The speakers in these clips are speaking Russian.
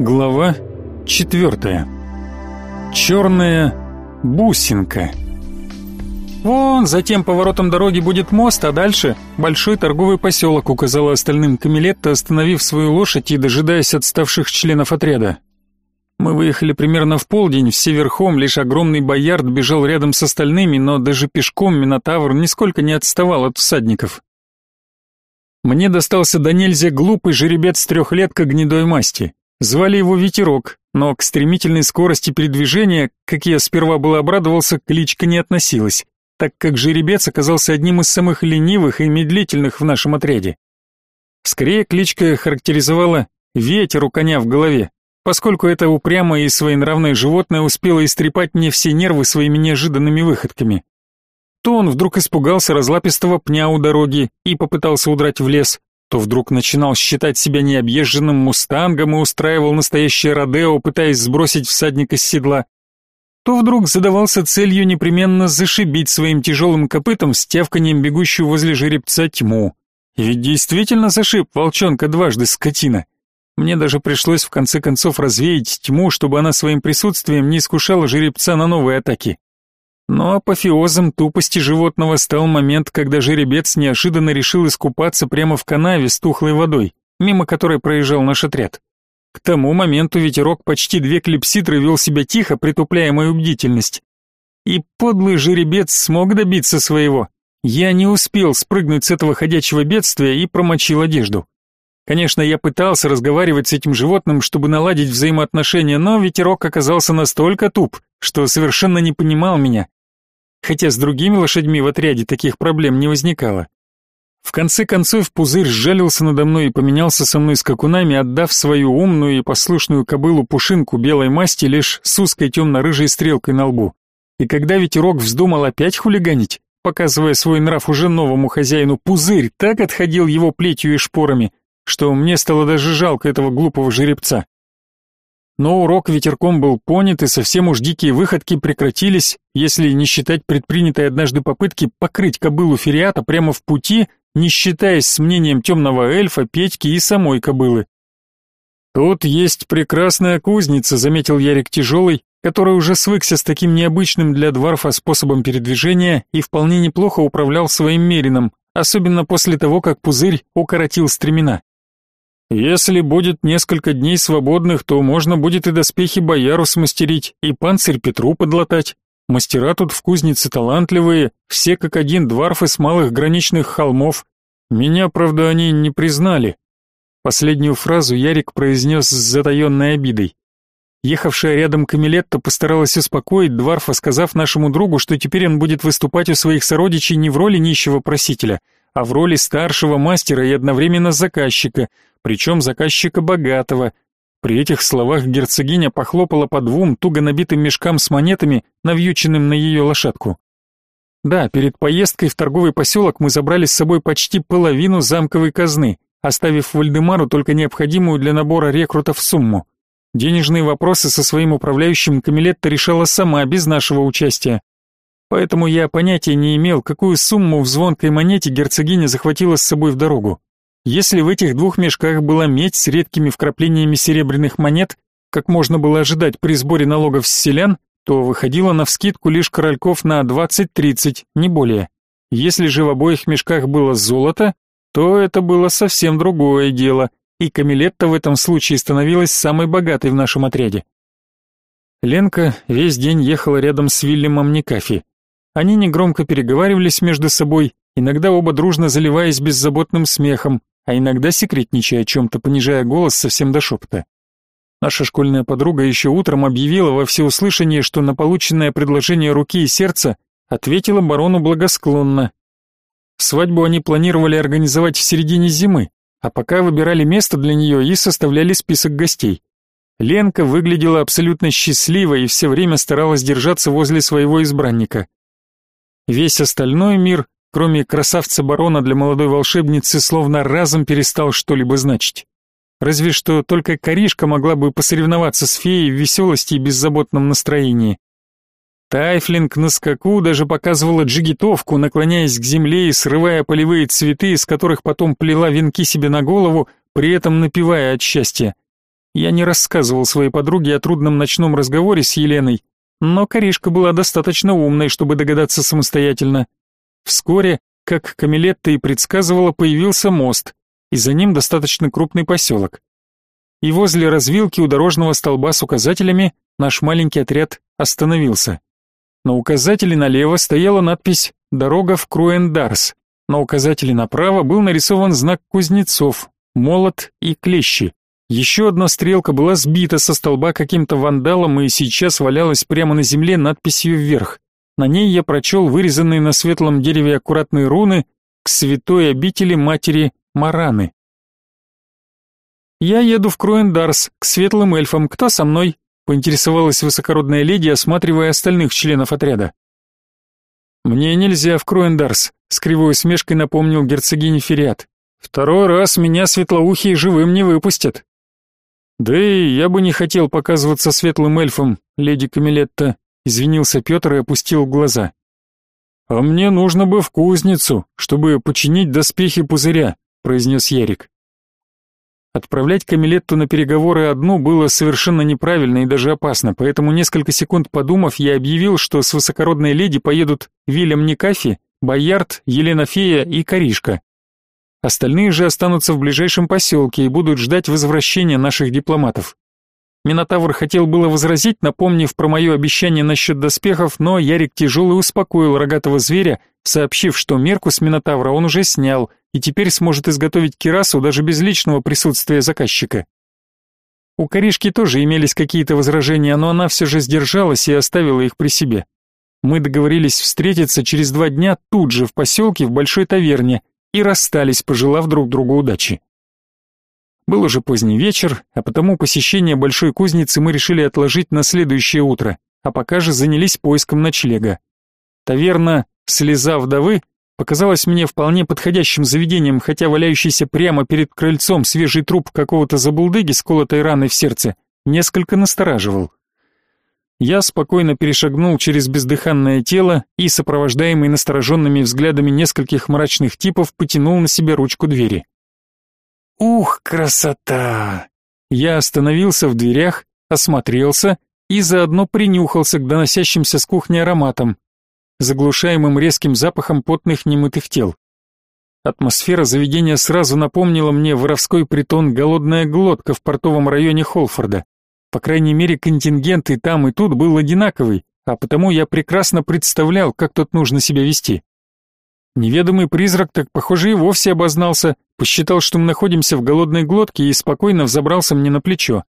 Глава четвертая. Черная бусинка. «Вон, за тем поворотом дороги будет мост, а дальше большой торговый поселок», указала остальным Камилетта, остановив свою лошадь и дожидаясь отставших членов отряда. Мы выехали примерно в полдень, все верхом, лишь огромный боярд бежал рядом с остальными, но даже пешком Минотавр нисколько не отставал от всадников. Мне достался до нельзя глупый жеребец трехлетка гнедой масти. Звали его Ветерок, но к стремительной скорости передвижения, как я сперва был обрадовался, кличка не относилась, так как жеребец оказался одним из самых ленивых и медлительных в нашем отряде. Скорее кличка характеризовала ветер у коня в голове, поскольку это упрямое и своенравное животное успело истрепать мне все нервы своими неожиданными выходками. То он вдруг испугался разлапистого пня у дороги и попытался удрать в лес, то вдруг начинал считать себя необъезженным мустангом и устраивал настоящее родео, пытаясь сбросить всадника с седла, то вдруг задавался целью непременно зашибить своим тяжелым копытом с тявканием бегущую возле жеребца тьму. И ведь действительно зашиб волчонка дважды скотина. Мне даже пришлось в конце концов развеять тьму, чтобы она своим присутствием не искушала жеребца на новые атаки. Но апофеозом тупости животного стал момент, когда жеребец неожиданно решил искупаться прямо в канаве с тухлой водой, мимо которой проезжал наш отряд. К тому моменту ветерок почти две клипситры вел себя тихо, притупляя мою бдительность. И подлый жеребец смог добиться своего. Я не успел спрыгнуть с этого ходячего бедствия и промочил одежду. Конечно, я пытался разговаривать с этим животным, чтобы наладить взаимоотношения, но ветерок оказался настолько туп, что совершенно не понимал меня хотя с другими лошадьми в отряде таких проблем не возникало. В конце концов пузырь сжалился надо мной и поменялся со мной скакунами, отдав свою умную и послушную кобылу пушинку белой масти лишь с узкой темно-рыжей стрелкой на лбу. И когда ветерок вздумал опять хулиганить, показывая свой нрав уже новому хозяину, пузырь так отходил его плетью и шпорами, что мне стало даже жалко этого глупого жеребца. Но урок ветерком был понят, и совсем уж дикие выходки прекратились, если не считать предпринятой однажды попытки покрыть кобылу Фериата прямо в пути, не считаясь с мнением темного эльфа, Петьки и самой кобылы. «Тут есть прекрасная кузница», — заметил Ярик Тяжелый, который уже свыкся с таким необычным для дворфа способом передвижения и вполне неплохо управлял своим мерином, особенно после того, как пузырь укоротил стремена. Если будет несколько дней свободных, то можно будет и доспехи бояру смастерить, и панцирь Петру подлатать. Мастера тут в кузнице талантливые, все как один дварфы с малых граничных холмов. Меня, правда, они не признали. Последнюю фразу Ярик произнес с затаенной обидой. Ехавшая рядом Камилетта постаралась успокоить Дварфа, сказав нашему другу, что теперь он будет выступать у своих сородичей не в роли нищего просителя, а в роли старшего мастера и одновременно заказчика, причем заказчика богатого. При этих словах герцогиня похлопала по двум туго набитым мешкам с монетами, навьюченным на ее лошадку. Да, перед поездкой в торговый поселок мы забрали с собой почти половину замковой казны, оставив Вальдемару только необходимую для набора рекрутов сумму. Денежные вопросы со своим управляющим Камилетта решала сама, без нашего участия. Поэтому я понятия не имел, какую сумму в звонкой монете герцогиня захватила с собой в дорогу. Если в этих двух мешках была медь с редкими вкраплениями серебряных монет, как можно было ожидать при сборе налогов с селян, то выходило на вскидку лишь корольков на 20-30, не более. Если же в обоих мешках было золото, то это было совсем другое дело, и Камилетта в этом случае становилась самой богатой в нашем отряде. Ленка весь день ехала рядом с Вильямом Никафи. Они негромко переговаривались между собой, иногда оба дружно заливаясь беззаботным смехом, а иногда секретничая о чем-то, понижая голос совсем до шепота. Наша школьная подруга еще утром объявила во всеуслышание, что на полученное предложение руки и сердца ответила барону благосклонно. Свадьбу они планировали организовать в середине зимы, а пока выбирали место для нее и составляли список гостей. Ленка выглядела абсолютно счастливой и все время старалась держаться возле своего избранника. Весь остальной мир, кроме красавца-барона для молодой волшебницы, словно разом перестал что-либо значить. Разве что только Каришка могла бы посоревноваться с феей в веселости и беззаботном настроении. Тайфлинг на скаку даже показывала джигитовку, наклоняясь к земле и срывая полевые цветы, из которых потом плела венки себе на голову, при этом напевая от счастья. Я не рассказывал своей подруге о трудном ночном разговоре с Еленой, но Коришка была достаточно умной, чтобы догадаться самостоятельно. Вскоре, как Камилетта и предсказывала, появился мост, и за ним достаточно крупный поселок. И возле развилки у дорожного столба с указателями наш маленький отряд остановился. На указателе налево стояла надпись «Дорога в Круэндарс». На указателе направо был нарисован знак кузнецов, молот и клещи. Еще одна стрелка была сбита со столба каким-то вандалом и сейчас валялась прямо на земле надписью вверх. На ней я прочел вырезанные на светлом дереве аккуратные руны к святой обители матери Мараны. «Я еду в Круэндарс, к светлым эльфам. Кто со мной?» поинтересовалась высокородная леди, осматривая остальных членов отряда. «Мне нельзя в Круэндарс», — с кривой усмешкой напомнил герцогиня Фериат. «Второй раз меня светлоухие живым не выпустят». «Да и я бы не хотел показываться светлым эльфом, леди Камилетта», — извинился Петр и опустил глаза. «А мне нужно бы в кузницу, чтобы починить доспехи пузыря», — произнес Ярик. Отправлять Камилетту на переговоры одну было совершенно неправильно и даже опасно, поэтому несколько секунд подумав, я объявил, что с высокородной леди поедут Вильям Никафи, Боярд, Елена Фея и Коришка. Остальные же останутся в ближайшем поселке и будут ждать возвращения наших дипломатов. Минотавр хотел было возразить, напомнив про мое обещание насчет доспехов, но Ярик тяжелый успокоил рогатого зверя, сообщив, что мерку с Минотавра он уже снял и теперь сможет изготовить кирасу даже без личного присутствия заказчика. У Коришки тоже имелись какие-то возражения, но она все же сдержалась и оставила их при себе. Мы договорились встретиться через два дня тут же в поселке в большой таверне и расстались, пожелав друг другу удачи. Был уже поздний вечер, а потому посещение большой кузницы мы решили отложить на следующее утро, а пока же занялись поиском ночлега. Таверна «Слеза вдовы» показалась мне вполне подходящим заведением, хотя валяющийся прямо перед крыльцом свежий труп какого-то забулдыги с колотой раной в сердце несколько настораживал. Я спокойно перешагнул через бездыханное тело и, сопровождаемый настороженными взглядами нескольких мрачных типов, потянул на себе ручку двери. «Ух, красота!» Я остановился в дверях, осмотрелся и заодно принюхался к доносящимся с кухни ароматам, заглушаемым резким запахом потных немытых тел. Атмосфера заведения сразу напомнила мне воровской притон «Голодная глотка» в портовом районе Холфорда. По крайней мере, контингент и там, и тут был одинаковый, а потому я прекрасно представлял, как тут нужно себя вести. Неведомый призрак так, похоже, и вовсе обознался, посчитал, что мы находимся в голодной глотке и спокойно взобрался мне на плечо.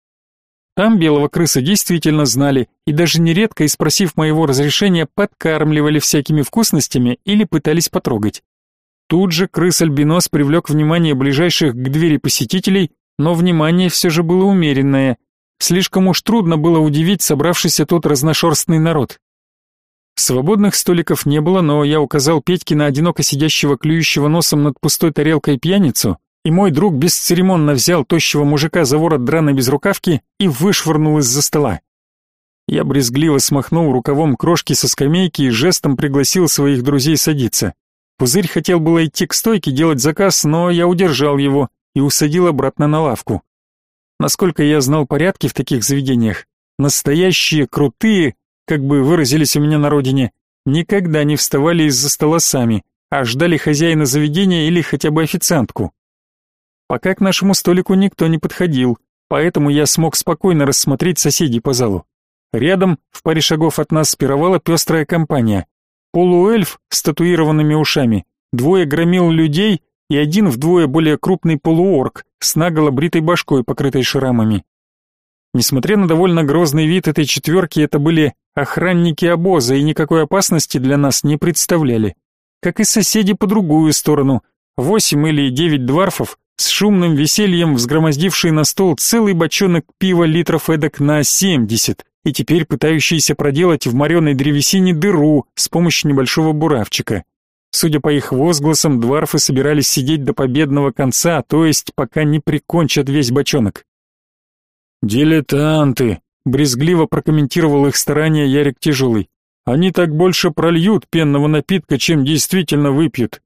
Там белого крыса действительно знали и даже нередко, спросив моего разрешения, подкармливали всякими вкусностями или пытались потрогать. Тут же крыс-альбинос привлек внимание ближайших к двери посетителей, но внимание все же было умеренное. Слишком уж трудно было удивить собравшийся тут разношерстный народ. Свободных столиков не было, но я указал Петьке на одиноко сидящего клюющего носом над пустой тарелкой пьяницу, и мой друг бесцеремонно взял тощего мужика за ворот драной безрукавки и вышвырнул из-за стола. Я брезгливо смахнул рукавом крошки со скамейки и жестом пригласил своих друзей садиться. Пузырь хотел было идти к стойке делать заказ, но я удержал его и усадил обратно на лавку. Насколько я знал порядки в таких заведениях, настоящие крутые, как бы выразились у меня на родине, никогда не вставали из-за стола сами, а ждали хозяина заведения или хотя бы официантку. Пока к нашему столику никто не подходил, поэтому я смог спокойно рассмотреть соседей по залу. Рядом, в паре шагов от нас, спировала пестрая компания. Полуэльф с татуированными ушами, двое громил людей и один вдвое более крупный полуорк с наголо бритой башкой, покрытой шрамами. Несмотря на довольно грозный вид этой четверки, это были охранники обоза и никакой опасности для нас не представляли. Как и соседи по другую сторону, восемь или девять дварфов с шумным весельем взгромоздивший на стол целый бочонок пива литров эдак на семьдесят и теперь пытающиеся проделать в мореной древесине дыру с помощью небольшого буравчика. Судя по их возгласам, дварфы собирались сидеть до победного конца, то есть пока не прикончат весь бочонок. «Дилетанты!» — брезгливо прокомментировал их старания Ярик Тяжелый. «Они так больше прольют пенного напитка, чем действительно выпьют».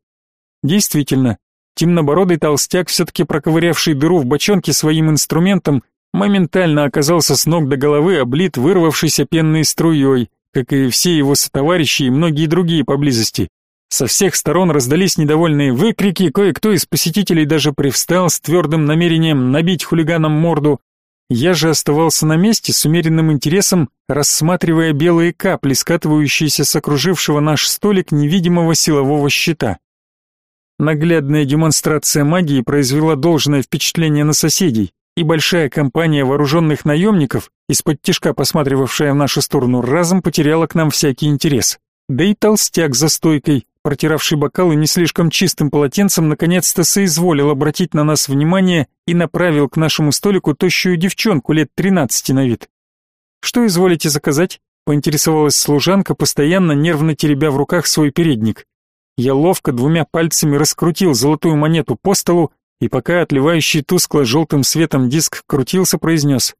Действительно, Темнобородый толстяк, все-таки проковырявший дыру в бочонке своим инструментом, моментально оказался с ног до головы облит вырвавшейся пенной струей, как и все его сотоварищи и многие другие поблизости. Со всех сторон раздались недовольные выкрики, кое-кто из посетителей даже привстал с твердым намерением набить хулиганам морду. Я же оставался на месте с умеренным интересом, рассматривая белые капли, скатывающиеся с окружившего наш столик невидимого силового щита. Наглядная демонстрация магии произвела должное впечатление на соседей, и большая компания вооруженных наемников, из-под тишка посматривавшая в нашу сторону, разом потеряла к нам всякий интерес. Да и толстяк за стойкой, протиравший бокалы не слишком чистым полотенцем, наконец-то соизволил обратить на нас внимание и направил к нашему столику тощую девчонку лет тринадцати на вид. «Что изволите заказать?» — поинтересовалась служанка, постоянно нервно теребя в руках свой передник. Я ловко двумя пальцами раскрутил золотую монету по столу и пока отливающий тускло-желтым светом диск крутился, произнес.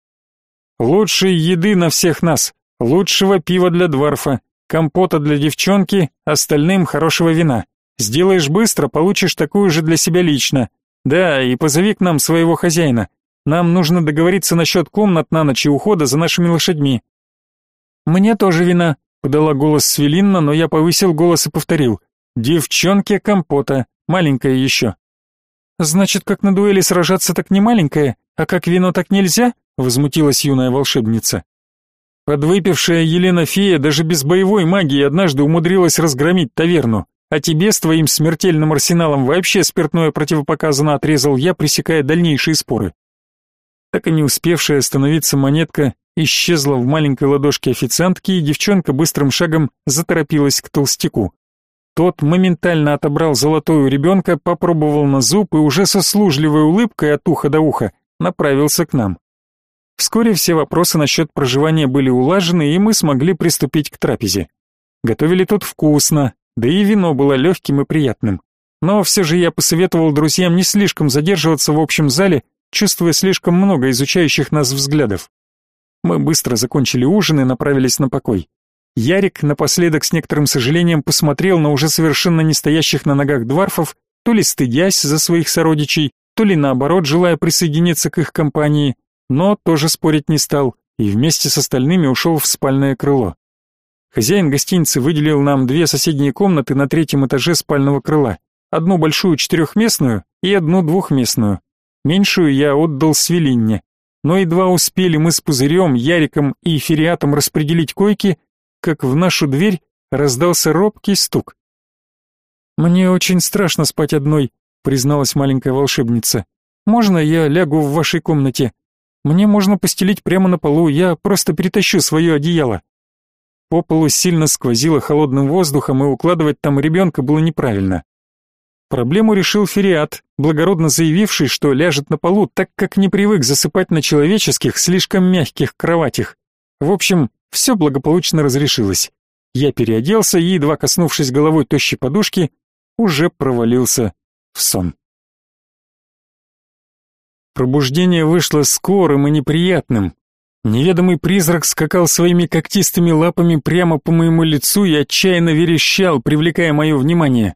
«Лучшей еды на всех нас, лучшего пива для дворфа, компота для девчонки, остальным хорошего вина. Сделаешь быстро, получишь такую же для себя лично. Да, и позови к нам своего хозяина. Нам нужно договориться насчет комнат на ночь и ухода за нашими лошадьми». «Мне тоже вина», — подала голос Свелинна, но я повысил голос и повторил. Девчонке компота, маленькая еще. Значит, как на дуэли сражаться так не маленькая, а как вино так нельзя? Возмутилась юная волшебница. Подвыпившая Елена Фея даже без боевой магии однажды умудрилась разгромить таверну, а тебе с твоим смертельным арсеналом вообще спиртное противопоказано отрезал я, пресекая дальнейшие споры. Так и не успевшая остановиться монетка исчезла в маленькой ладошке официантки, и девчонка быстрым шагом заторопилась к толстяку. Тот моментально отобрал золотую ребенка, попробовал на зуб и уже со служливой улыбкой от уха до уха направился к нам. Вскоре все вопросы насчет проживания были улажены, и мы смогли приступить к трапезе. Готовили тут вкусно, да и вино было легким и приятным. Но все же я посоветовал друзьям не слишком задерживаться в общем зале, чувствуя слишком много изучающих нас взглядов. Мы быстро закончили ужин и направились на покой. Ярик напоследок с некоторым сожалением посмотрел на уже совершенно не стоящих на ногах дворфов, то ли стыдясь за своих сородичей, то ли наоборот желая присоединиться к их компании, но тоже спорить не стал и вместе с остальными ушел в спальное крыло. Хозяин гостиницы выделил нам две соседние комнаты на третьем этаже спального крыла, одну большую четырехместную и одну двухместную. Меньшую я отдал Свелинне, но едва успели мы с Пузырем, Яриком и Фериатом распределить койки, как в нашу дверь раздался робкий стук. «Мне очень страшно спать одной», — призналась маленькая волшебница. «Можно я лягу в вашей комнате? Мне можно постелить прямо на полу, я просто перетащу свое одеяло». По полу сильно сквозило холодным воздухом, и укладывать там ребенка было неправильно. Проблему решил Фериат, благородно заявивший, что ляжет на полу, так как не привык засыпать на человеческих, слишком мягких кроватях. В общем, все благополучно разрешилось. Я переоделся и, едва коснувшись головой тощей подушки, уже провалился в сон. Пробуждение вышло скорым и неприятным. Неведомый призрак скакал своими когтистыми лапами прямо по моему лицу и отчаянно верещал, привлекая мое внимание.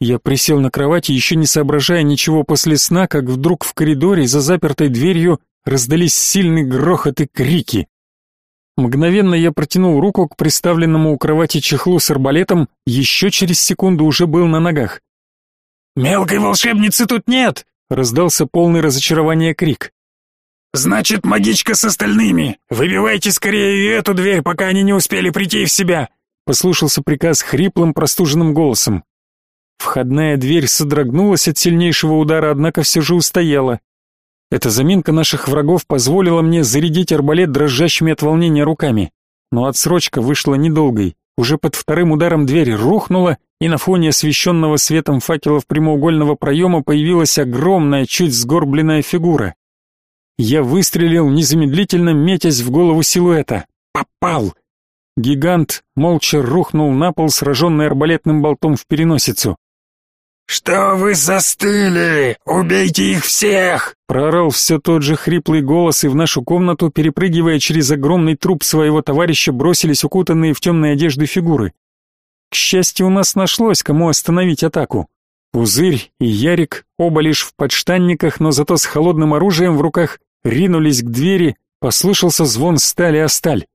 Я присел на кровати, еще не соображая ничего после сна, как вдруг в коридоре за запертой дверью раздались сильный грохот и крики. Мгновенно я протянул руку к приставленному у кровати чехлу с арбалетом, еще через секунду уже был на ногах. «Мелкой волшебницы тут нет!» — раздался полный разочарования крик. «Значит, магичка с остальными! Выбивайте скорее и эту дверь, пока они не успели прийти в себя!» — послушался приказ хриплым, простуженным голосом. Входная дверь содрогнулась от сильнейшего удара, однако все же устояла. Эта заминка наших врагов позволила мне зарядить арбалет дрожащими от волнения руками. Но отсрочка вышла недолгой. Уже под вторым ударом дверь рухнула, и на фоне освещенного светом факелов прямоугольного проема появилась огромная, чуть сгорбленная фигура. Я выстрелил незамедлительно, метясь в голову силуэта. Попал! Гигант молча рухнул на пол, сраженный арбалетным болтом в переносицу. «Что вы застыли? Убейте их всех!» Проорал все тот же хриплый голос, и в нашу комнату, перепрыгивая через огромный труп своего товарища, бросились укутанные в темные одежды фигуры. К счастью, у нас нашлось, кому остановить атаку. Пузырь и Ярик, оба лишь в подштанниках, но зато с холодным оружием в руках, ринулись к двери, послышался звон стали о сталь.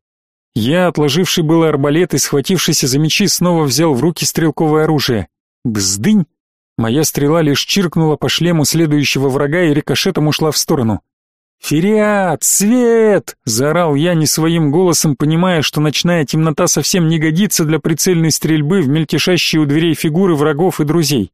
Я, отложивший было арбалет и схватившийся за мечи, снова взял в руки стрелковое оружие. Бздынь! Моя стрела лишь чиркнула по шлему следующего врага и рикошетом ушла в сторону. «Фериат! Свет!» — заорал я не своим голосом, понимая, что ночная темнота совсем не годится для прицельной стрельбы в мельтешащие у дверей фигуры врагов и друзей.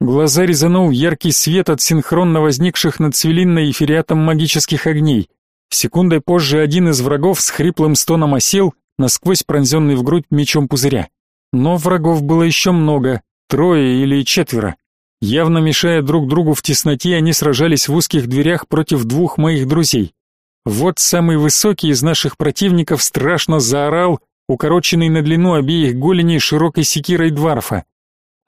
Глаза резанул яркий свет от синхронно возникших над Свелинной и Фериатом магических огней. Секундой позже один из врагов с хриплым стоном осел, насквозь пронзенный в грудь мечом пузыря. Но врагов было еще много, трое или четверо. Явно мешая друг другу в тесноте, они сражались в узких дверях против двух моих друзей. Вот самый высокий из наших противников страшно заорал, укороченный на длину обеих голеней широкой секирой дварфа.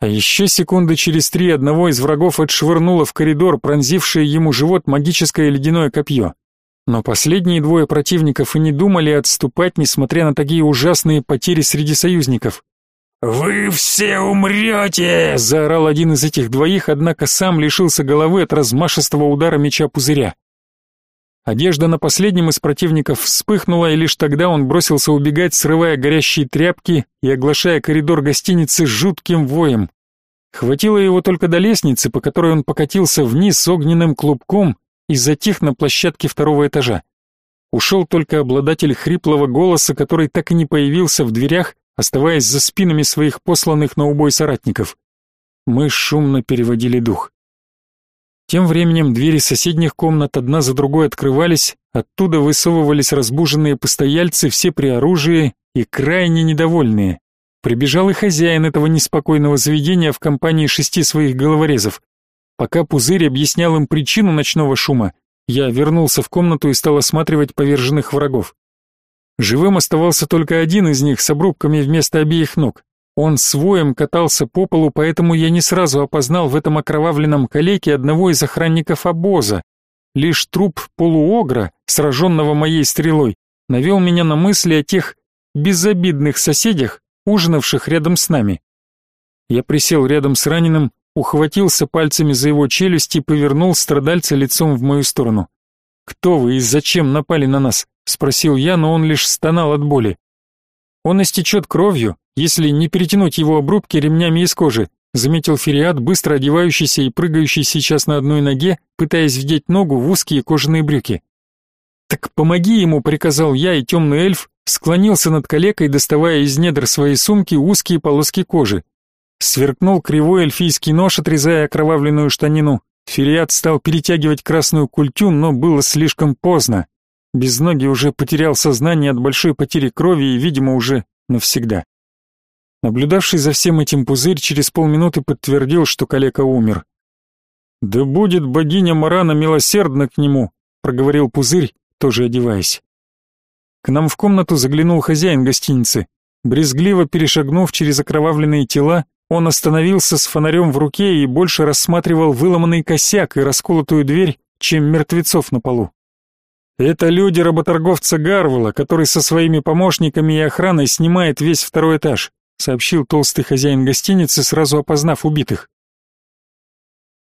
А еще секунды через три одного из врагов отшвырнуло в коридор, пронзившее ему живот магическое ледяное копье. Но последние двое противников и не думали отступать, несмотря на такие ужасные потери среди союзников. «Вы все умрете!» — заорал один из этих двоих, однако сам лишился головы от размашистого удара меча пузыря. Одежда на последнем из противников вспыхнула, и лишь тогда он бросился убегать, срывая горящие тряпки и оглашая коридор гостиницы жутким воем. Хватило его только до лестницы, по которой он покатился вниз огненным клубком и затих на площадке второго этажа. Ушел только обладатель хриплого голоса, который так и не появился в дверях, оставаясь за спинами своих посланных на убой соратников. Мы шумно переводили дух. Тем временем двери соседних комнат одна за другой открывались, оттуда высовывались разбуженные постояльцы, все при оружии и крайне недовольные. Прибежал и хозяин этого неспокойного заведения в компании шести своих головорезов. Пока Пузырь объяснял им причину ночного шума, я вернулся в комнату и стал осматривать поверженных врагов. Живым оставался только один из них с обрубками вместо обеих ног. Он своим катался по полу, поэтому я не сразу опознал в этом окровавленном калеке одного из охранников обоза. Лишь труп полуогра, сраженного моей стрелой, навел меня на мысли о тех безобидных соседях, ужинавших рядом с нами. Я присел рядом с раненым, ухватился пальцами за его челюсть и повернул страдальца лицом в мою сторону. «Кто вы и зачем напали на нас?» — спросил я, но он лишь стонал от боли. «Он истечет кровью, если не перетянуть его обрубки ремнями из кожи», — заметил Фериат, быстро одевающийся и прыгающий сейчас на одной ноге, пытаясь вдеть ногу в узкие кожаные брюки. «Так помоги ему», — приказал я, и темный эльф склонился над калекой, доставая из недр своей сумки узкие полоски кожи. Сверкнул кривой эльфийский нож, отрезая окровавленную штанину. Фериат стал перетягивать красную культю, но было слишком поздно. Без ноги уже потерял сознание от большой потери крови и, видимо, уже навсегда. Наблюдавший за всем этим пузырь через полминуты подтвердил, что калека умер. «Да будет богиня Марана милосердна к нему», — проговорил пузырь, тоже одеваясь. К нам в комнату заглянул хозяин гостиницы. Брезгливо перешагнув через окровавленные тела, он остановился с фонарем в руке и больше рассматривал выломанный косяк и расколотую дверь, чем мертвецов на полу. Это люди работорговца Гарвела, который со своими помощниками и охраной снимает весь второй этаж, сообщил толстый хозяин гостиницы, сразу опознав убитых.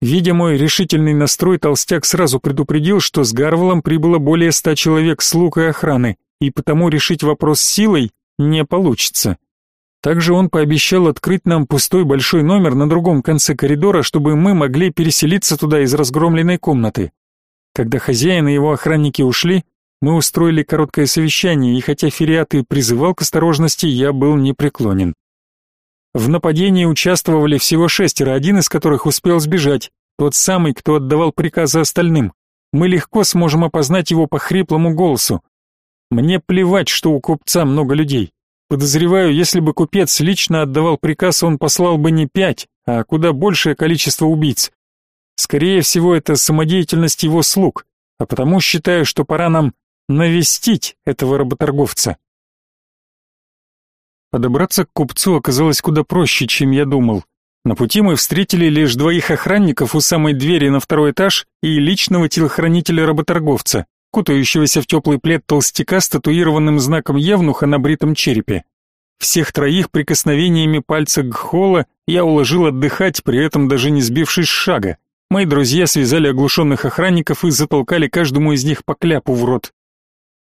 Видя мой решительный настрой, толстяк сразу предупредил, что с Гарвелом прибыло более ста человек слуг и охраны, и потому решить вопрос силой не получится. Также он пообещал открыть нам пустой большой номер на другом конце коридора, чтобы мы могли переселиться туда из разгромленной комнаты. Когда хозяин и его охранники ушли, мы устроили короткое совещание, и хотя Фериат и призывал к осторожности, я был непреклонен. В нападении участвовали всего шестеро, один из которых успел сбежать, тот самый, кто отдавал приказы остальным. Мы легко сможем опознать его по хриплому голосу. Мне плевать, что у купца много людей. Подозреваю, если бы купец лично отдавал приказ, он послал бы не пять, а куда большее количество убийц. Скорее всего, это самодеятельность его слуг, а потому считаю, что пора нам навестить этого работорговца. Подобраться к купцу оказалось куда проще, чем я думал. На пути мы встретили лишь двоих охранников у самой двери на второй этаж и личного телохранителя-работорговца, кутающегося в теплый плед толстяка с татуированным знаком евнуха на бритом черепе. Всех троих прикосновениями пальца Гхола я уложил отдыхать, при этом даже не сбившись с шага. Мои друзья связали оглушенных охранников и затолкали каждому из них по кляпу в рот.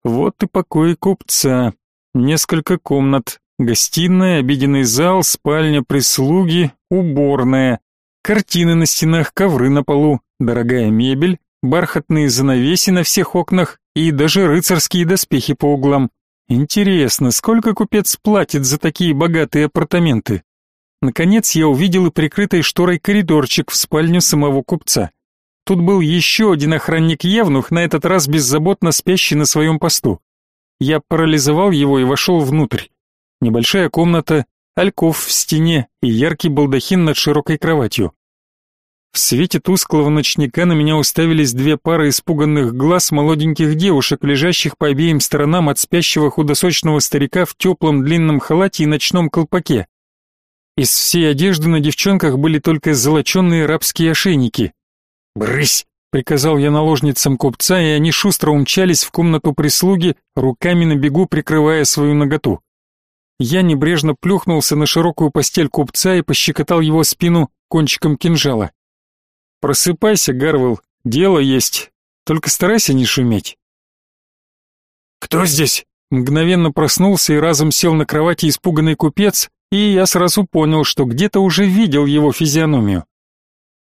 Вот и покои купца. Несколько комнат. Гостиная, обеденный зал, спальня прислуги, уборная. Картины на стенах, ковры на полу, дорогая мебель, бархатные занавеси на всех окнах и даже рыцарские доспехи по углам. Интересно, сколько купец платит за такие богатые апартаменты? Наконец я увидел и прикрытый шторой коридорчик в спальню самого купца. Тут был еще один охранник Евнух, на этот раз беззаботно спящий на своем посту. Я парализовал его и вошел внутрь. Небольшая комната, альков в стене и яркий балдахин над широкой кроватью. В свете тусклого ночника на меня уставились две пары испуганных глаз молоденьких девушек, лежащих по обеим сторонам от спящего худосочного старика в теплом длинном халате и ночном колпаке. Из всей одежды на девчонках были только золоченные рабские ошейники. «Брысь!» — приказал я наложницам купца, и они шустро умчались в комнату прислуги, руками на бегу прикрывая свою наготу. Я небрежно плюхнулся на широкую постель купца и пощекотал его спину кончиком кинжала. «Просыпайся, Гарвелл, дело есть, только старайся не шуметь». «Кто здесь?» Мгновенно проснулся и разом сел на кровати испуганный купец, и я сразу понял, что где-то уже видел его физиономию.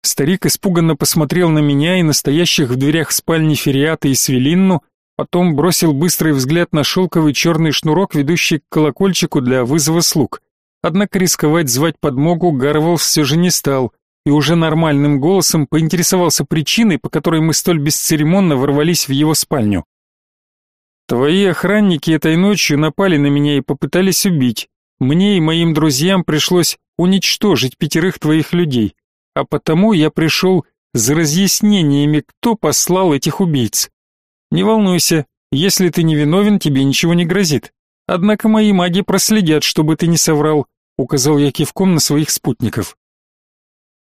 Старик испуганно посмотрел на меня и настоящих в дверях спальни Фериата и Свелинну, потом бросил быстрый взгляд на шелковый черный шнурок, ведущий к колокольчику для вызова слуг. Однако рисковать звать подмогу Гарвелл все же не стал, и уже нормальным голосом поинтересовался причиной, по которой мы столь бесцеремонно ворвались в его спальню. «Твои охранники этой ночью напали на меня и попытались убить. Мне и моим друзьям пришлось уничтожить пятерых твоих людей, а потому я пришел за разъяснениями, кто послал этих убийц. Не волнуйся, если ты не виновен, тебе ничего не грозит. Однако мои маги проследят, чтобы ты не соврал, указал я кивком на своих спутников.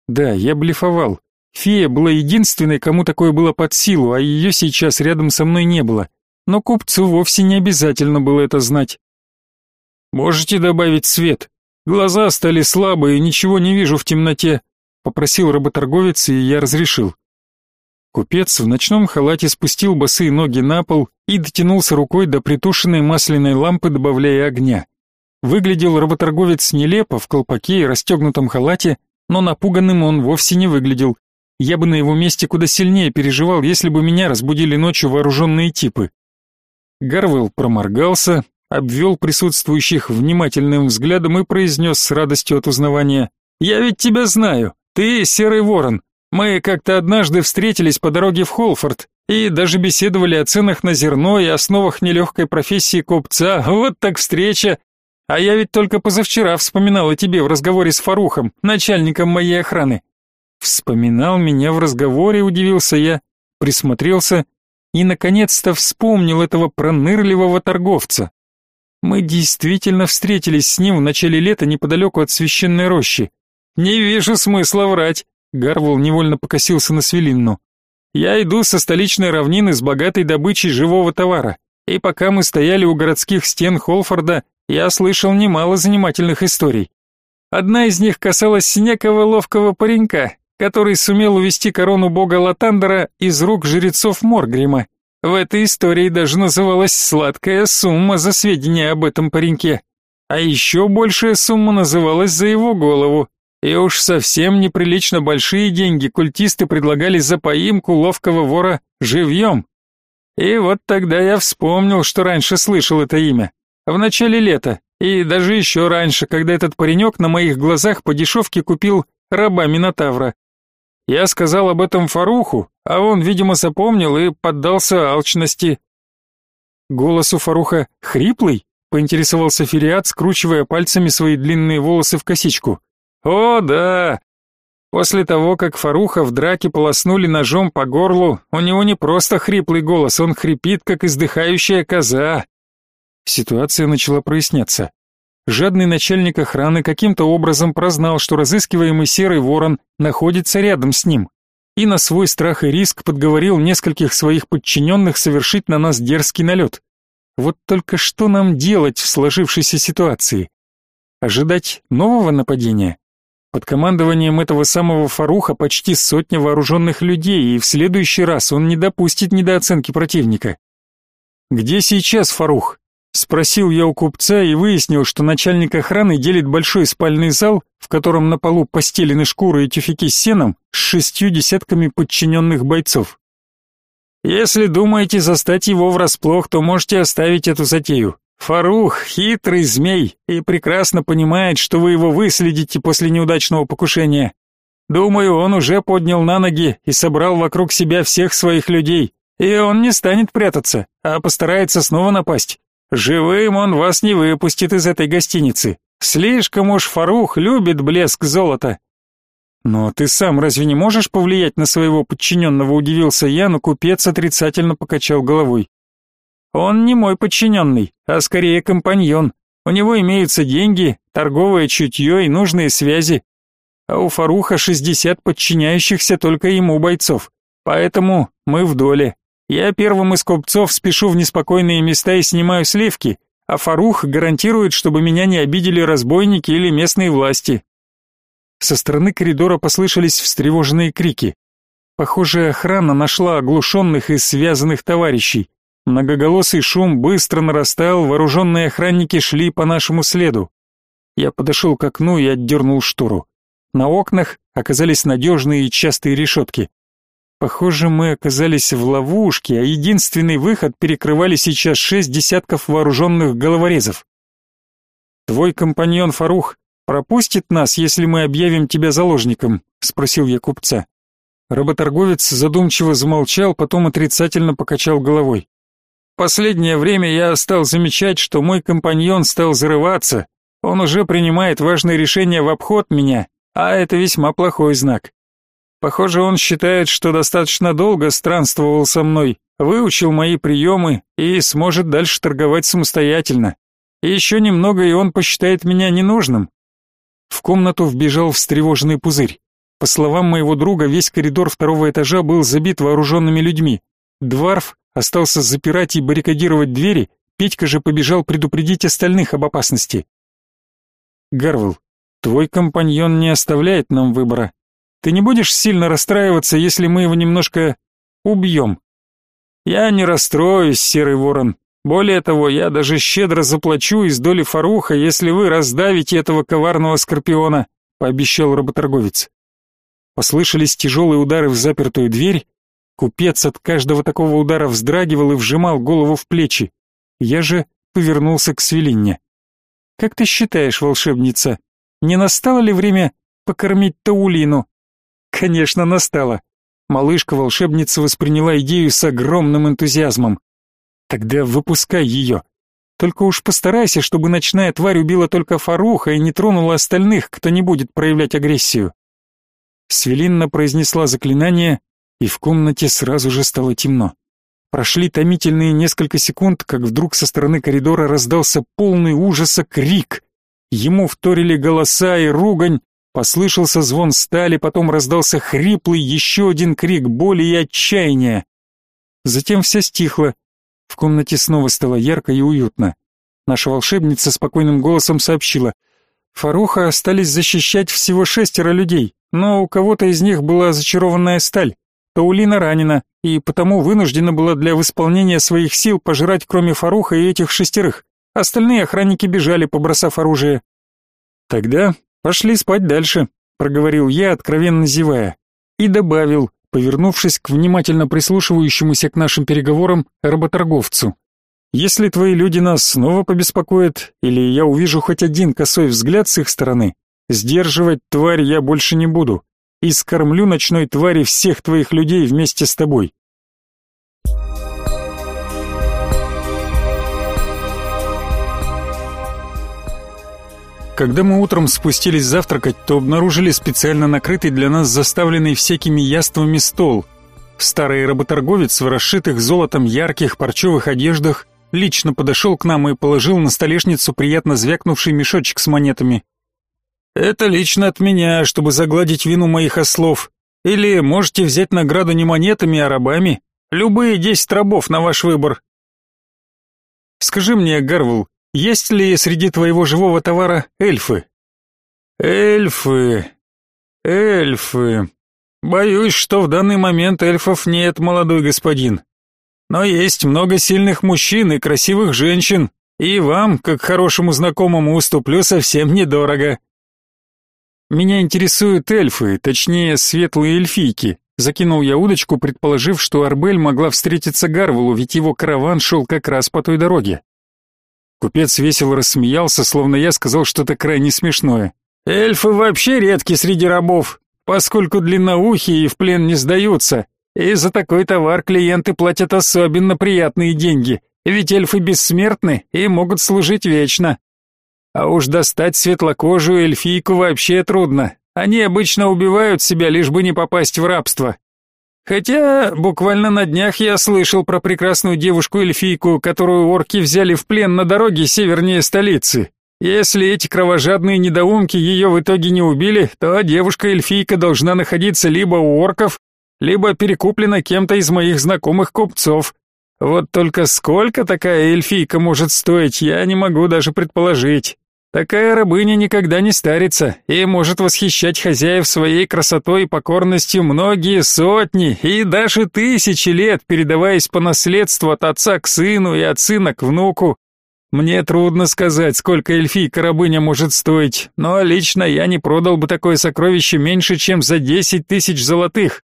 Да, я блефовал. Фея была единственной, кому такое было под силу, а ее сейчас рядом со мной не было. Но купцу вовсе не обязательно было это знать. Можете добавить свет? Глаза стали слабые, ничего не вижу в темноте, попросил работорговец, и я разрешил. Купец в ночном халате спустил босые ноги на пол и дотянулся рукой до притушенной масляной лампы, добавляя огня. Выглядел работорговец нелепо в колпаке и расстегнутом халате, но напуганным он вовсе не выглядел. Я бы на его месте куда сильнее переживал, если бы меня разбудили ночью вооруженные типы. Гарвелл проморгался, обвел присутствующих внимательным взглядом и произнес с радостью от узнавания. «Я ведь тебя знаю. Ты Серый Ворон. Мы как-то однажды встретились по дороге в Холфорд и даже беседовали о ценах на зерно и основах нелегкой профессии купца. Вот так встреча. А я ведь только позавчера вспоминал о тебе в разговоре с Фарухом, начальником моей охраны. Вспоминал меня в разговоре, удивился я, присмотрелся и наконец-то вспомнил этого пронырливого торговца. Мы действительно встретились с ним в начале лета неподалеку от священной рощи. Не вижу смысла врать. Гарвол невольно покосился на Свелинну. Я иду со столичной равнины с богатой добычей живого товара. И пока мы стояли у городских стен Холфорда, я слышал немало занимательных историй. Одна из них касалась некого ловкого паренька, который сумел увести корону бога Латандера из рук жрецов Моргрима в этой истории даже называлась сладкая сумма за сведения об этом пареньке. А еще большая сумма называлась за его голову. И уж совсем неприлично большие деньги культисты предлагали за поимку ловкого вора живьем. И вот тогда я вспомнил, что раньше слышал это имя. В начале лета, и даже еще раньше, когда этот паренек на моих глазах по дешевке купил раба Минотавра. Я сказал об этом Фаруху, а он, видимо, запомнил и поддался алчности. Голос у Фаруха хриплый, поинтересовался Фериат, скручивая пальцами свои длинные волосы в косичку. О, да. После того, как Фаруха в драке полоснули ножом по горлу, у него не просто хриплый голос, он хрипит, как издыхающая коза. Ситуация начала проясняться. Жадный начальник охраны каким-то образом прознал, что разыскиваемый серый ворон находится рядом с ним, и на свой страх и риск подговорил нескольких своих подчиненных совершить на нас дерзкий налет. Вот только что нам делать в сложившейся ситуации? Ожидать нового нападения? Под командованием этого самого Фаруха почти сотня вооруженных людей, и в следующий раз он не допустит недооценки противника. Где сейчас Фарух? Спросил я у купца и выяснил, что начальник охраны делит большой спальный зал, в котором на полу постелены шкуры и тюфяки с сеном, с шестью десятками подчиненных бойцов. Если думаете застать его врасплох, то можете оставить эту затею. Фарух — хитрый змей и прекрасно понимает, что вы его выследите после неудачного покушения. Думаю, он уже поднял на ноги и собрал вокруг себя всех своих людей. И он не станет прятаться, а постарается снова напасть. Живым он вас не выпустит из этой гостиницы. Слишком уж Фарух любит блеск золота. Но ты сам разве не можешь повлиять на своего подчиненного, удивился я, но купец отрицательно покачал головой. Он не мой подчиненный, а скорее компаньон. У него имеются деньги, торговое чутье и нужные связи. А у Фаруха шестьдесят подчиняющихся только ему бойцов. Поэтому мы в доле. Я первым из купцов спешу в неспокойные места и снимаю сливки, а Фарух гарантирует, чтобы меня не обидели разбойники или местные власти. Со стороны коридора послышались встревоженные крики. Похоже, охрана нашла оглушенных и связанных товарищей. Многоголосый шум быстро нарастал, вооруженные охранники шли по нашему следу. Я подошел к окну и отдернул штору. На окнах оказались надежные и частые решетки. Похоже, мы оказались в ловушке, а единственный выход перекрывали сейчас шесть десятков вооруженных головорезов. «Твой компаньон Фарух пропустит нас, если мы объявим тебя заложником?» — спросил я купца. Работорговец задумчиво замолчал, потом отрицательно покачал головой. «Последнее время я стал замечать, что мой компаньон стал зарываться. Он уже принимает важные решения в обход меня, а это весьма плохой знак. Похоже, он считает, что достаточно долго странствовал со мной, выучил мои приемы и сможет дальше торговать самостоятельно. И еще немного, и он посчитает меня ненужным. В комнату вбежал встревоженный пузырь. По словам моего друга, весь коридор второго этажа был забит вооруженными людьми. Дварф остался запирать и баррикадировать двери, Петька же побежал предупредить остальных об опасности. Гарвел, твой компаньон не оставляет нам выбора. Ты не будешь сильно расстраиваться, если мы его немножко убьем?» «Я не расстроюсь, Серый Ворон. Более того, я даже щедро заплачу из доли Фаруха, если вы раздавите этого коварного скорпиона», — пообещал работорговец. Послышались тяжелые удары в запертую дверь. Купец от каждого такого удара вздрагивал и вжимал голову в плечи. Я же повернулся к Свелинне. «Как ты считаешь, волшебница, не настало ли время покормить Таулину?» Конечно, настала. Малышка-волшебница восприняла идею с огромным энтузиазмом. Тогда выпускай ее. Только уж постарайся, чтобы ночная тварь убила только Фаруха и не тронула остальных, кто не будет проявлять агрессию. Свелинна произнесла заклинание, и в комнате сразу же стало темно. Прошли томительные несколько секунд, как вдруг со стороны коридора раздался полный ужаса крик. Ему вторили голоса и ругань, Послышался звон стали, потом раздался хриплый еще один крик боли и отчаяния. Затем все стихло. В комнате снова стало ярко и уютно. Наша волшебница спокойным голосом сообщила. Фаруха остались защищать всего шестеро людей, но у кого-то из них была зачарованная сталь. Таулина ранена, и потому вынуждена была для восполнения своих сил пожрать кроме Фаруха и этих шестерых. Остальные охранники бежали, побросав оружие. Тогда «Пошли спать дальше», — проговорил я, откровенно зевая. И добавил, повернувшись к внимательно прислушивающемуся к нашим переговорам работорговцу. «Если твои люди нас снова побеспокоят, или я увижу хоть один косой взгляд с их стороны, сдерживать тварь я больше не буду, и скормлю ночной твари всех твоих людей вместе с тобой. Когда мы утром спустились завтракать, то обнаружили специально накрытый для нас заставленный всякими яствами стол. Старый работорговец в расшитых золотом ярких парчевых одеждах лично подошел к нам и положил на столешницу приятно звякнувший мешочек с монетами. «Это лично от меня, чтобы загладить вину моих ослов. Или можете взять награду не монетами, а рабами. Любые десять рабов на ваш выбор». «Скажи мне, Гарвел, есть ли среди твоего живого товара эльфы? Эльфы. Эльфы. Боюсь, что в данный момент эльфов нет, молодой господин. Но есть много сильных мужчин и красивых женщин, и вам, как хорошему знакомому, уступлю совсем недорого. Меня интересуют эльфы, точнее, светлые эльфийки. Закинул я удочку, предположив, что Арбель могла встретиться Гарвелу, ведь его караван шел как раз по той дороге. Купец весело рассмеялся, словно я сказал что-то крайне смешное. «Эльфы вообще редки среди рабов, поскольку длинноухие и в плен не сдаются, и за такой товар клиенты платят особенно приятные деньги, ведь эльфы бессмертны и могут служить вечно. А уж достать светлокожую эльфийку вообще трудно. Они обычно убивают себя, лишь бы не попасть в рабство. Хотя буквально на днях я слышал про прекрасную девушку-эльфийку, которую орки взяли в плен на дороге севернее столицы. Если эти кровожадные недоумки ее в итоге не убили, то девушка-эльфийка должна находиться либо у орков, либо перекуплена кем-то из моих знакомых купцов. Вот только сколько такая эльфийка может стоить, я не могу даже предположить. Такая рабыня никогда не старится и может восхищать хозяев своей красотой и покорностью многие сотни и даже тысячи лет, передаваясь по наследству от отца к сыну и от сына к внуку. Мне трудно сказать, сколько эльфийка-рабыня может стоить, но лично я не продал бы такое сокровище меньше, чем за десять тысяч золотых.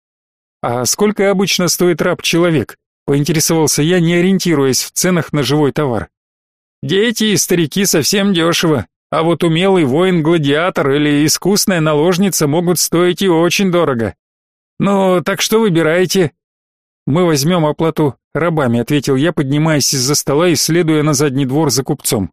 А сколько обычно стоит раб-человек? Поинтересовался я, не ориентируясь в ценах на живой товар. Дети и старики совсем дешево, а вот умелый воин-гладиатор или искусная наложница могут стоить и очень дорого. Ну, так что выбираете? Мы возьмем оплату рабами, ответил я, поднимаясь из-за стола и следуя на задний двор за купцом.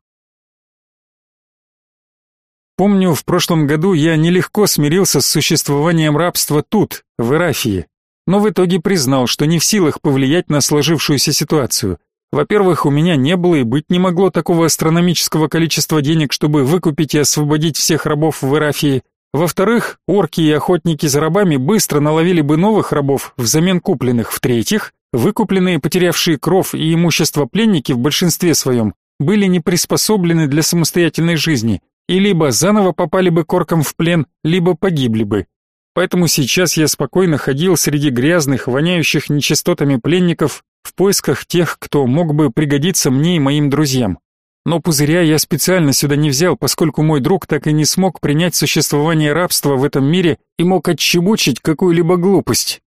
Помню, в прошлом году я нелегко смирился с существованием рабства тут, в Ирафии, но в итоге признал, что не в силах повлиять на сложившуюся ситуацию. Во-первых, у меня не было и быть не могло такого астрономического количества денег, чтобы выкупить и освободить всех рабов в Ирафии. Во-вторых, орки и охотники за рабами быстро наловили бы новых рабов взамен купленных. В-третьих, выкупленные, потерявшие кров и имущество пленники в большинстве своем были не приспособлены для самостоятельной жизни и либо заново попали бы к оркам в плен, либо погибли бы. Поэтому сейчас я спокойно ходил среди грязных, воняющих нечистотами пленников в поисках тех, кто мог бы пригодиться мне и моим друзьям. Но пузыря я специально сюда не взял, поскольку мой друг так и не смог принять существование рабства в этом мире и мог отчебучить какую-либо глупость.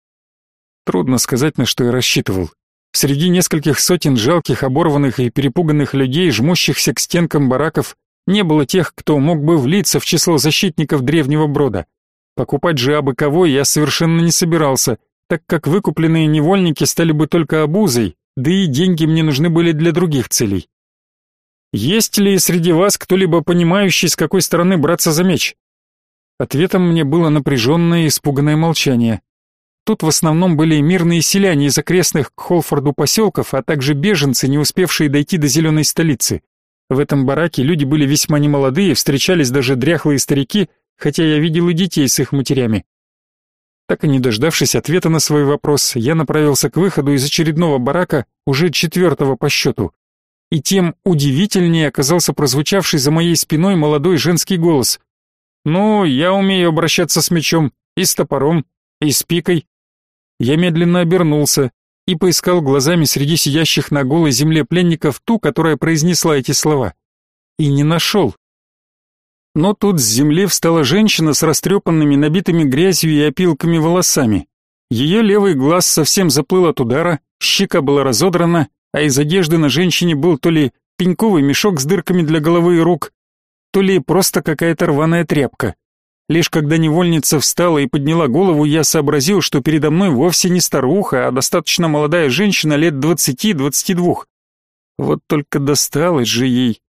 Трудно сказать, на что я рассчитывал. Среди нескольких сотен жалких, оборванных и перепуганных людей, жмущихся к стенкам бараков, не было тех, кто мог бы влиться в число защитников древнего брода. Покупать же абы кого я совершенно не собирался, так как выкупленные невольники стали бы только обузой, да и деньги мне нужны были для других целей. Есть ли среди вас кто-либо понимающий, с какой стороны браться за меч? Ответом мне было напряженное и испуганное молчание. Тут в основном были мирные селяне из окрестных к Холфорду поселков, а также беженцы, не успевшие дойти до зеленой столицы. В этом бараке люди были весьма немолодые, встречались даже дряхлые старики, хотя я видел и детей с их матерями. Так и не дождавшись ответа на свой вопрос, я направился к выходу из очередного барака, уже четвертого по счету. И тем удивительнее оказался прозвучавший за моей спиной молодой женский голос. «Ну, я умею обращаться с мечом, и с топором, и с пикой». Я медленно обернулся и поискал глазами среди сидящих на голой земле пленников ту, которая произнесла эти слова. И не нашел. Но тут с земли встала женщина с растрепанными, набитыми грязью и опилками волосами. Ее левый глаз совсем заплыл от удара, щека была разодрана, а из одежды на женщине был то ли пеньковый мешок с дырками для головы и рук, то ли просто какая-то рваная тряпка. Лишь когда невольница встала и подняла голову, я сообразил, что передо мной вовсе не старуха, а достаточно молодая женщина лет двадцати-двадцати двух. Вот только досталось же ей.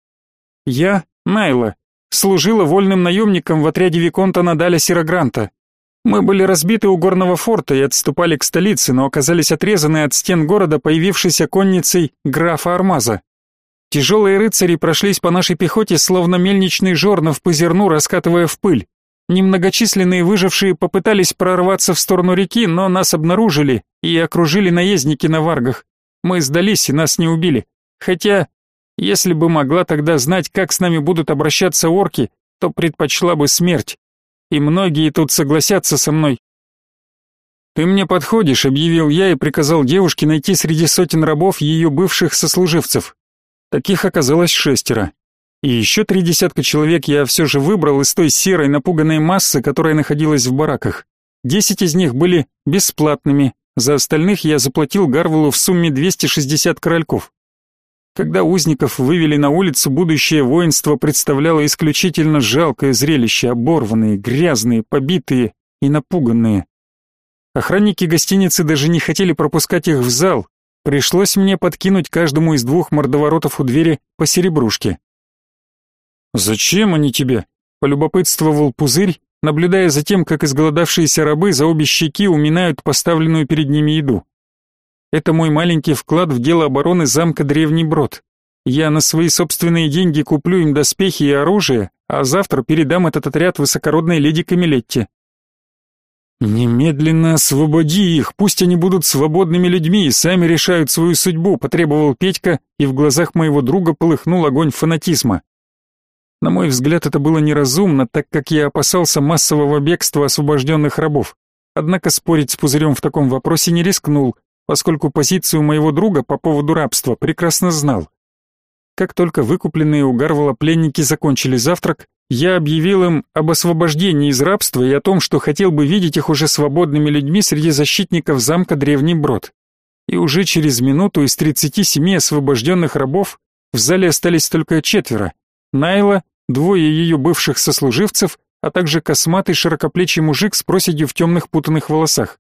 Я, Найла, служила вольным наемником в отряде Виконта Надаля Сирогранта. Мы были разбиты у горного форта и отступали к столице, но оказались отрезаны от стен города появившейся конницей графа Армаза. Тяжелые рыцари прошлись по нашей пехоте, словно мельничный жорнов по зерну, раскатывая в пыль. Немногочисленные выжившие попытались прорваться в сторону реки, но нас обнаружили и окружили наездники на варгах. Мы сдались и нас не убили. Хотя если бы могла тогда знать, как с нами будут обращаться орки, то предпочла бы смерть. и многие тут согласятся со мной. «Ты мне подходишь», — объявил я и приказал девушке найти среди сотен рабов ее бывших сослуживцев. Таких оказалось шестеро. И еще три десятка человек я все же выбрал из той серой напуганной массы, которая находилась в бараках. Десять из них были бесплатными, за остальных я заплатил Гарвелу в сумме 260 корольков. Когда узников вывели на улицу, будущее воинство представляло исключительно жалкое зрелище, оборванные, грязные, побитые и напуганные. Охранники гостиницы даже не хотели пропускать их в зал. Пришлось мне подкинуть каждому из двух мордоворотов у двери по серебрушке. «Зачем они тебе?» — полюбопытствовал пузырь, наблюдая за тем, как изголодавшиеся рабы за обе щеки уминают поставленную перед ними еду. Это мой маленький вклад в дело обороны замка Древний Брод. Я на свои собственные деньги куплю им доспехи и оружие, а завтра передам этот отряд высокородной леди Камилетте. Немедленно освободи их, пусть они будут свободными людьми и сами решают свою судьбу, потребовал Петька, и в глазах моего друга полыхнул огонь фанатизма. На мой взгляд, это было неразумно, так как я опасался массового бегства освобожденных рабов. Однако спорить с пузырем в таком вопросе не рискнул, поскольку позицию моего друга по поводу рабства прекрасно знал. Как только выкупленные у Гарвала пленники закончили завтрак, я объявил им об освобождении из рабства и о том, что хотел бы видеть их уже свободными людьми среди защитников замка Древний Брод. И уже через минуту из 37 освобожденных рабов в зале остались только четверо. Найла, двое ее бывших сослуживцев, а также косматый широкоплечий мужик с проседью в темных путанных волосах.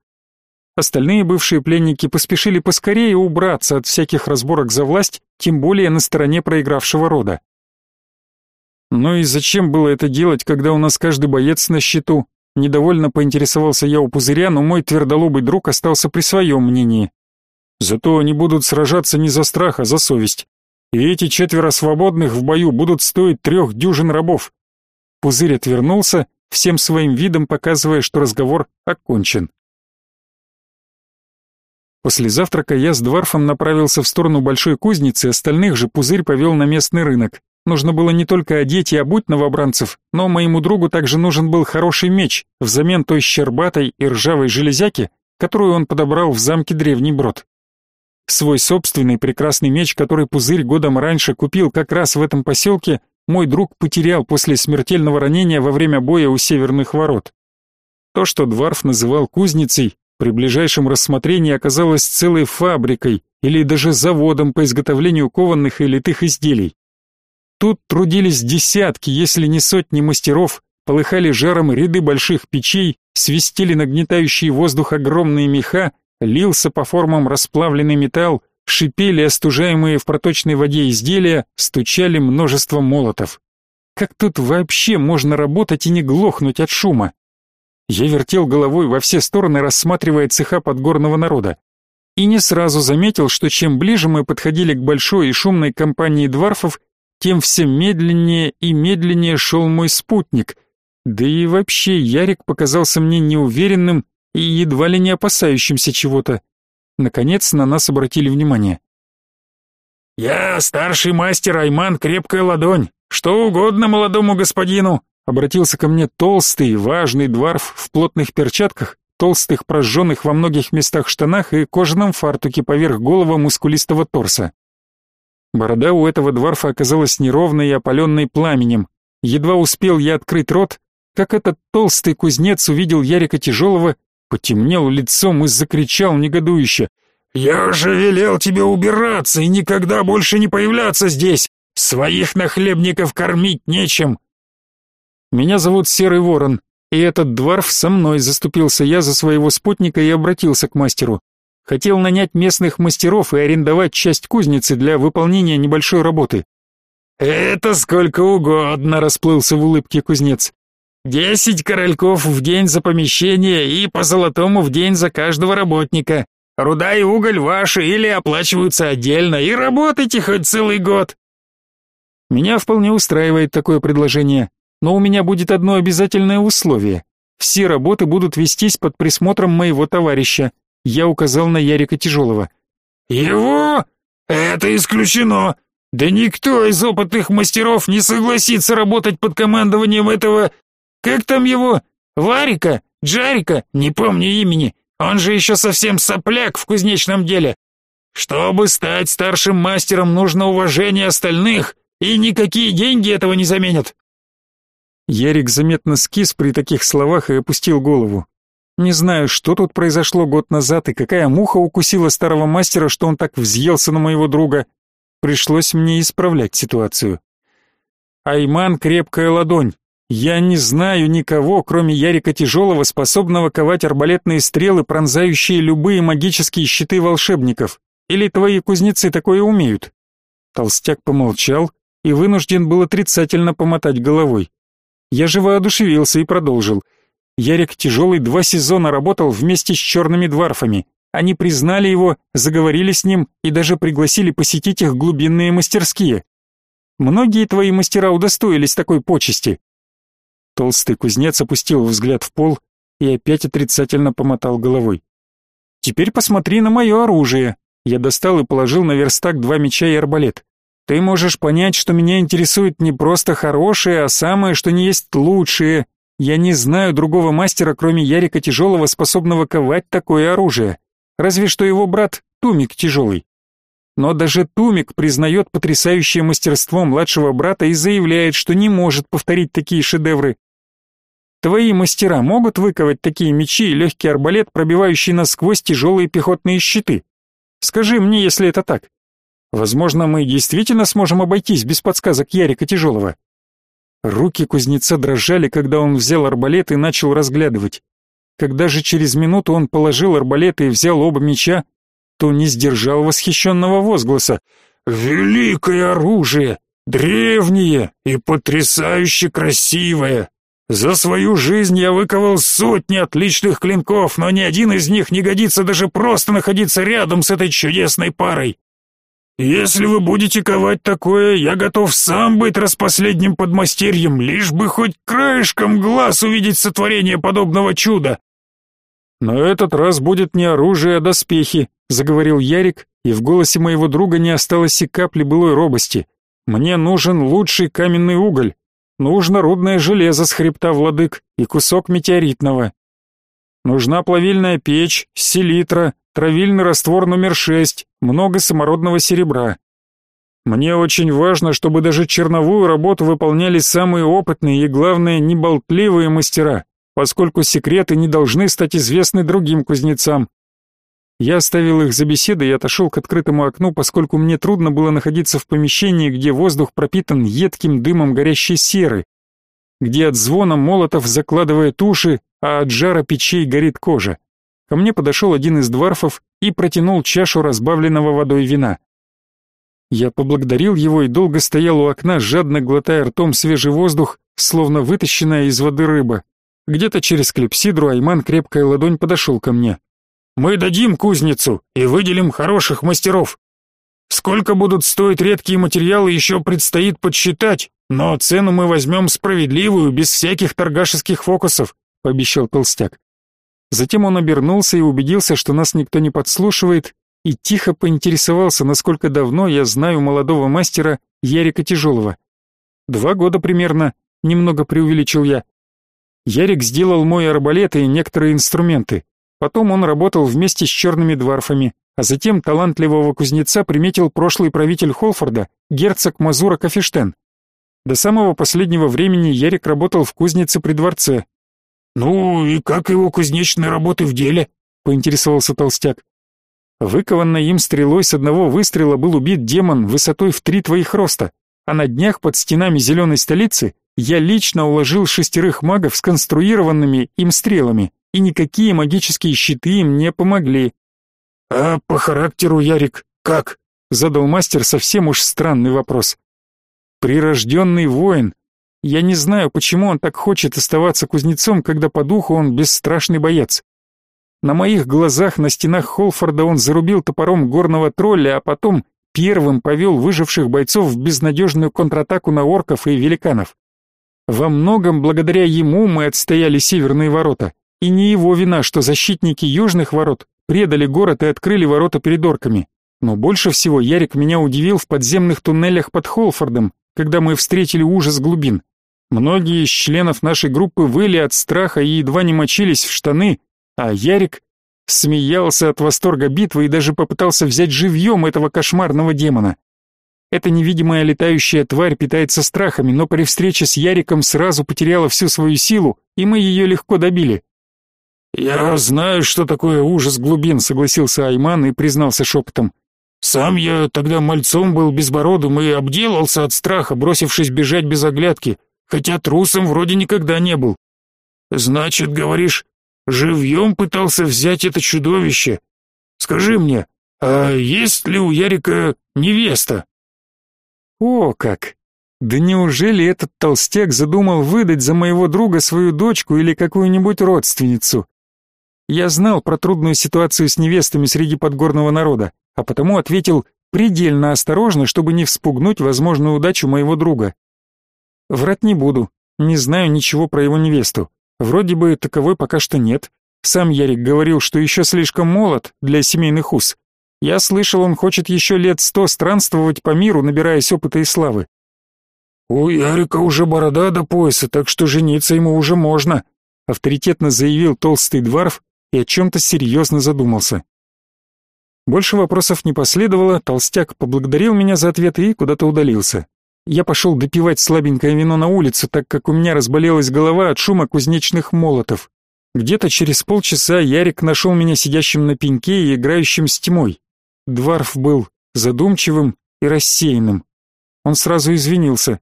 Остальные бывшие пленники поспешили поскорее убраться от всяких разборок за власть, тем более на стороне проигравшего рода. Ну и зачем было это делать, когда у нас каждый боец на счету? Недовольно поинтересовался я у пузыря, но мой твердолобый друг остался при своем мнении. Зато они будут сражаться не за страх, а за совесть. И эти четверо свободных в бою будут стоить трех дюжин рабов. Пузырь отвернулся, всем своим видом показывая, что разговор окончен. После завтрака я с Дварфом направился в сторону большой кузницы, остальных же Пузырь повел на местный рынок. Нужно было не только одеть и обуть новобранцев, но моему другу также нужен был хороший меч взамен той щербатой и ржавой железяки, которую он подобрал в замке Древний Брод. Свой собственный прекрасный меч, который Пузырь годом раньше купил как раз в этом поселке, мой друг потерял после смертельного ранения во время боя у северных ворот. То, что Дварф называл кузницей, при ближайшем рассмотрении оказалось целой фабрикой или даже заводом по изготовлению кованных и литых изделий. Тут трудились десятки, если не сотни мастеров, полыхали жаром ряды больших печей, свистели нагнетающие воздух огромные меха, лился по формам расплавленный металл, шипели остужаемые в проточной воде изделия, стучали множество молотов. Как тут вообще можно работать и не глохнуть от шума? Я вертел головой во все стороны, рассматривая цеха подгорного народа. И не сразу заметил, что чем ближе мы подходили к большой и шумной компании дворфов, тем все медленнее и медленнее шел мой спутник. Да и вообще Ярик показался мне неуверенным и едва ли не опасающимся чего-то. Наконец на нас обратили внимание. «Я старший мастер Айман Крепкая Ладонь. Что угодно молодому господину», обратился ко мне толстый, важный дворф в плотных перчатках, толстых прожженных во многих местах штанах и кожаном фартуке поверх голого мускулистого торса. Борода у этого дворфа оказалась неровной и опаленной пламенем. Едва успел я открыть рот, как этот толстый кузнец увидел Ярика Тяжелого, потемнел лицом и закричал негодующе. «Я же велел тебе убираться и никогда больше не появляться здесь! Своих нахлебников кормить нечем!» «Меня зовут Серый Ворон, и этот дворф со мной заступился я за своего спутника и обратился к мастеру. Хотел нанять местных мастеров и арендовать часть кузницы для выполнения небольшой работы. «Это сколько угодно», — расплылся в улыбке кузнец. «Десять корольков в день за помещение и по золотому в день за каждого работника. Руда и уголь ваши или оплачиваются отдельно, и работайте хоть целый год». Меня вполне устраивает такое предложение, но у меня будет одно обязательное условие. Все работы будут вестись под присмотром моего товарища. Я указал на Ярика Тяжелого. «Его? Это исключено! Да никто из опытных мастеров не согласится работать под командованием этого... Как там его? Варика? Джарика? Не помню имени. Он же еще совсем сопляк в кузнечном деле. Чтобы стать старшим мастером, нужно уважение остальных, и никакие деньги этого не заменят. Ярик заметно скис при таких словах и опустил голову. Не знаю, что тут произошло год назад и какая муха укусила старого мастера, что он так взъелся на моего друга. Пришлось мне исправлять ситуацию. Айман крепкая ладонь. Я не знаю никого, кроме Ярика Тяжелого, способного ковать арбалетные стрелы, пронзающие любые магические щиты волшебников. Или твои кузнецы такое умеют? Толстяк помолчал и вынужден был отрицательно помотать головой. Я же воодушевился и продолжил. Ярик Тяжелый два сезона работал вместе с черными дварфами. Они признали его, заговорили с ним и даже пригласили посетить их глубинные мастерские. Многие твои мастера удостоились такой почести. Толстый кузнец опустил взгляд в пол и опять отрицательно помотал головой. Теперь посмотри на мое оружие. Я достал и положил на верстак два меча и арбалет. Ты можешь понять, что меня интересует не просто хорошее, а самое, что не есть лучшее. Я не знаю другого мастера, кроме Ярика Тяжелого, способного ковать такое оружие. Разве что его брат Тумик Тяжелый. Но даже Тумик признает потрясающее мастерство младшего брата и заявляет, что не может повторить такие шедевры. Твои мастера могут выковать такие мечи и легкий арбалет, пробивающий насквозь тяжелые пехотные щиты? Скажи мне, если это так. Возможно, мы действительно сможем обойтись без подсказок Ярика Тяжелого. Руки кузнеца дрожали, когда он взял арбалет и начал разглядывать. Когда же через минуту он положил арбалет и взял оба меча, то не сдержал восхищенного возгласа. «Великое оружие! Древнее и потрясающе красивое! За свою жизнь я выковал сотни отличных клинков, но ни один из них не годится даже просто находиться рядом с этой чудесной парой. Если вы будете ковать такое, я готов сам быть распоследним подмастерьем, лишь бы хоть краешком глаз увидеть сотворение подобного чуда. Но этот раз будет не оружие, а доспехи, заговорил Ярик, и в голосе моего друга не осталось и капли былой робости. Мне нужен лучший каменный уголь, нужно рудное железо с хребта владык и кусок метеоритного. Нужна плавильная печь, селитра, травильный раствор номер шесть, много самородного серебра. Мне очень важно, чтобы даже черновую работу выполняли самые опытные и, главное, неболтливые мастера, поскольку секреты не должны стать известны другим кузнецам. Я оставил их за беседой и отошел к открытому окну, поскольку мне трудно было находиться в помещении, где воздух пропитан едким дымом горящей серы, где от звона молотов закладывает уши, а от жара печей горит кожа. Ко мне подошел один из дворфов и протянул чашу разбавленного водой вина. Я поблагодарил его и долго стоял у окна, жадно глотая ртом свежий воздух, словно вытащенная из воды рыба. Где-то через клепсидру Айман крепкая ладонь подошел ко мне. «Мы дадим кузницу и выделим хороших мастеров. Сколько будут стоить редкие материалы, еще предстоит подсчитать, но цену мы возьмем справедливую, без всяких торгашеских фокусов», — пообещал толстяк. Затем он обернулся и убедился, что нас никто не подслушивает, и тихо поинтересовался, насколько давно я знаю молодого мастера Ярика Тяжелого. Два года примерно, немного преувеличил я. Ярик сделал мой арбалет и некоторые инструменты. Потом он работал вместе с черными дворфами, а затем талантливого кузнеца приметил прошлый правитель Холфорда, герцог Мазура Кафештен. До самого последнего времени Ярик работал в кузнице при дворце, «Ну и как его кузнечные работы в деле?» — поинтересовался толстяк. Выкованной им стрелой с одного выстрела был убит демон высотой в три твоих роста, а на днях под стенами зеленой столицы я лично уложил шестерых магов сконструированными им стрелами, и никакие магические щиты им не помогли. «А по характеру, Ярик, как?» — задал мастер совсем уж странный вопрос. «Прирожденный воин, я не знаю, почему он так хочет оставаться кузнецом, когда по духу он бесстрашный боец. На моих глазах на стенах Холфорда он зарубил топором горного тролля, а потом первым повел выживших бойцов в безнадежную контратаку на орков и великанов. Во многом благодаря ему мы отстояли северные ворота, и не его вина, что защитники южных ворот предали город и открыли ворота перед орками. Но больше всего Ярик меня удивил в подземных туннелях под Холфордом, когда мы встретили ужас глубин. Многие из членов нашей группы выли от страха и едва не мочились в штаны, а Ярик смеялся от восторга битвы и даже попытался взять живьем этого кошмарного демона. Эта невидимая летающая тварь питается страхами, но при встрече с Яриком сразу потеряла всю свою силу, и мы ее легко добили. «Я знаю, что такое ужас глубин», — согласился Айман и признался шепотом. «Сам я тогда мальцом был безбородым и обделался от страха, бросившись бежать без оглядки, хотя трусом вроде никогда не был. Значит, говоришь, живьем пытался взять это чудовище. Скажи мне, а есть ли у Ярика невеста?» О, как! Да неужели этот толстяк задумал выдать за моего друга свою дочку или какую-нибудь родственницу? Я знал про трудную ситуацию с невестами среди подгорного народа, а потому ответил предельно осторожно, чтобы не вспугнуть возможную удачу моего друга. Врать не буду, не знаю ничего про его невесту. Вроде бы таковой пока что нет. Сам Ярик говорил, что еще слишком молод для семейных уз. Я слышал, он хочет еще лет сто странствовать по миру, набираясь опыта и славы. «У Ярика уже борода до пояса, так что жениться ему уже можно», авторитетно заявил толстый дворф и о чем-то серьезно задумался. Больше вопросов не последовало, толстяк поблагодарил меня за ответы и куда-то удалился. Я пошел допивать слабенькое вино на улице, так как у меня разболелась голова от шума кузнечных молотов. Где-то через полчаса Ярик нашел меня сидящим на пеньке и играющим с тьмой. Дварф был задумчивым и рассеянным. Он сразу извинился.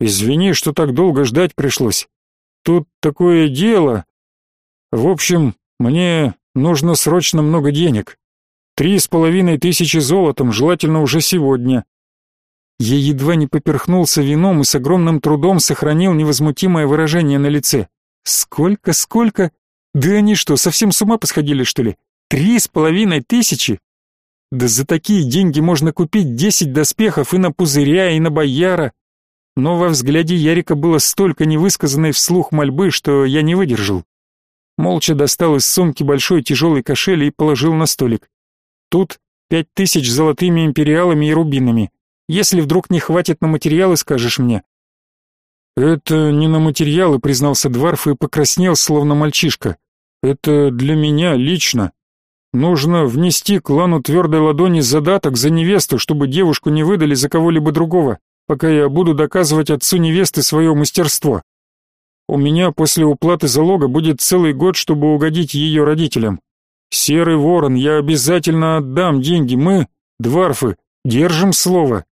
«Извини, что так долго ждать пришлось. Тут такое дело. В общем, мне нужно срочно много денег. Три с половиной тысячи золотом, желательно уже сегодня». Я едва не поперхнулся вином и с огромным трудом сохранил невозмутимое выражение на лице. «Сколько, сколько? Да они что, совсем с ума посходили, что ли? Три с половиной тысячи? Да за такие деньги можно купить десять доспехов и на пузыря, и на бояра. Но во взгляде Ярика было столько невысказанной вслух мольбы, что я не выдержал. Молча достал из сумки большой тяжелый кошель и положил на столик. Тут пять тысяч золотыми империалами и рубинами. Если вдруг не хватит на материалы, скажешь мне. Это не на материалы, признался Дварф и покраснел, словно мальчишка. Это для меня лично. Нужно внести клану твердой ладони задаток за невесту, чтобы девушку не выдали за кого-либо другого, пока я буду доказывать отцу невесты свое мастерство. У меня после уплаты залога будет целый год, чтобы угодить ее родителям. Серый ворон, я обязательно отдам деньги, мы, дварфы, держим слово.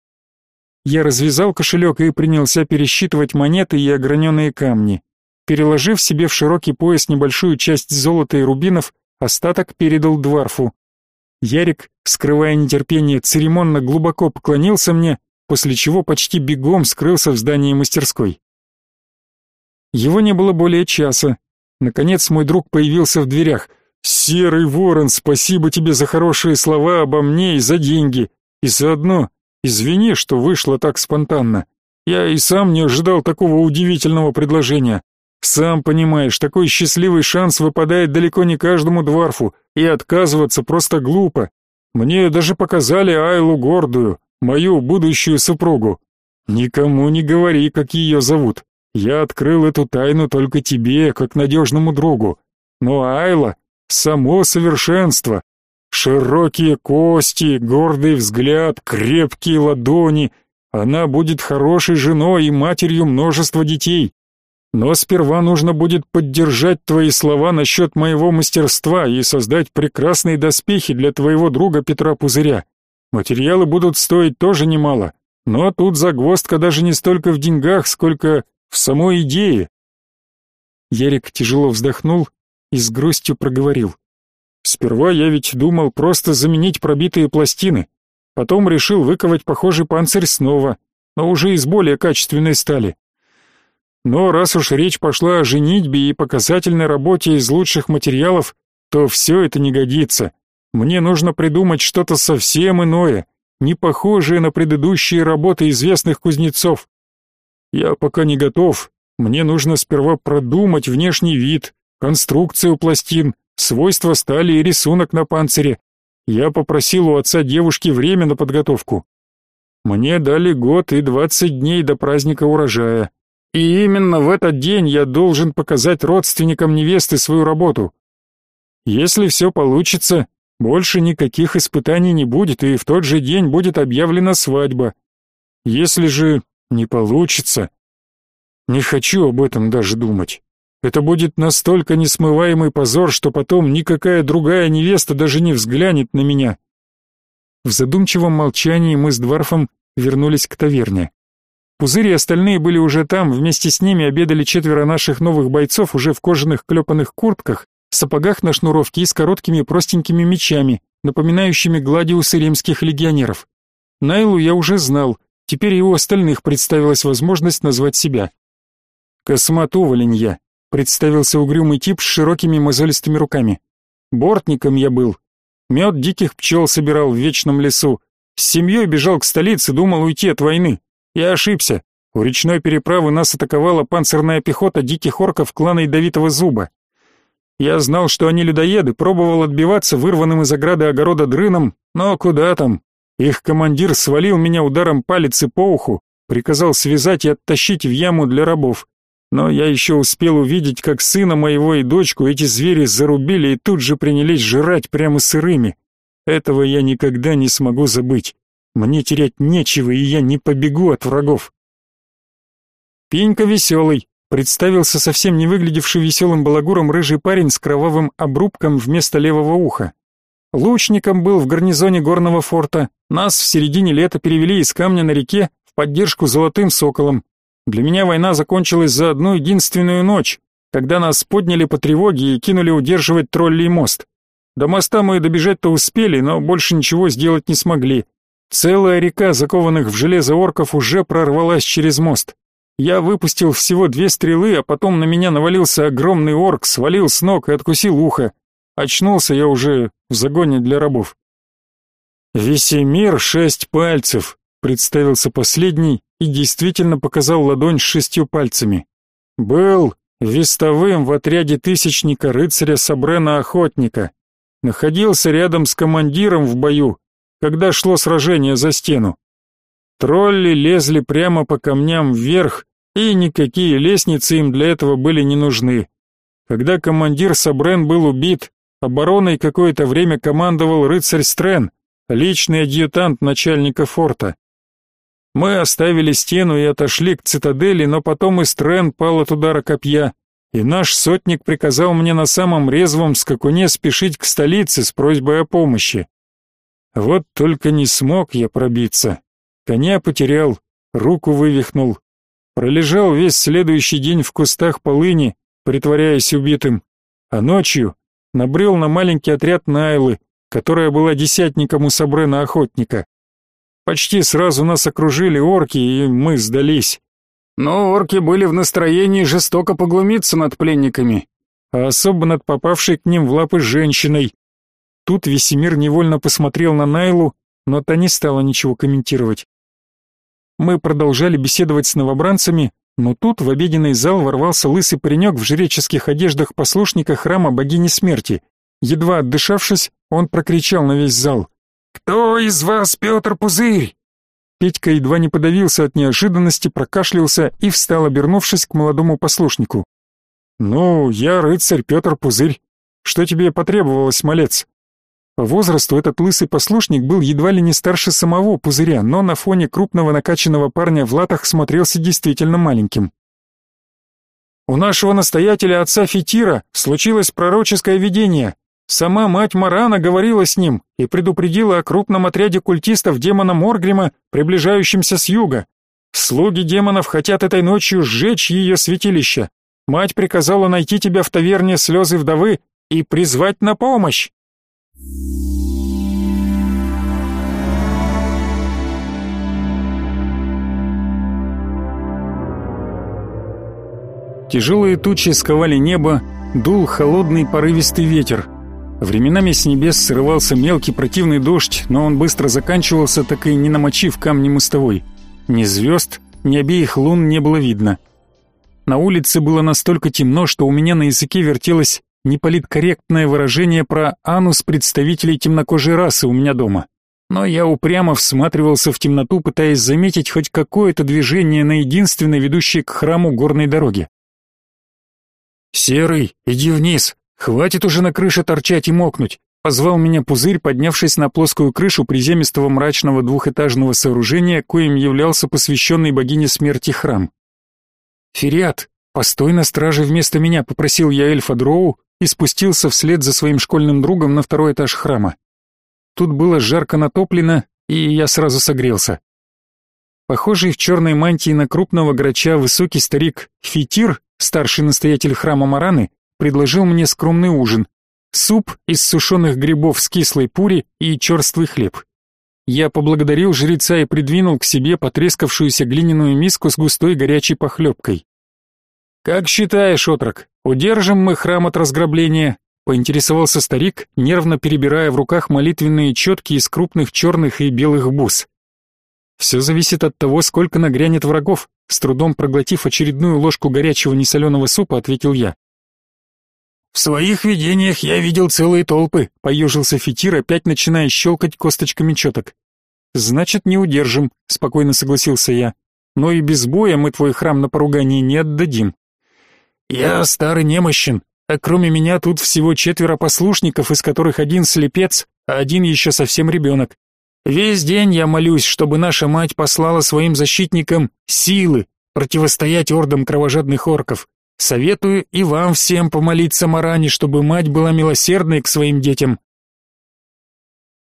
Я развязал кошелек и принялся пересчитывать монеты и ограненные камни. Переложив себе в широкий пояс небольшую часть золота и рубинов, Остаток передал Дварфу. Ярик, скрывая нетерпение, церемонно глубоко поклонился мне, после чего почти бегом скрылся в здании мастерской. Его не было более часа. Наконец мой друг появился в дверях. «Серый ворон, спасибо тебе за хорошие слова обо мне и за деньги. И заодно извини, что вышло так спонтанно. Я и сам не ожидал такого удивительного предложения. Сам понимаешь, такой счастливый шанс выпадает далеко не каждому дворфу, и отказываться просто глупо. Мне даже показали Айлу гордую, мою будущую супругу. Никому не говори, как ее зовут. Я открыл эту тайну только тебе, как надежному другу. Но Айла — само совершенство. Широкие кости, гордый взгляд, крепкие ладони. Она будет хорошей женой и матерью множества детей. Но сперва нужно будет поддержать твои слова насчет моего мастерства и создать прекрасные доспехи для твоего друга Петра Пузыря. Материалы будут стоить тоже немало, но тут загвоздка даже не столько в деньгах, сколько в самой идее. Ярик тяжело вздохнул и с грустью проговорил. Сперва я ведь думал просто заменить пробитые пластины, потом решил выковать похожий панцирь снова, но уже из более качественной стали. Но раз уж речь пошла о женитьбе и показательной работе из лучших материалов, то все это не годится. Мне нужно придумать что-то совсем иное, не похожее на предыдущие работы известных кузнецов. Я пока не готов. Мне нужно сперва продумать внешний вид, конструкцию пластин, свойства стали и рисунок на панцире. Я попросил у отца девушки время на подготовку. Мне дали год и двадцать дней до праздника урожая. И именно в этот день я должен показать родственникам невесты свою работу. Если все получится, больше никаких испытаний не будет, и в тот же день будет объявлена свадьба. Если же не получится, не хочу об этом даже думать. Это будет настолько несмываемый позор, что потом никакая другая невеста даже не взглянет на меня. В задумчивом молчании мы с Дварфом вернулись к таверне. Пузырь и остальные были уже там, вместе с ними обедали четверо наших новых бойцов уже в кожаных клепанных куртках, сапогах на шнуровке и с короткими простенькими мечами, напоминающими гладиусы римских легионеров. Найлу я уже знал, теперь и у остальных представилась возможность назвать себя. Космату Валенья, представился угрюмый тип с широкими мозолистыми руками. Бортником я был. Мед диких пчел собирал в вечном лесу. С семьей бежал к столице, думал уйти от войны. Я ошибся. У речной переправы нас атаковала панцирная пехота диких орков клана Ядовитого Зуба. Я знал, что они людоеды, пробовал отбиваться вырванным из ограды огорода дрыном, но куда там? Их командир свалил меня ударом палицы по уху, приказал связать и оттащить в яму для рабов. Но я еще успел увидеть, как сына моего и дочку эти звери зарубили и тут же принялись жрать прямо сырыми. Этого я никогда не смогу забыть. Мне терять нечего, и я не побегу от врагов. Пенька веселый, представился совсем не выглядевший веселым балагуром рыжий парень с кровавым обрубком вместо левого уха. Лучником был в гарнизоне горного форта. Нас в середине лета перевели из камня на реке в поддержку золотым соколом. Для меня война закончилась за одну единственную ночь, когда нас подняли по тревоге и кинули удерживать троллей мост. До моста мы добежать-то успели, но больше ничего сделать не смогли. Целая река закованных в железо орков уже прорвалась через мост. Я выпустил всего две стрелы, а потом на меня навалился огромный орк, свалил с ног и откусил ухо. Очнулся я уже в загоне для рабов. «Весемир шесть пальцев», — представился последний и действительно показал ладонь с шестью пальцами. «Был вестовым в отряде тысячника рыцаря Сабрена Охотника. Находился рядом с командиром в бою, когда шло сражение за стену. Тролли лезли прямо по камням вверх, и никакие лестницы им для этого были не нужны. Когда командир Сабрен был убит, обороной какое-то время командовал рыцарь Стрен, личный адъютант начальника форта. Мы оставили стену и отошли к цитадели, но потом и Стрен пал от удара копья, и наш сотник приказал мне на самом резвом скакуне спешить к столице с просьбой о помощи. Вот только не смог я пробиться. Коня потерял, руку вывихнул, Пролежал весь следующий день в кустах полыни, притворяясь убитым, а ночью набрел на маленький отряд Найлы, которая была десятником у Сабрена охотника. Почти сразу нас окружили орки, и мы сдались. Но орки были в настроении жестоко поглумиться над пленниками, а особо над попавшей к ним в лапы женщиной. Тут Весемир невольно посмотрел на Найлу, но та не стала ничего комментировать. Мы продолжали беседовать с новобранцами, но тут в обеденный зал ворвался лысый паренек в жреческих одеждах послушника храма богини смерти. Едва отдышавшись, он прокричал на весь зал. «Кто из вас Петр Пузырь?» Петька едва не подавился от неожиданности, прокашлялся и встал, обернувшись к молодому послушнику. «Ну, я рыцарь Петр Пузырь. Что тебе потребовалось, малец?» По возрасту этот лысый послушник был едва ли не старше самого пузыря, но на фоне крупного накачанного парня в латах смотрелся действительно маленьким. У нашего настоятеля отца Фитира случилось пророческое видение. Сама мать Марана говорила с ним и предупредила о крупном отряде культистов демона Моргрима, приближающемся с юга. Слуги демонов хотят этой ночью сжечь ее святилище. Мать приказала найти тебя в таверне слезы вдовы и призвать на помощь. Тяжелые тучи сковали небо, дул холодный порывистый ветер. Временами с небес срывался мелкий противный дождь, но он быстро заканчивался, так и не намочив камни мостовой. Ни звезд, ни обеих лун не было видно. На улице было настолько темно, что у меня на языке вертелось неполиткорректное выражение про анус представителей темнокожей расы у меня дома. но я упрямо всматривался в темноту, пытаясь заметить хоть какое-то движение на единственной ведущей к храму горной дороге. «Серый, иди вниз, хватит уже на крыше торчать и мокнуть», позвал меня пузырь, поднявшись на плоскую крышу приземистого мрачного двухэтажного сооружения, коим являлся посвященный богине смерти храм. «Фериат, постой на страже вместо меня», — попросил я эльфа Дроу и спустился вслед за своим школьным другом на второй этаж храма. Тут было жарко натоплено, и я сразу согрелся. Похожий в черной мантии на крупного грача высокий старик Фитир, старший настоятель храма Мараны, предложил мне скромный ужин. Суп из сушеных грибов с кислой пури и черствый хлеб. Я поблагодарил жреца и придвинул к себе потрескавшуюся глиняную миску с густой горячей похлебкой. «Как считаешь, отрок, удержим мы храм от разграбления?» поинтересовался старик, нервно перебирая в руках молитвенные четки из крупных черных и белых бус. Все зависит от того, сколько нагрянет врагов, с трудом проглотив очередную ложку горячего несоленого супа, ответил я. В своих видениях я видел целые толпы, поежился Фитир, опять начиная щелкать косточками четок. Значит, не удержим, спокойно согласился я. Но и без боя мы твой храм на поругание не отдадим. Я старый немощен, а кроме меня тут всего четверо послушников, из которых один слепец, а один еще совсем ребенок. Весь день я молюсь, чтобы наша мать послала своим защитникам силы противостоять ордам кровожадных орков. Советую и вам всем помолиться Маране, чтобы мать была милосердной к своим детям.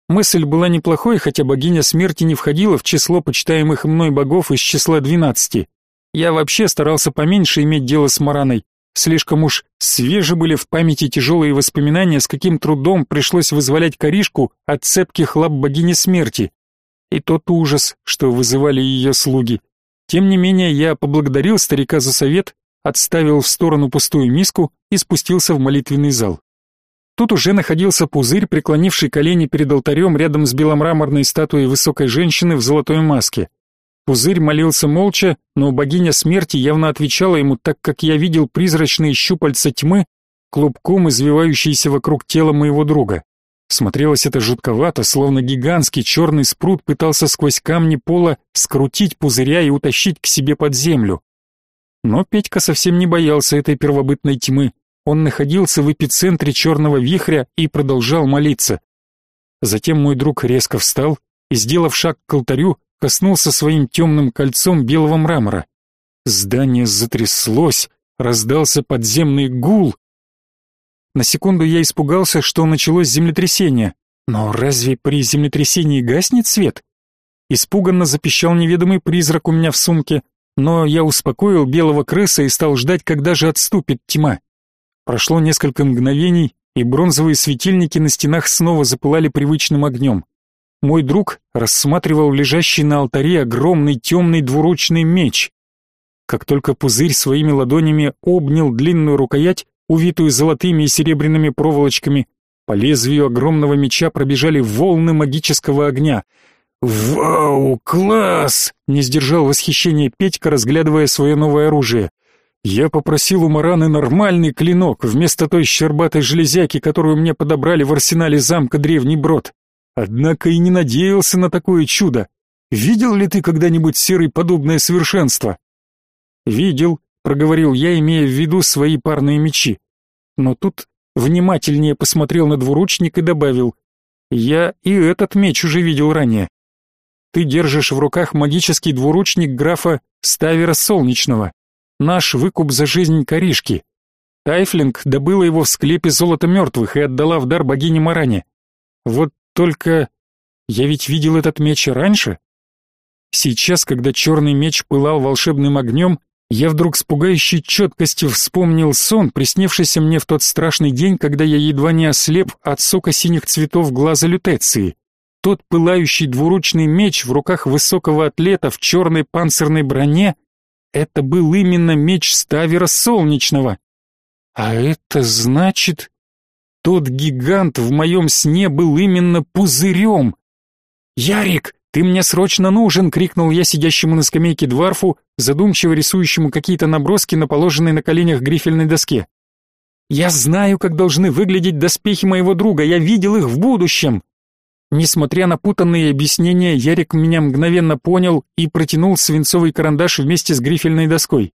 Мысль была неплохой, хотя богиня смерти не входила в число почитаемых мной богов из числа двенадцати. Я вообще старался поменьше иметь дело с Мараной, Слишком уж свежи были в памяти тяжелые воспоминания, с каким трудом пришлось вызволять коришку от цепких лап богини смерти. И тот ужас, что вызывали ее слуги. Тем не менее, я поблагодарил старика за совет, отставил в сторону пустую миску и спустился в молитвенный зал. Тут уже находился пузырь, преклонивший колени перед алтарем рядом с беломраморной статуей высокой женщины в золотой маске. Пузырь молился молча, но богиня смерти явно отвечала ему, так как я видел призрачные щупальца тьмы, клубком извивающиеся вокруг тела моего друга. Смотрелось это жутковато, словно гигантский черный спрут пытался сквозь камни пола скрутить пузыря и утащить к себе под землю. Но Петька совсем не боялся этой первобытной тьмы. Он находился в эпицентре черного вихря и продолжал молиться. Затем мой друг резко встал и, сделав шаг к алтарю, коснулся своим темным кольцом белого мрамора. Здание затряслось, раздался подземный гул. На секунду я испугался, что началось землетрясение. Но разве при землетрясении гаснет свет? Испуганно запищал неведомый призрак у меня в сумке, но я успокоил белого крыса и стал ждать, когда же отступит тьма. Прошло несколько мгновений, и бронзовые светильники на стенах снова запылали привычным огнем. Мой друг рассматривал лежащий на алтаре огромный темный двуручный меч. Как только пузырь своими ладонями обнял длинную рукоять, увитую золотыми и серебряными проволочками, по лезвию огромного меча пробежали волны магического огня. «Вау, класс!» — не сдержал восхищения Петька, разглядывая свое новое оружие. «Я попросил у Мараны нормальный клинок, вместо той щербатой железяки, которую мне подобрали в арсенале замка Древний Брод. Однако и не надеялся на такое чудо. Видел ли ты когда-нибудь серый подобное совершенство? Видел, проговорил я, имея в виду свои парные мечи. Но тут внимательнее посмотрел на двуручник и добавил: "Я и этот меч уже видел ранее. Ты держишь в руках магический двуручник графа Ставера Солнечного. Наш выкуп за жизнь Каришки. Тайфлинг добыла его в склепе золота мертвых и отдала в дар богине Маране. Вот только я ведь видел этот меч раньше. Сейчас, когда черный меч пылал волшебным огнем, я вдруг с пугающей четкостью вспомнил сон, приснившийся мне в тот страшный день, когда я едва не ослеп от сока синих цветов глаза лютеции. Тот пылающий двуручный меч в руках высокого атлета в черной панцирной броне — это был именно меч Ставера Солнечного. А это значит... Тот гигант в моем сне был именно пузырем. «Ярик, ты мне срочно нужен!» — крикнул я сидящему на скамейке дворфу, задумчиво рисующему какие-то наброски на положенной на коленях грифельной доске. «Я знаю, как должны выглядеть доспехи моего друга, я видел их в будущем!» Несмотря на путанные объяснения, Ярик меня мгновенно понял и протянул свинцовый карандаш вместе с грифельной доской.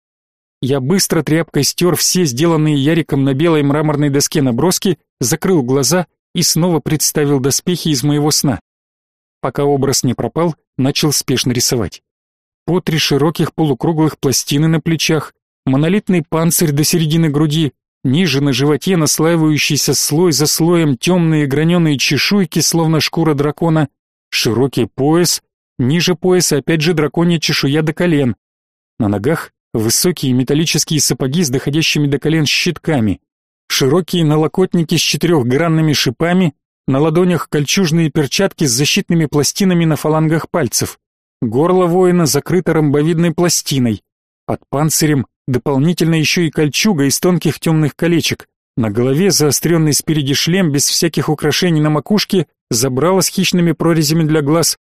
Я быстро тряпкой стер все сделанные Яриком на белой мраморной доске наброски, закрыл глаза и снова представил доспехи из моего сна. Пока образ не пропал, начал спешно рисовать. По три широких полукруглых пластины на плечах, монолитный панцирь до середины груди, Ниже на животе наслаивающийся слой за слоем темные граненые чешуйки, словно шкура дракона, широкий пояс, ниже пояса опять же драконья чешуя до колен. На ногах высокие металлические сапоги с доходящими до колен щитками, широкие налокотники с четырехгранными шипами, на ладонях кольчужные перчатки с защитными пластинами на фалангах пальцев. Горло воина закрыто ромбовидной пластиной. Под панцирем дополнительно еще и кольчуга из тонких темных колечек. На голове заостренный спереди шлем без всяких украшений на макушке, забрало с хищными прорезями для глаз.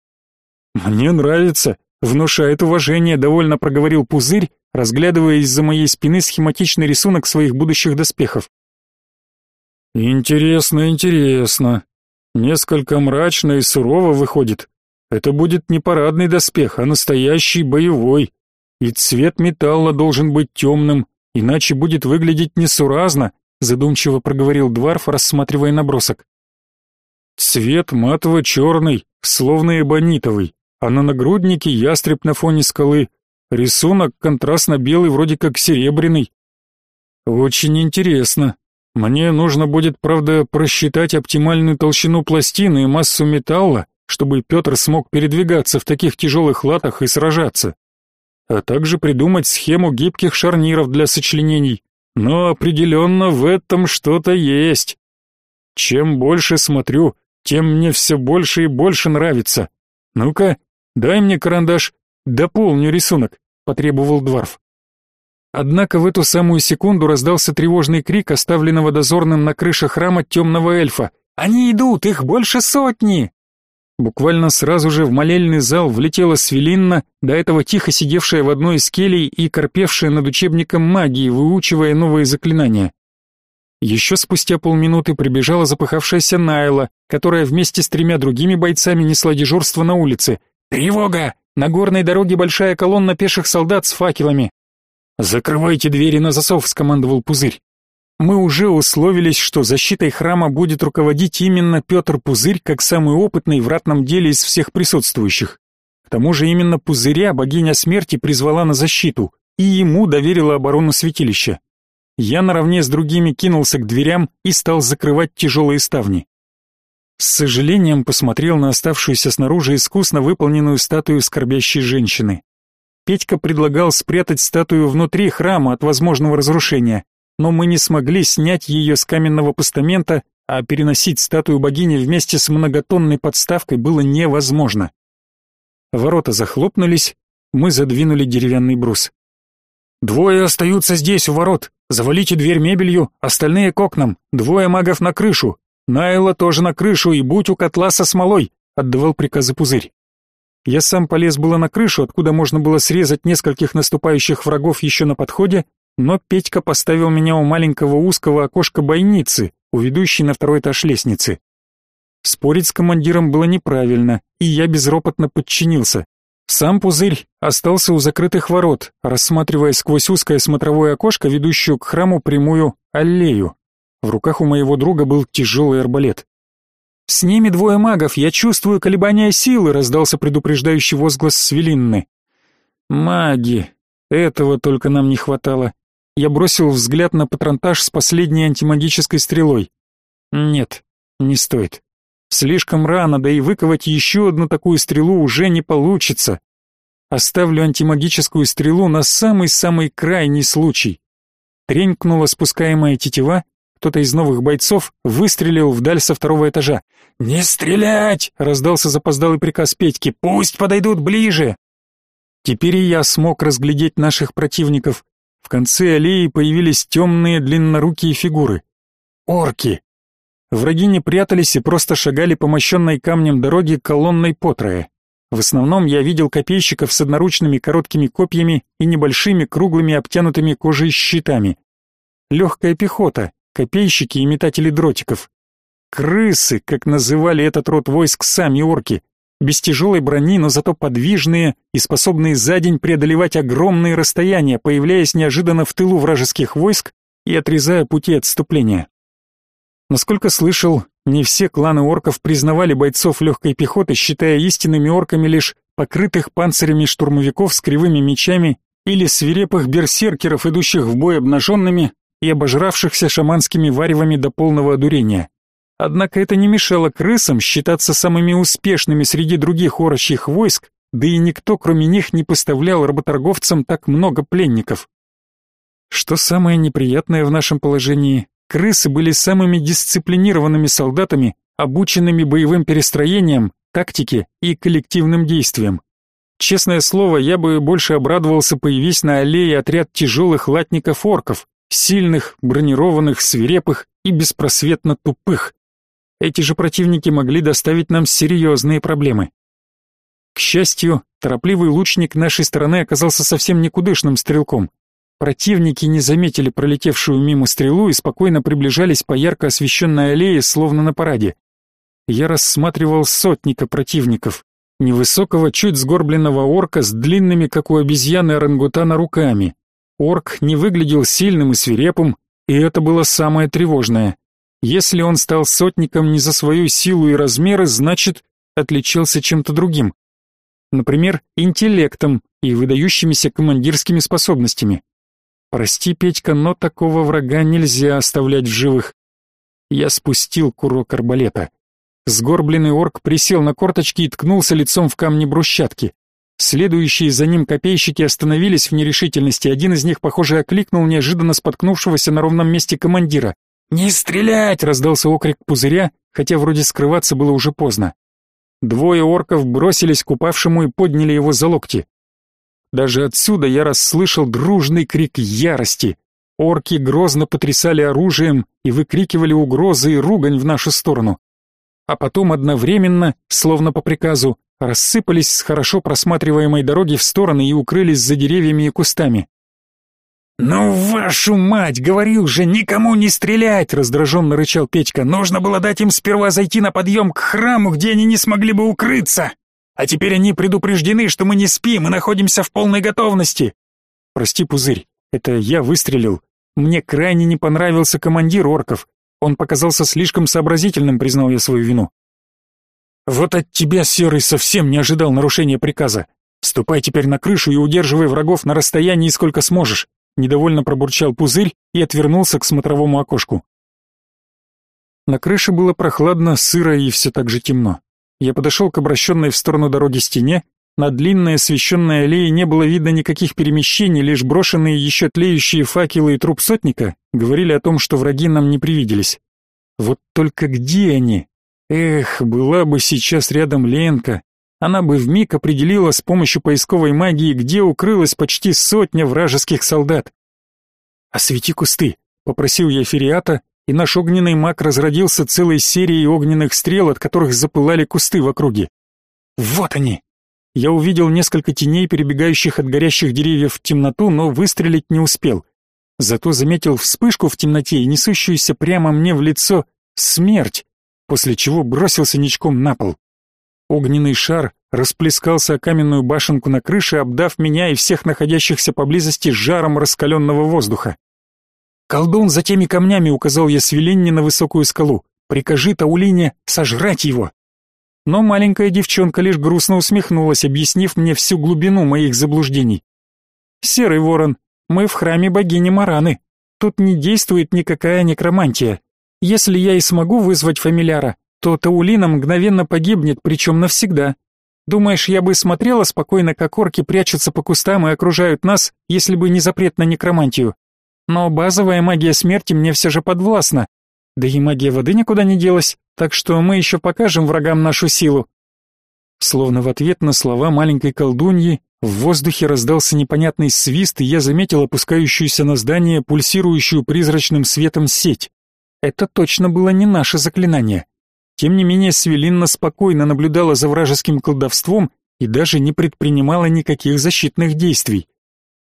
«Мне нравится», — внушает уважение, довольно проговорил пузырь, разглядывая из-за моей спины схематичный рисунок своих будущих доспехов. «Интересно, интересно. Несколько мрачно и сурово выходит. Это будет не парадный доспех, а настоящий боевой. И цвет металла должен быть темным, иначе будет выглядеть несуразно, задумчиво проговорил Дварф, рассматривая набросок. Цвет матово-черный, словно эбонитовый, а на нагруднике ястреб на фоне скалы. Рисунок контрастно-белый, вроде как серебряный. Очень интересно. Мне нужно будет, правда, просчитать оптимальную толщину пластины и массу металла, чтобы Петр смог передвигаться в таких тяжелых латах и сражаться а также придумать схему гибких шарниров для сочленений. Но определенно в этом что-то есть. Чем больше смотрю, тем мне все больше и больше нравится. Ну-ка, дай мне карандаш, дополню рисунок, потребовал Дварф. Однако в эту самую секунду раздался тревожный крик, оставленного дозорным на крыше храма темного эльфа. «Они идут, их больше сотни!» Буквально сразу же в молельный зал влетела Свелинна, до этого тихо сидевшая в одной из келей и корпевшая над учебником магии, выучивая новые заклинания. Еще спустя полминуты прибежала запыхавшаяся Найла, которая вместе с тремя другими бойцами несла дежурство на улице. «Тревога! На горной дороге большая колонна пеших солдат с факелами!» «Закрывайте двери на засов!» — скомандовал Пузырь. Мы уже условились, что защитой храма будет руководить именно Петр Пузырь, как самый опытный в ратном деле из всех присутствующих. К тому же именно Пузыря богиня смерти призвала на защиту, и ему доверила оборону святилища. Я наравне с другими кинулся к дверям и стал закрывать тяжелые ставни. С сожалением посмотрел на оставшуюся снаружи искусно выполненную статую скорбящей женщины. Петька предлагал спрятать статую внутри храма от возможного разрушения, но мы не смогли снять ее с каменного постамента, а переносить статую богини вместе с многотонной подставкой было невозможно. Ворота захлопнулись, мы задвинули деревянный брус. «Двое остаются здесь, у ворот. Завалите дверь мебелью, остальные к окнам. Двое магов на крышу. Найла тоже на крышу и будь у котла со смолой», — отдавал приказы пузырь. Я сам полез было на крышу, откуда можно было срезать нескольких наступающих врагов еще на подходе, но Петька поставил меня у маленького узкого окошка бойницы, у ведущей на второй этаж лестницы. Спорить с командиром было неправильно, и я безропотно подчинился. Сам пузырь остался у закрытых ворот, рассматривая сквозь узкое смотровое окошко, ведущую к храму прямую аллею. В руках у моего друга был тяжелый арбалет. «С ними двое магов, я чувствую колебания силы», — раздался предупреждающий возглас Свелинны. «Маги, этого только нам не хватало. Я бросил взгляд на патронтаж с последней антимагической стрелой. Нет, не стоит. Слишком рано, да и выковать еще одну такую стрелу уже не получится. Оставлю антимагическую стрелу на самый-самый крайний случай. Тренькнула спускаемая тетива, кто-то из новых бойцов выстрелил вдаль со второго этажа. «Не стрелять!» — раздался запоздалый приказ Петьки. «Пусть подойдут ближе!» Теперь и я смог разглядеть наших противников. В конце аллеи появились темные длиннорукие фигуры. Орки! Враги не прятались и просто шагали по мощенной камнем дороге колонной потрое. В основном я видел копейщиков с одноручными короткими копьями и небольшими круглыми обтянутыми кожей щитами. Легкая пехота, копейщики и метатели дротиков. Крысы, как называли этот род войск сами орки, без тяжелой брони, но зато подвижные и способные за день преодолевать огромные расстояния, появляясь неожиданно в тылу вражеских войск и отрезая пути отступления. Насколько слышал, не все кланы орков признавали бойцов легкой пехоты, считая истинными орками лишь покрытых панцирями штурмовиков с кривыми мечами или свирепых берсеркеров, идущих в бой обнаженными и обожравшихся шаманскими варевами до полного одурения. Однако это не мешало крысам считаться самыми успешными среди других орочьих войск, да и никто, кроме них, не поставлял работорговцам так много пленников. Что самое неприятное в нашем положении, крысы были самыми дисциплинированными солдатами, обученными боевым перестроениям, тактике и коллективным действиям. Честное слово, я бы больше обрадовался, появись на аллее отряд тяжелых латников-орков, сильных, бронированных, свирепых и беспросветно тупых. Эти же противники могли доставить нам серьезные проблемы. К счастью, торопливый лучник нашей стороны оказался совсем никудышным стрелком. Противники не заметили пролетевшую мимо стрелу и спокойно приближались по ярко освещенной аллее, словно на параде. Я рассматривал сотника противников. Невысокого, чуть сгорбленного орка с длинными, как у обезьяны орангутана, руками. Орк не выглядел сильным и свирепым, и это было самое тревожное. Если он стал сотником не за свою силу и размеры, значит, отличался чем-то другим. Например, интеллектом и выдающимися командирскими способностями. Прости, Петька, но такого врага нельзя оставлять в живых. Я спустил курок арбалета. Сгорбленный орк присел на корточки и ткнулся лицом в камни брусчатки. Следующие за ним копейщики остановились в нерешительности. Один из них, похоже, окликнул неожиданно споткнувшегося на ровном месте командира. «Не стрелять!» — раздался окрик пузыря, хотя вроде скрываться было уже поздно. Двое орков бросились к упавшему и подняли его за локти. Даже отсюда я расслышал дружный крик ярости. Орки грозно потрясали оружием и выкрикивали угрозы и ругань в нашу сторону. А потом одновременно, словно по приказу, рассыпались с хорошо просматриваемой дороги в стороны и укрылись за деревьями и кустами. «Ну, вашу мать, говорил же, никому не стрелять!» — раздраженно рычал Петька. «Нужно было дать им сперва зайти на подъем к храму, где они не смогли бы укрыться! А теперь они предупреждены, что мы не спим и находимся в полной готовности!» «Прости, Пузырь, это я выстрелил. Мне крайне не понравился командир орков. Он показался слишком сообразительным, признал я свою вину. Вот от тебя, Серый, совсем не ожидал нарушения приказа. Ступай теперь на крышу и удерживай врагов на расстоянии сколько сможешь недовольно пробурчал пузырь и отвернулся к смотровому окошку. На крыше было прохладно, сыро и все так же темно. Я подошел к обращенной в сторону дороги стене, на длинной освещенной аллее не было видно никаких перемещений, лишь брошенные еще тлеющие факелы и труп сотника говорили о том, что враги нам не привиделись. Вот только где они? Эх, была бы сейчас рядом Ленка, она бы вмиг определила с помощью поисковой магии, где укрылась почти сотня вражеских солдат. «Освети кусты», — попросил я Фериата, и наш огненный маг разродился целой серией огненных стрел, от которых запылали кусты в округе. «Вот они!» Я увидел несколько теней, перебегающих от горящих деревьев в темноту, но выстрелить не успел. Зато заметил вспышку в темноте и несущуюся прямо мне в лицо смерть, после чего бросился ничком на пол. Огненный шар расплескался о каменную башенку на крыше, обдав меня и всех находящихся поблизости жаром раскаленного воздуха. «Колдун за теми камнями!» — указал я Свеленне на высокую скалу. «Прикажи Таулине сожрать его!» Но маленькая девчонка лишь грустно усмехнулась, объяснив мне всю глубину моих заблуждений. «Серый ворон, мы в храме богини Мараны. Тут не действует никакая некромантия. Если я и смогу вызвать фамиляра, то Таулина мгновенно погибнет, причем навсегда. Думаешь, я бы смотрела спокойно, как орки прячутся по кустам и окружают нас, если бы не запрет на некромантию? Но базовая магия смерти мне все же подвластна. Да и магия воды никуда не делась, так что мы еще покажем врагам нашу силу. Словно в ответ на слова маленькой колдуньи, в воздухе раздался непонятный свист, и я заметил опускающуюся на здание пульсирующую призрачным светом сеть. Это точно было не наше заклинание. Тем не менее, Свелинна спокойно наблюдала за вражеским колдовством и даже не предпринимала никаких защитных действий.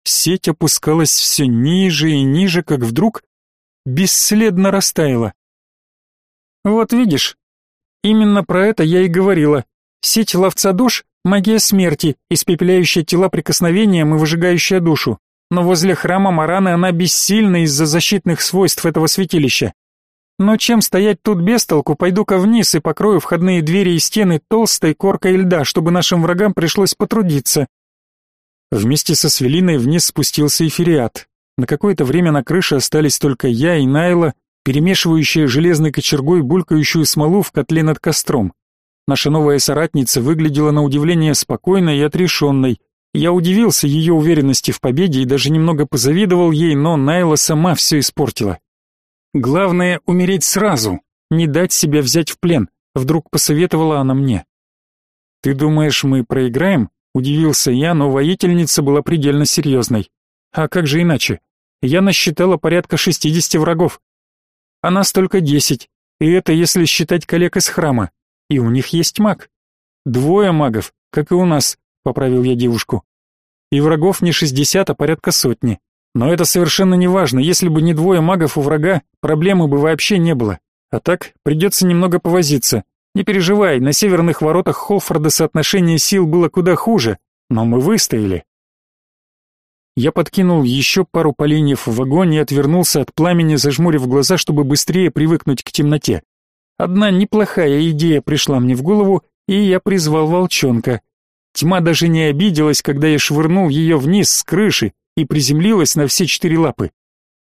Сеть опускалась все ниже и ниже, как вдруг бесследно растаяла. Вот видишь, именно про это я и говорила. Сеть ловца душ — магия смерти, испепеляющая тела прикосновением и выжигающая душу. Но возле храма Мараны она бессильна из-за защитных свойств этого святилища. Но чем стоять тут без толку, пойду-ка вниз и покрою входные двери и стены толстой коркой льда, чтобы нашим врагам пришлось потрудиться. Вместе со Свелиной вниз спустился эфириат. На какое-то время на крыше остались только я и Найла, перемешивающая железной кочергой булькающую смолу в котле над костром. Наша новая соратница выглядела на удивление спокойной и отрешенной. Я удивился ее уверенности в победе и даже немного позавидовал ей, но Найла сама все испортила. Главное — умереть сразу, не дать себя взять в плен, вдруг посоветовала она мне. «Ты думаешь, мы проиграем?» Удивился я, но воительница была предельно серьезной. А как же иначе? Я насчитала порядка шестидесяти врагов. А нас только десять, и это если считать коллег из храма. И у них есть маг. Двое магов, как и у нас, поправил я девушку. И врагов не шестьдесят, а порядка сотни. Но это совершенно не важно, если бы не двое магов у врага, проблемы бы вообще не было. А так придется немного повозиться. Не переживай, на северных воротах Холфорда соотношение сил было куда хуже, но мы выстояли. Я подкинул еще пару поленьев в вагоне и отвернулся от пламени, зажмурив глаза, чтобы быстрее привыкнуть к темноте. Одна неплохая идея пришла мне в голову, и я призвал волчонка. Тьма даже не обиделась, когда я швырнул ее вниз с крыши и приземлилась на все четыре лапы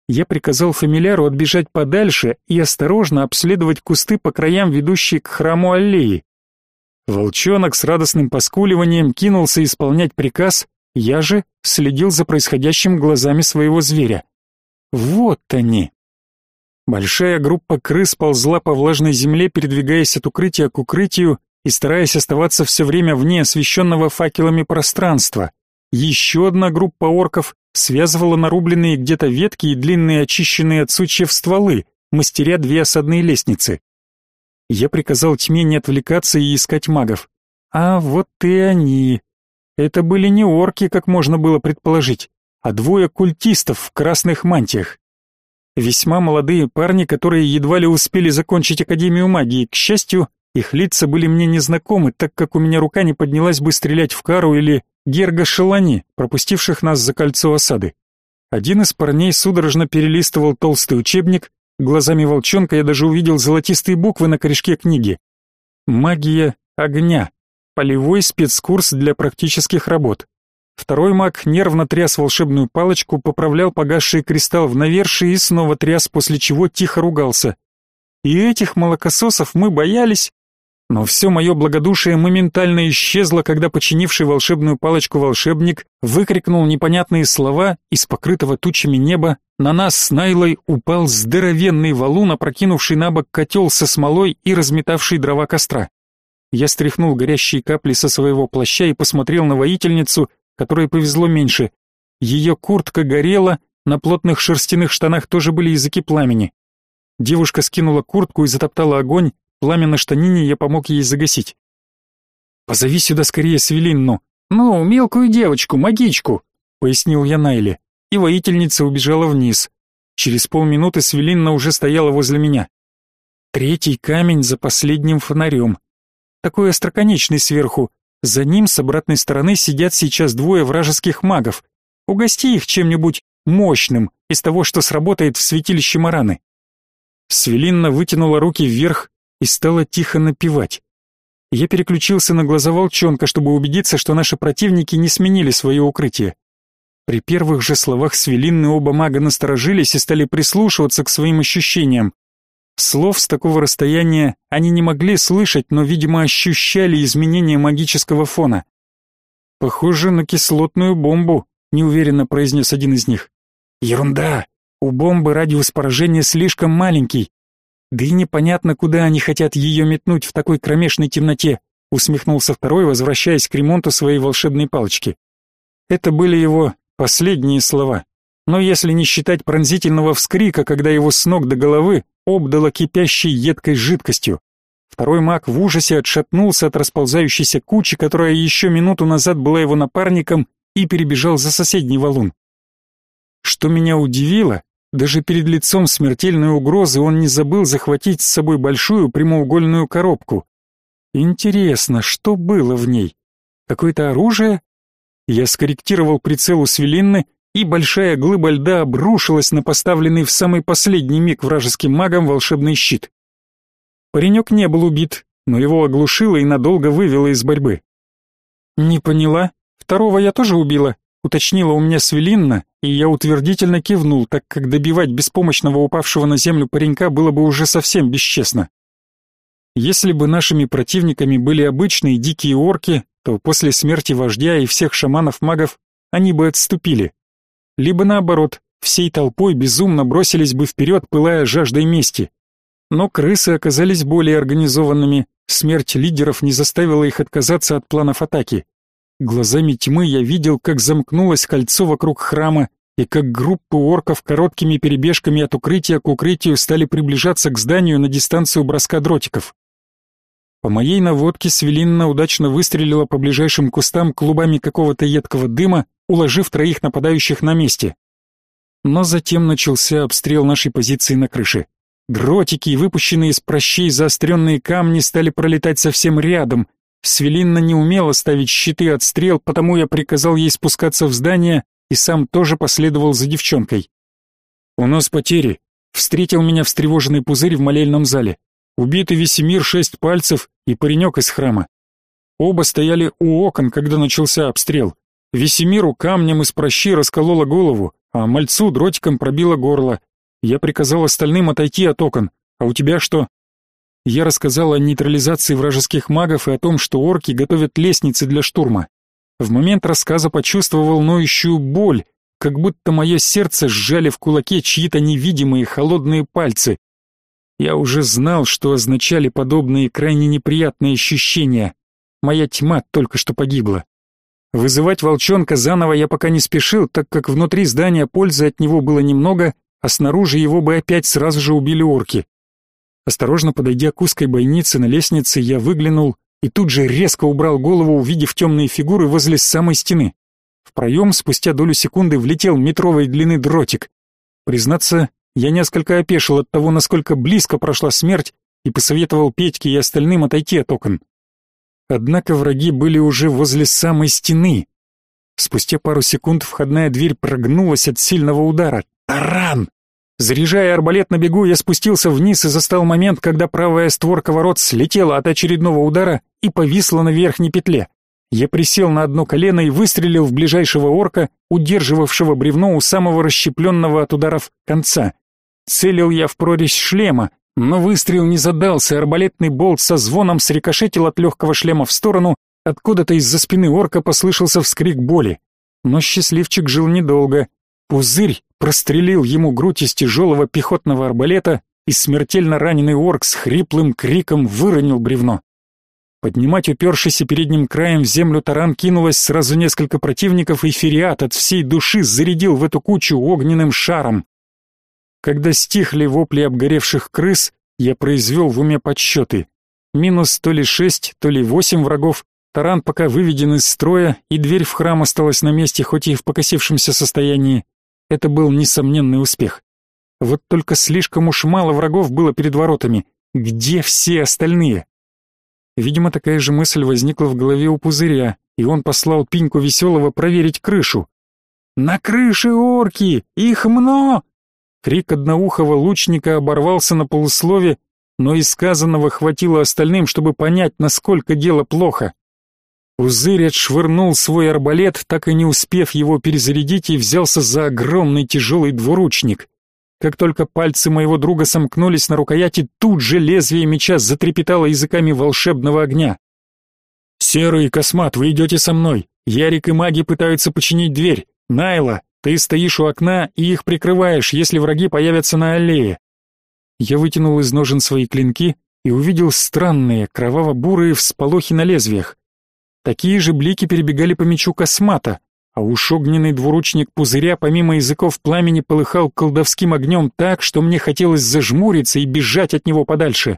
я приказал фамиляру отбежать подальше и осторожно обследовать кусты по краям ведущей к храму аллеи. Волчонок с радостным поскуливанием кинулся исполнять приказ, я же следил за происходящим глазами своего зверя. Вот они. Большая группа крыс ползла по влажной земле, передвигаясь от укрытия к укрытию и стараясь оставаться все время вне освещенного факелами пространства. Еще одна группа орков связывала нарубленные где-то ветки и длинные очищенные от сучьев стволы, мастеря две осадные лестницы. Я приказал тьме не отвлекаться и искать магов. А вот и они. Это были не орки, как можно было предположить, а двое культистов в красных мантиях. Весьма молодые парни, которые едва ли успели закончить Академию магии. К счастью, их лица были мне незнакомы, так как у меня рука не поднялась бы стрелять в Кару или Герга Шелани, пропустивших нас за кольцо осады. Один из парней судорожно перелистывал толстый учебник, глазами волчонка я даже увидел золотистые буквы на корешке книги. «Магия огня. Полевой спецкурс для практических работ». Второй маг нервно тряс волшебную палочку, поправлял погасший кристалл в навершие и снова тряс, после чего тихо ругался. И этих молокососов мы боялись, но все мое благодушие моментально исчезло, когда починивший волшебную палочку волшебник выкрикнул непонятные слова из покрытого тучами неба. На нас с Найлой упал здоровенный валун, опрокинувший на бок котел со смолой и разметавший дрова костра. Я стряхнул горящие капли со своего плаща и посмотрел на воительницу, которой повезло меньше. Ее куртка горела, на плотных шерстяных штанах тоже были языки пламени. Девушка скинула куртку и затоптала огонь, Пламя на штанине я помог ей загасить. «Позови сюда скорее Свелинну. Ну, мелкую девочку, магичку», — пояснил я Найле. И воительница убежала вниз. Через полминуты Свелинна уже стояла возле меня. Третий камень за последним фонарем. Такой остроконечный сверху. За ним с обратной стороны сидят сейчас двое вражеских магов. Угости их чем-нибудь мощным из того, что сработает в святилище Мараны. Свелинна вытянула руки вверх, и стала тихо напевать. Я переключился на глаза волчонка, чтобы убедиться, что наши противники не сменили свое укрытие. При первых же словах Свелинны оба мага насторожились и стали прислушиваться к своим ощущениям. Слов с такого расстояния они не могли слышать, но, видимо, ощущали изменения магического фона. «Похоже на кислотную бомбу», — неуверенно произнес один из них. «Ерунда! У бомбы радиус поражения слишком маленький. Да и непонятно, куда они хотят ее метнуть в такой кромешной темноте, усмехнулся второй, возвращаясь к ремонту своей волшебной палочки. Это были его последние слова. Но если не считать пронзительного вскрика, когда его с ног до головы обдало кипящей едкой жидкостью. Второй маг в ужасе отшатнулся от расползающейся кучи, которая еще минуту назад была его напарником, и перебежал за соседний валун. Что меня удивило, Даже перед лицом смертельной угрозы он не забыл захватить с собой большую прямоугольную коробку. Интересно, что было в ней? Какое-то оружие? Я скорректировал прицел у Свелинны, и большая глыба льда обрушилась на поставленный в самый последний миг вражеским магом волшебный щит. Паренек не был убит, но его оглушило и надолго вывело из борьбы. «Не поняла. Второго я тоже убила», — уточнила у меня Свелинна, и я утвердительно кивнул, так как добивать беспомощного упавшего на землю паренька было бы уже совсем бесчестно. Если бы нашими противниками были обычные дикие орки, то после смерти вождя и всех шаманов-магов они бы отступили. Либо наоборот, всей толпой безумно бросились бы вперед, пылая жаждой мести. Но крысы оказались более организованными, смерть лидеров не заставила их отказаться от планов атаки. Глазами тьмы я видел, как замкнулось кольцо вокруг храма, и как группы орков короткими перебежками от укрытия к укрытию стали приближаться к зданию на дистанцию броска дротиков. По моей наводке Свелинна удачно выстрелила по ближайшим кустам клубами какого-то едкого дыма, уложив троих нападающих на месте. Но затем начался обстрел нашей позиции на крыше. Дротики выпущенные из прощей заостренные камни стали пролетать совсем рядом. Свелинна не умела ставить щиты от стрел, потому я приказал ей спускаться в здание и сам тоже последовал за девчонкой. «У нас потери», — встретил меня встревоженный пузырь в молельном зале. Убитый Весемир шесть пальцев и паренек из храма. Оба стояли у окон, когда начался обстрел. Весемиру камнем из прощи расколола голову, а мальцу дротиком пробило горло. Я приказал остальным отойти от окон. А у тебя что? Я рассказал о нейтрализации вражеских магов и о том, что орки готовят лестницы для штурма. В момент рассказа почувствовал ноющую боль, как будто мое сердце сжали в кулаке чьи-то невидимые холодные пальцы. Я уже знал, что означали подобные крайне неприятные ощущения. Моя тьма только что погибла. Вызывать волчонка заново я пока не спешил, так как внутри здания пользы от него было немного, а снаружи его бы опять сразу же убили орки. Осторожно подойдя к узкой бойнице на лестнице, я выглянул и тут же резко убрал голову, увидев темные фигуры возле самой стены. В проем спустя долю секунды влетел метровой длины дротик. Признаться, я несколько опешил от того, насколько близко прошла смерть, и посоветовал Петьке и остальным отойти от окон. Однако враги были уже возле самой стены. Спустя пару секунд входная дверь прогнулась от сильного удара. Таран! Заряжая арбалет на бегу, я спустился вниз и застал момент, когда правая створка ворот слетела от очередного удара и повисла на верхней петле. Я присел на одно колено и выстрелил в ближайшего орка, удерживавшего бревно у самого расщепленного от ударов конца. Целил я в прорезь шлема, но выстрел не задался, арбалетный болт со звоном срикошетил от легкого шлема в сторону, откуда-то из-за спины орка послышался вскрик боли. Но счастливчик жил недолго. Пузырь прострелил ему грудь из тяжелого пехотного арбалета, и смертельно раненый орк с хриплым криком выронил бревно. Поднимать упершийся передним краем в землю таран кинулось сразу несколько противников, и Фериат от всей души зарядил в эту кучу огненным шаром. Когда стихли вопли обгоревших крыс, я произвел в уме подсчеты. Минус то ли шесть, то ли восемь врагов, таран пока выведен из строя, и дверь в храм осталась на месте, хоть и в покосившемся состоянии. Это был несомненный успех. Вот только слишком уж мало врагов было перед воротами. Где все остальные? Видимо, такая же мысль возникла в голове у пузыря, и он послал Пиньку Веселого проверить крышу. «На крыше орки! Их мно!» Крик одноухого лучника оборвался на полуслове, но и сказанного хватило остальным, чтобы понять, насколько дело плохо. Узырь отшвырнул свой арбалет, так и не успев его перезарядить, и взялся за огромный тяжелый двуручник. Как только пальцы моего друга сомкнулись на рукояти, тут же лезвие меча затрепетало языками волшебного огня. «Серый и Космат, вы идете со мной. Ярик и маги пытаются починить дверь. Найла, ты стоишь у окна и их прикрываешь, если враги появятся на аллее. Я вытянул из ножен свои клинки и увидел странные кроваво-бурые всполохи на лезвиях. Такие же блики перебегали по мечу космата, а уж огненный двуручник пузыря помимо языков пламени полыхал колдовским огнем так, что мне хотелось зажмуриться и бежать от него подальше.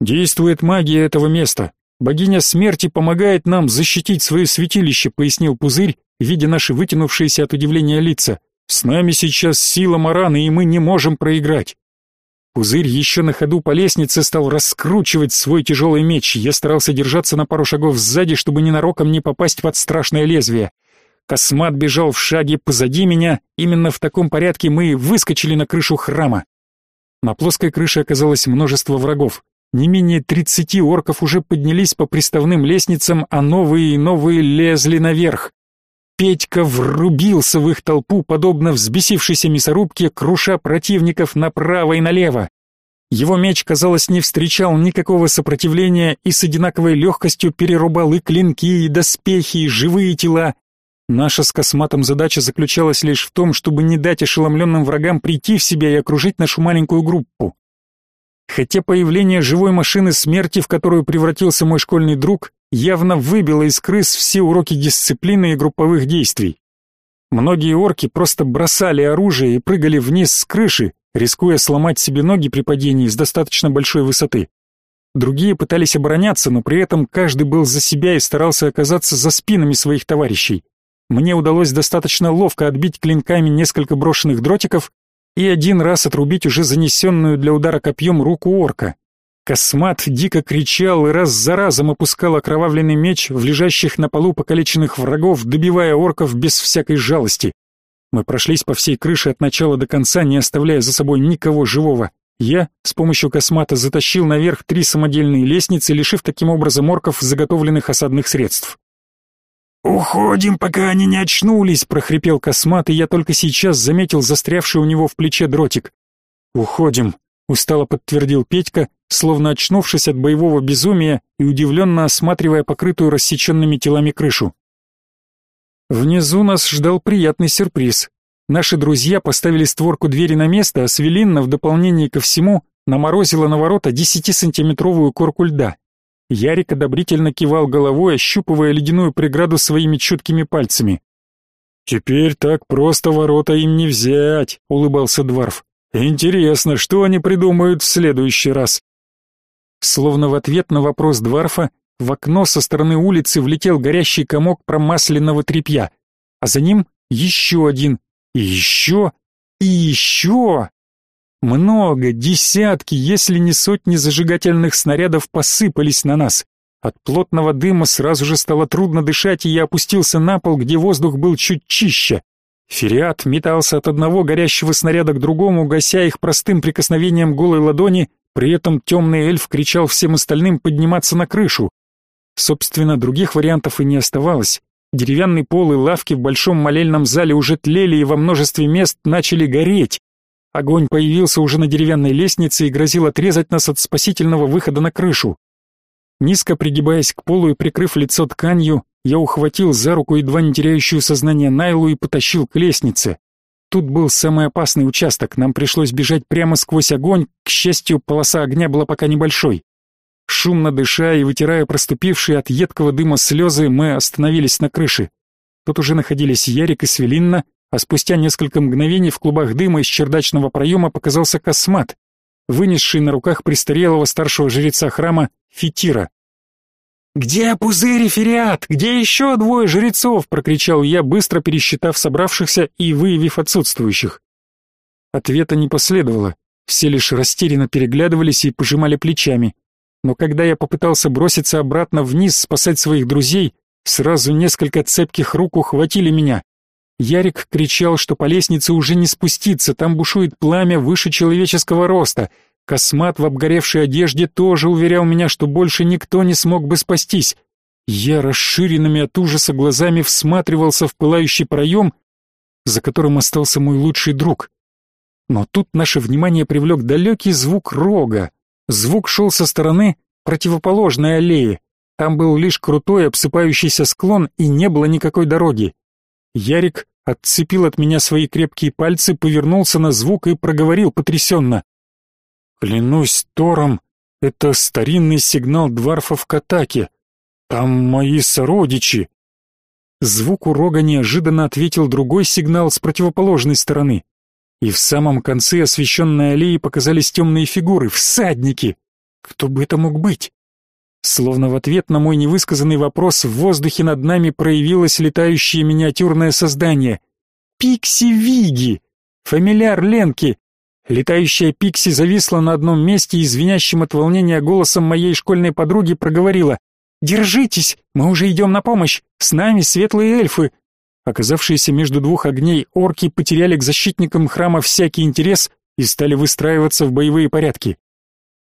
Действует магия этого места. Богиня смерти помогает нам защитить свое святилище, пояснил пузырь видя наши вытянувшиеся от удивления лица. С нами сейчас сила Марана, и мы не можем проиграть. Пузырь еще на ходу по лестнице стал раскручивать свой тяжелый меч. Я старался держаться на пару шагов сзади, чтобы ненароком не попасть под страшное лезвие. Космат бежал в шаге позади меня. Именно в таком порядке мы выскочили на крышу храма. На плоской крыше оказалось множество врагов. Не менее тридцати орков уже поднялись по приставным лестницам, а новые и новые лезли наверх. Петька врубился в их толпу, подобно взбесившейся мясорубке, круша противников направо и налево. Его меч, казалось, не встречал никакого сопротивления и с одинаковой легкостью перерубал и клинки, и доспехи, и живые тела. Наша с косматом задача заключалась лишь в том, чтобы не дать ошеломленным врагам прийти в себя и окружить нашу маленькую группу. Хотя появление живой машины смерти, в которую превратился мой школьный друг, явно выбило из крыс все уроки дисциплины и групповых действий. Многие орки просто бросали оружие и прыгали вниз с крыши, рискуя сломать себе ноги при падении с достаточно большой высоты. Другие пытались обороняться, но при этом каждый был за себя и старался оказаться за спинами своих товарищей. Мне удалось достаточно ловко отбить клинками несколько брошенных дротиков и один раз отрубить уже занесенную для удара копьем руку орка. Космат дико кричал и раз за разом опускал окровавленный меч в лежащих на полу покалеченных врагов, добивая орков без всякой жалости. Мы прошлись по всей крыше от начала до конца, не оставляя за собой никого живого. Я с помощью космата затащил наверх три самодельные лестницы, лишив таким образом орков заготовленных осадных средств. «Уходим, пока они не очнулись!» — прохрипел космат, и я только сейчас заметил застрявший у него в плече дротик. «Уходим!» — устало подтвердил Петька, словно очнувшись от боевого безумия и удивленно осматривая покрытую рассеченными телами крышу. Внизу нас ждал приятный сюрприз. Наши друзья поставили створку двери на место, а Свелинна в дополнение ко всему наморозила на ворота десятисантиметровую корку льда. Ярик одобрительно кивал головой, ощупывая ледяную преграду своими чуткими пальцами. «Теперь так просто ворота им не взять», — улыбался Дварф. «Интересно, что они придумают в следующий раз?» Словно в ответ на вопрос Дварфа, в окно со стороны улицы влетел горящий комок промасленного тряпья, а за ним еще один, и еще, и еще. Много, десятки, если не сотни зажигательных снарядов посыпались на нас. От плотного дыма сразу же стало трудно дышать, и я опустился на пол, где воздух был чуть чище. Фериат метался от одного горящего снаряда к другому, гася их простым прикосновением голой ладони, при этом темный эльф кричал всем остальным подниматься на крышу. Собственно, других вариантов и не оставалось. Деревянный пол и лавки в большом молельном зале уже тлели и во множестве мест начали гореть. Огонь появился уже на деревянной лестнице и грозил отрезать нас от спасительного выхода на крышу. Низко пригибаясь к полу и прикрыв лицо тканью, я ухватил за руку едва не теряющую сознание Найлу и потащил к лестнице. Тут был самый опасный участок, нам пришлось бежать прямо сквозь огонь, к счастью, полоса огня была пока небольшой. Шумно дыша и вытирая проступившие от едкого дыма слезы, мы остановились на крыше. Тут уже находились Ярик и Свелинна, а спустя несколько мгновений в клубах дыма из чердачного проема показался космат, вынесший на руках престарелого старшего жреца храма Фитира. «Где пузырь и фериат? Где еще двое жрецов?» — прокричал я, быстро пересчитав собравшихся и выявив отсутствующих. Ответа не последовало, все лишь растерянно переглядывались и пожимали плечами. Но когда я попытался броситься обратно вниз спасать своих друзей, сразу несколько цепких рук ухватили меня. Ярик кричал, что по лестнице уже не спуститься, там бушует пламя выше человеческого роста — Космат в обгоревшей одежде тоже уверял меня, что больше никто не смог бы спастись. Я расширенными от ужаса глазами всматривался в пылающий проем, за которым остался мой лучший друг. Но тут наше внимание привлек далекий звук рога. Звук шел со стороны противоположной аллеи. Там был лишь крутой обсыпающийся склон и не было никакой дороги. Ярик отцепил от меня свои крепкие пальцы, повернулся на звук и проговорил потрясенно. Клянусь Тором, это старинный сигнал дварфов к атаке. Там мои сородичи. Звуку рога неожиданно ответил другой сигнал с противоположной стороны. И в самом конце освещенной аллеи показались темные фигуры, всадники. Кто бы это мог быть? Словно в ответ на мой невысказанный вопрос в воздухе над нами проявилось летающее миниатюрное создание. Пикси-Виги! Фамильяр Ленки! Летающая Пикси зависла на одном месте и звенящим от волнения голосом моей школьной подруги проговорила «Держитесь, мы уже идем на помощь, с нами светлые эльфы». Оказавшиеся между двух огней орки потеряли к защитникам храма всякий интерес и стали выстраиваться в боевые порядки.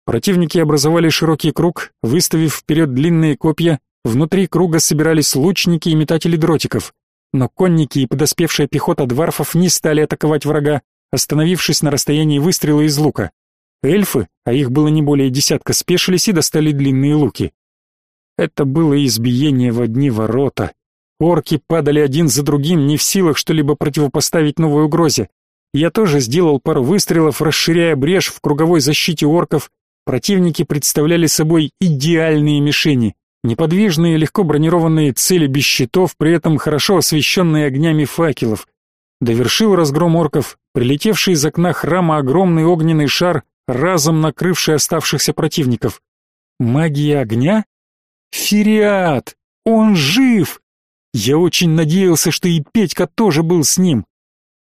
Противники образовали широкий круг, выставив вперед длинные копья, внутри круга собирались лучники и метатели дротиков. Но конники и подоспевшая пехота дварфов не стали атаковать врага, остановившись на расстоянии выстрела из лука. Эльфы, а их было не более десятка, спешились и достали длинные луки. Это было избиение в одни ворота. Орки падали один за другим, не в силах что-либо противопоставить новой угрозе. Я тоже сделал пару выстрелов, расширяя брешь в круговой защите орков. Противники представляли собой идеальные мишени. Неподвижные, легко бронированные цели без щитов, при этом хорошо освещенные огнями факелов. Довершил разгром орков, прилетевший из окна храма огромный огненный шар, разом накрывший оставшихся противников. Магия огня? Фириат! Он жив! Я очень надеялся, что и Петька тоже был с ним.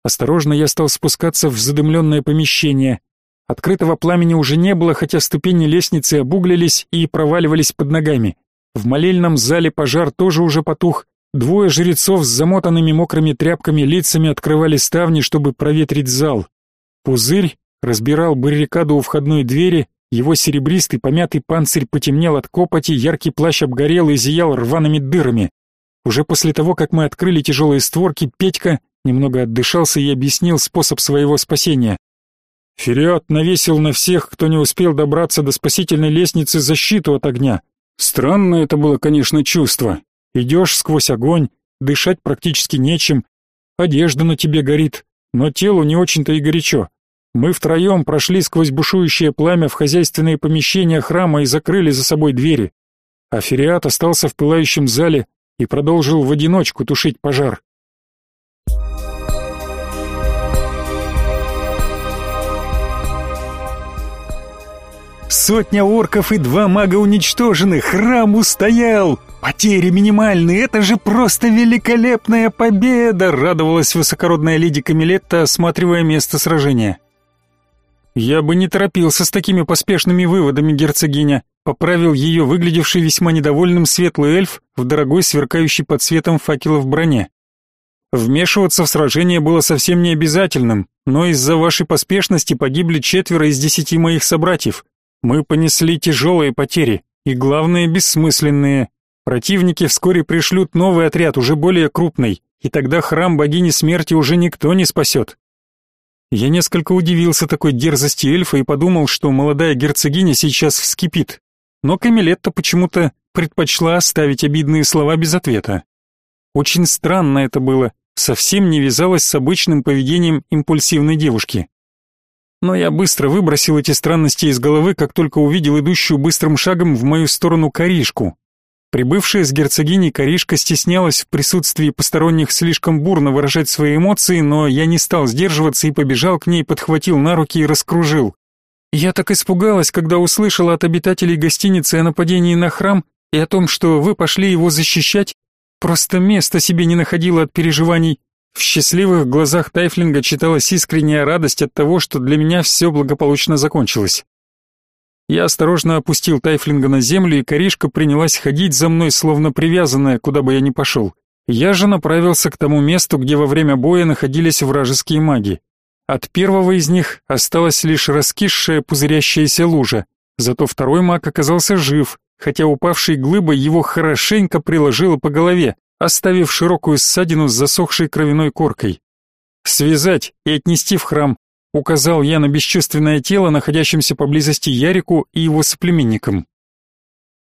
Осторожно я стал спускаться в задымленное помещение. Открытого пламени уже не было, хотя ступени лестницы обуглились и проваливались под ногами. В молельном зале пожар тоже уже потух. Двое жрецов с замотанными мокрыми тряпками лицами открывали ставни, чтобы проветрить зал. Пузырь разбирал баррикаду у входной двери, его серебристый помятый панцирь потемнел от копоти, яркий плащ обгорел и зиял рваными дырами. Уже после того, как мы открыли тяжелые створки, Петька немного отдышался и объяснил способ своего спасения. Фериат навесил на всех, кто не успел добраться до спасительной лестницы, защиту от огня. Странное это было, конечно, чувство. Идешь сквозь огонь, дышать практически нечем, одежда на тебе горит, но телу не очень-то и горячо. Мы втроем прошли сквозь бушующее пламя в хозяйственные помещения храма и закрыли за собой двери. А Фериат остался в пылающем зале и продолжил в одиночку тушить пожар. Сотня орков и два мага уничтожены, храм устоял! Потери минимальные, это же просто великолепная победа! Радовалась высокородная леди Камилетта, осматривая место сражения. Я бы не торопился с такими поспешными выводами, герцогиня, поправил ее выглядевший весьма недовольным светлый эльф в дорогой сверкающей под светом факелов броне. Вмешиваться в сражение было совсем не обязательным, но из-за вашей поспешности погибли четверо из десяти моих собратьев. Мы понесли тяжелые потери, и главное, бессмысленные. Противники вскоре пришлют новый отряд, уже более крупный, и тогда храм богини смерти уже никто не спасет. Я несколько удивился такой дерзости эльфа и подумал, что молодая герцогиня сейчас вскипит. Но Камилетта почему-то предпочла оставить обидные слова без ответа. Очень странно это было, совсем не вязалось с обычным поведением импульсивной девушки. Но я быстро выбросил эти странности из головы, как только увидел идущую быстрым шагом в мою сторону Каришку. Прибывшая с герцогиней Каришка стеснялась в присутствии посторонних слишком бурно выражать свои эмоции, но я не стал сдерживаться и побежал к ней, подхватил на руки и раскружил. Я так испугалась, когда услышала от обитателей гостиницы о нападении на храм и о том, что вы пошли его защищать. Просто места себе не находила от переживаний. В счастливых глазах Тайфлинга читалась искренняя радость от того, что для меня все благополучно закончилось. Я осторожно опустил Тайфлинга на землю, и коришка принялась ходить за мной, словно привязанная, куда бы я ни пошел. Я же направился к тому месту, где во время боя находились вражеские маги. От первого из них осталась лишь раскисшая пузырящаяся лужа, зато второй маг оказался жив, хотя упавшей глыбой его хорошенько приложило по голове, оставив широкую ссадину с засохшей кровяной коркой. «Связать и отнести в храм», указал я на бесчувственное тело, находящемся поблизости Ярику и его соплеменникам.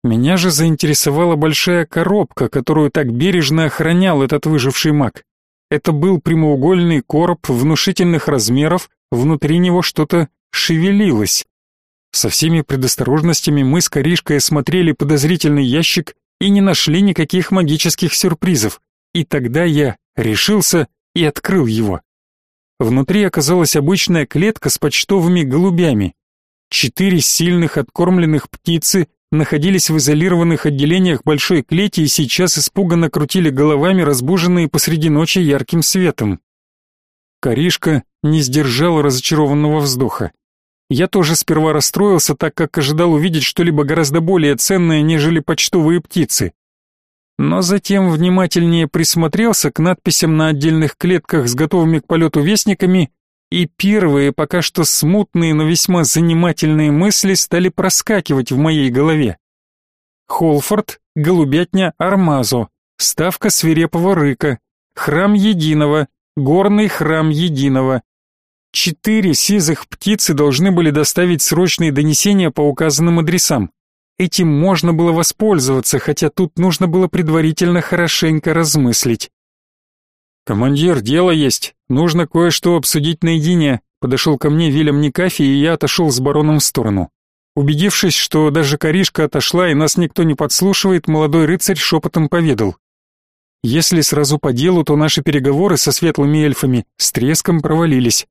Меня же заинтересовала большая коробка, которую так бережно охранял этот выживший маг. Это был прямоугольный короб внушительных размеров, внутри него что-то шевелилось. Со всеми предосторожностями мы с Коришкой осмотрели подозрительный ящик и не нашли никаких магических сюрпризов. И тогда я решился и открыл его. Внутри оказалась обычная клетка с почтовыми голубями. Четыре сильных откормленных птицы находились в изолированных отделениях большой клети и сейчас испуганно крутили головами, разбуженные посреди ночи ярким светом. Коришка не сдержала разочарованного вздоха. Я тоже сперва расстроился, так как ожидал увидеть что-либо гораздо более ценное, нежели почтовые птицы. Но затем внимательнее присмотрелся к надписям на отдельных клетках с готовыми к полету вестниками, и первые, пока что смутные, но весьма занимательные мысли стали проскакивать в моей голове. Холфорд, голубятня Армазо, ставка свирепого рыка, храм единого, горный храм единого, Четыре сизых птицы должны были доставить срочные донесения по указанным адресам. Этим можно было воспользоваться, хотя тут нужно было предварительно хорошенько размыслить. «Командир, дело есть. Нужно кое-что обсудить наедине», — подошел ко мне Вильям Никафи, и я отошел с бароном в сторону. Убедившись, что даже коришка отошла и нас никто не подслушивает, молодой рыцарь шепотом поведал. Если сразу по делу, то наши переговоры со светлыми эльфами с треском провалились.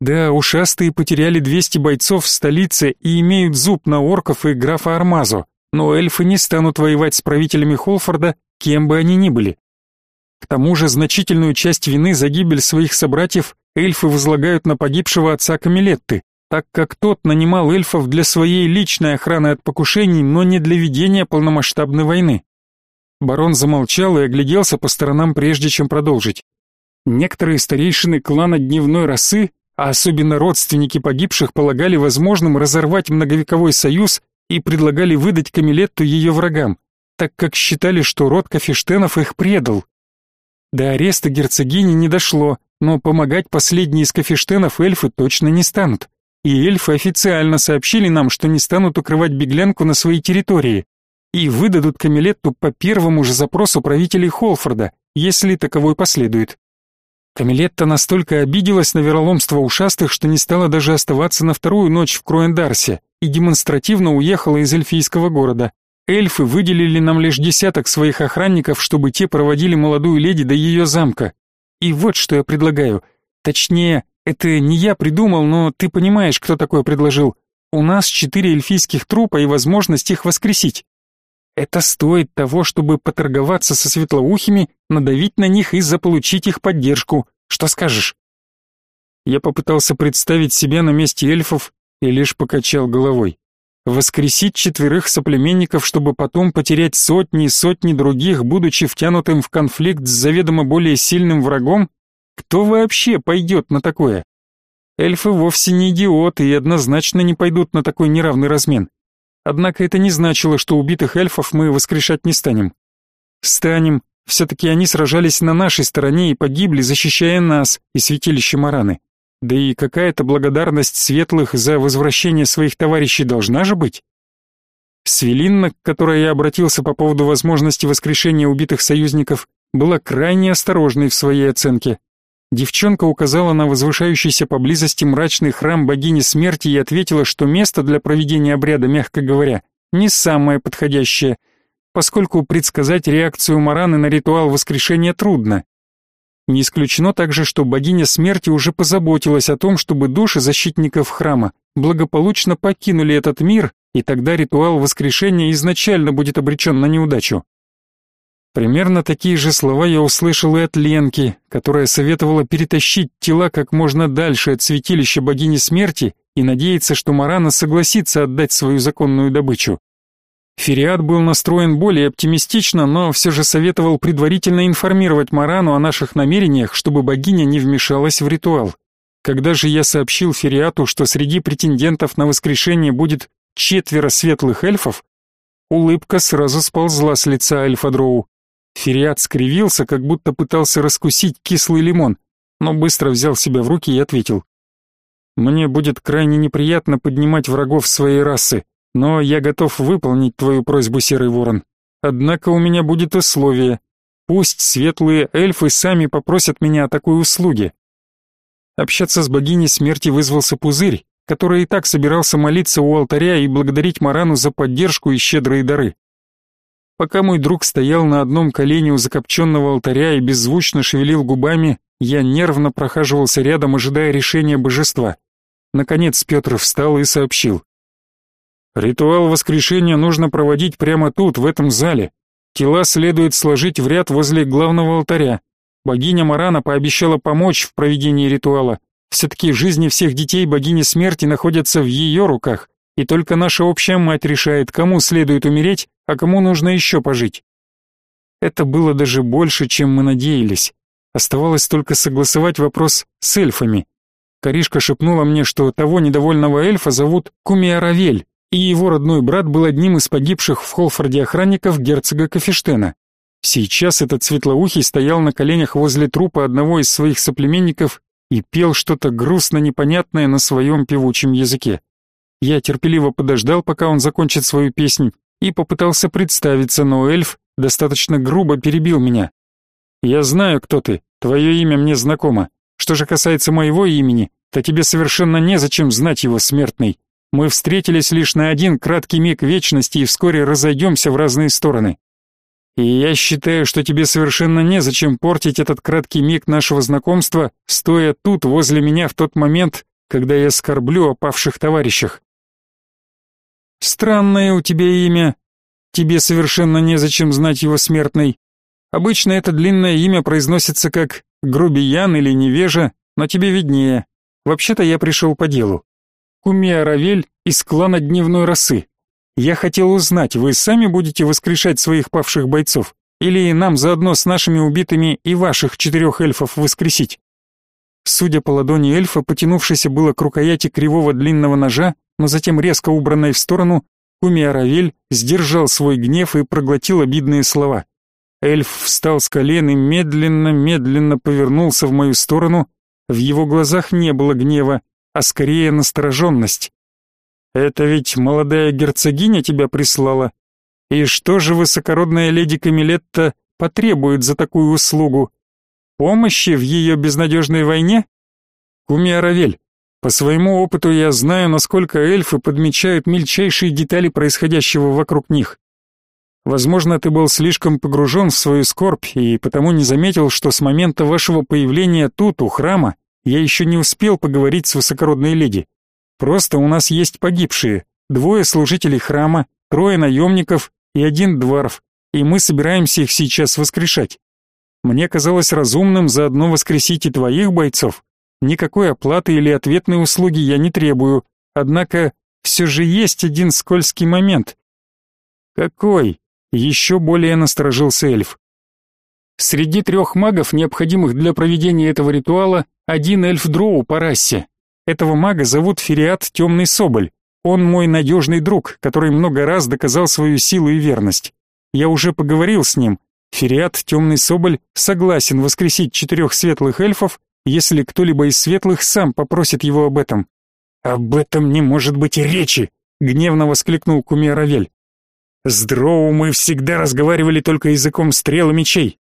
Да, ушастые потеряли 200 бойцов в столице и имеют зуб на орков и графа Армазо, но эльфы не станут воевать с правителями Холфорда, кем бы они ни были. К тому же значительную часть вины за гибель своих собратьев эльфы возлагают на погибшего отца Камилетты, так как тот нанимал эльфов для своей личной охраны от покушений, но не для ведения полномасштабной войны. Барон замолчал и огляделся по сторонам, прежде чем продолжить. Некоторые старейшины клана Дневной Росы а особенно родственники погибших полагали возможным разорвать многовековой союз и предлагали выдать Камилетту ее врагам, так как считали, что род Кафештенов их предал. До ареста герцогини не дошло, но помогать последние из Кафештенов эльфы точно не станут. И эльфы официально сообщили нам, что не станут укрывать беглянку на своей территории и выдадут Камилетту по первому же запросу правителей Холфорда, если таковой последует. Камилетта настолько обиделась на вероломство ушастых, что не стала даже оставаться на вторую ночь в Круэндарсе и демонстративно уехала из эльфийского города. Эльфы выделили нам лишь десяток своих охранников, чтобы те проводили молодую леди до ее замка. И вот что я предлагаю. Точнее, это не я придумал, но ты понимаешь, кто такое предложил. У нас четыре эльфийских трупа и возможность их воскресить. Это стоит того, чтобы поторговаться со светлоухими, надавить на них и заполучить их поддержку. Что скажешь? Я попытался представить себя на месте эльфов и лишь покачал головой. Воскресить четверых соплеменников, чтобы потом потерять сотни и сотни других, будучи втянутым в конфликт с заведомо более сильным врагом? Кто вообще пойдет на такое? Эльфы вовсе не идиоты и однозначно не пойдут на такой неравный размен. Однако это не значило, что убитых эльфов мы воскрешать не станем. Станем. Все-таки они сражались на нашей стороне и погибли, защищая нас и святилище Мараны. Да и какая-то благодарность светлых за возвращение своих товарищей должна же быть. Свелинна, к которой я обратился по поводу возможности воскрешения убитых союзников, была крайне осторожной в своей оценке. Девчонка указала на возвышающийся поблизости мрачный храм богини смерти и ответила, что место для проведения обряда, мягко говоря, не самое подходящее, поскольку предсказать реакцию Мараны на ритуал воскрешения трудно. Не исключено также, что богиня смерти уже позаботилась о том, чтобы души защитников храма благополучно покинули этот мир, и тогда ритуал воскрешения изначально будет обречен на неудачу. Примерно такие же слова я услышал и от Ленки, которая советовала перетащить тела как можно дальше от святилища богини смерти и надеяться, что Марана согласится отдать свою законную добычу. Фериат был настроен более оптимистично, но все же советовал предварительно информировать Марану о наших намерениях, чтобы богиня не вмешалась в ритуал. Когда же я сообщил Фериату, что среди претендентов на воскрешение будет четверо светлых эльфов, улыбка сразу сползла с лица Эльфа-Дроу. Фериат скривился, как будто пытался раскусить кислый лимон, но быстро взял себя в руки и ответил. «Мне будет крайне неприятно поднимать врагов своей расы, но я готов выполнить твою просьбу, Серый Ворон. Однако у меня будет условие. Пусть светлые эльфы сами попросят меня о такой услуге». Общаться с богиней смерти вызвался пузырь, который и так собирался молиться у алтаря и благодарить Марану за поддержку и щедрые дары. Пока мой друг стоял на одном колене у закопченного алтаря и беззвучно шевелил губами, я нервно прохаживался рядом, ожидая решения божества. Наконец Петр встал и сообщил. «Ритуал воскрешения нужно проводить прямо тут, в этом зале. Тела следует сложить в ряд возле главного алтаря. Богиня Марана пообещала помочь в проведении ритуала. Все-таки жизни всех детей богини смерти находятся в ее руках, и только наша общая мать решает, кому следует умереть, а кому нужно еще пожить. Это было даже больше, чем мы надеялись. Оставалось только согласовать вопрос с эльфами. Каришка шепнула мне, что того недовольного эльфа зовут Кумиаравель, и его родной брат был одним из погибших в Холфорде охранников герцога Кафештена. Сейчас этот светлоухий стоял на коленях возле трупа одного из своих соплеменников и пел что-то грустно непонятное на своем певучем языке. Я терпеливо подождал, пока он закончит свою песнь, и попытался представиться, но эльф достаточно грубо перебил меня. «Я знаю, кто ты, твое имя мне знакомо. Что же касается моего имени, то тебе совершенно незачем знать его, смертный. Мы встретились лишь на один краткий миг вечности и вскоре разойдемся в разные стороны. И я считаю, что тебе совершенно незачем портить этот краткий миг нашего знакомства, стоя тут возле меня в тот момент, когда я скорблю о павших товарищах. Странное у тебя имя. Тебе совершенно незачем знать его смертный. Обычно это длинное имя произносится как грубиян или невежа, но тебе виднее. Вообще-то я пришел по делу. Кумия Равель из клана Дневной Росы. Я хотел узнать, вы сами будете воскрешать своих павших бойцов? Или нам заодно с нашими убитыми и ваших четырех эльфов воскресить? Судя по ладони эльфа, потянувшейся было к рукояти кривого длинного ножа, но затем резко убранной в сторону, Кумия Равель сдержал свой гнев и проглотил обидные слова. Эльф встал с колен и медленно-медленно повернулся в мою сторону. В его глазах не было гнева, а скорее настороженность. «Это ведь молодая герцогиня тебя прислала? И что же высокородная леди Камилетта потребует за такую услугу? Помощи в ее безнадежной войне?» Кумия Равель, по своему опыту я знаю, насколько эльфы подмечают мельчайшие детали происходящего вокруг них. Возможно, ты был слишком погружен в свою скорбь и потому не заметил, что с момента вашего появления тут, у храма, я еще не успел поговорить с высокородной леди. Просто у нас есть погибшие, двое служителей храма, трое наемников и один дворф, и мы собираемся их сейчас воскрешать. Мне казалось разумным заодно воскресить и твоих бойцов. Никакой оплаты или ответной услуги я не требую, однако все же есть один скользкий момент. Какой? Еще более насторожился эльф. Среди трех магов, необходимых для проведения этого ритуала, один эльф-дроу по расе. Этого мага зовут Фериат Темный Соболь. Он мой надежный друг, который много раз доказал свою силу и верность. Я уже поговорил с ним. Фериат Темный Соболь согласен воскресить четырех светлых эльфов, если кто-либо из светлых сам попросит его об этом. «Об этом не может быть и речи!» — гневно воскликнул Кумир Равель. С Дроу мы всегда разговаривали только языком стрел и мечей.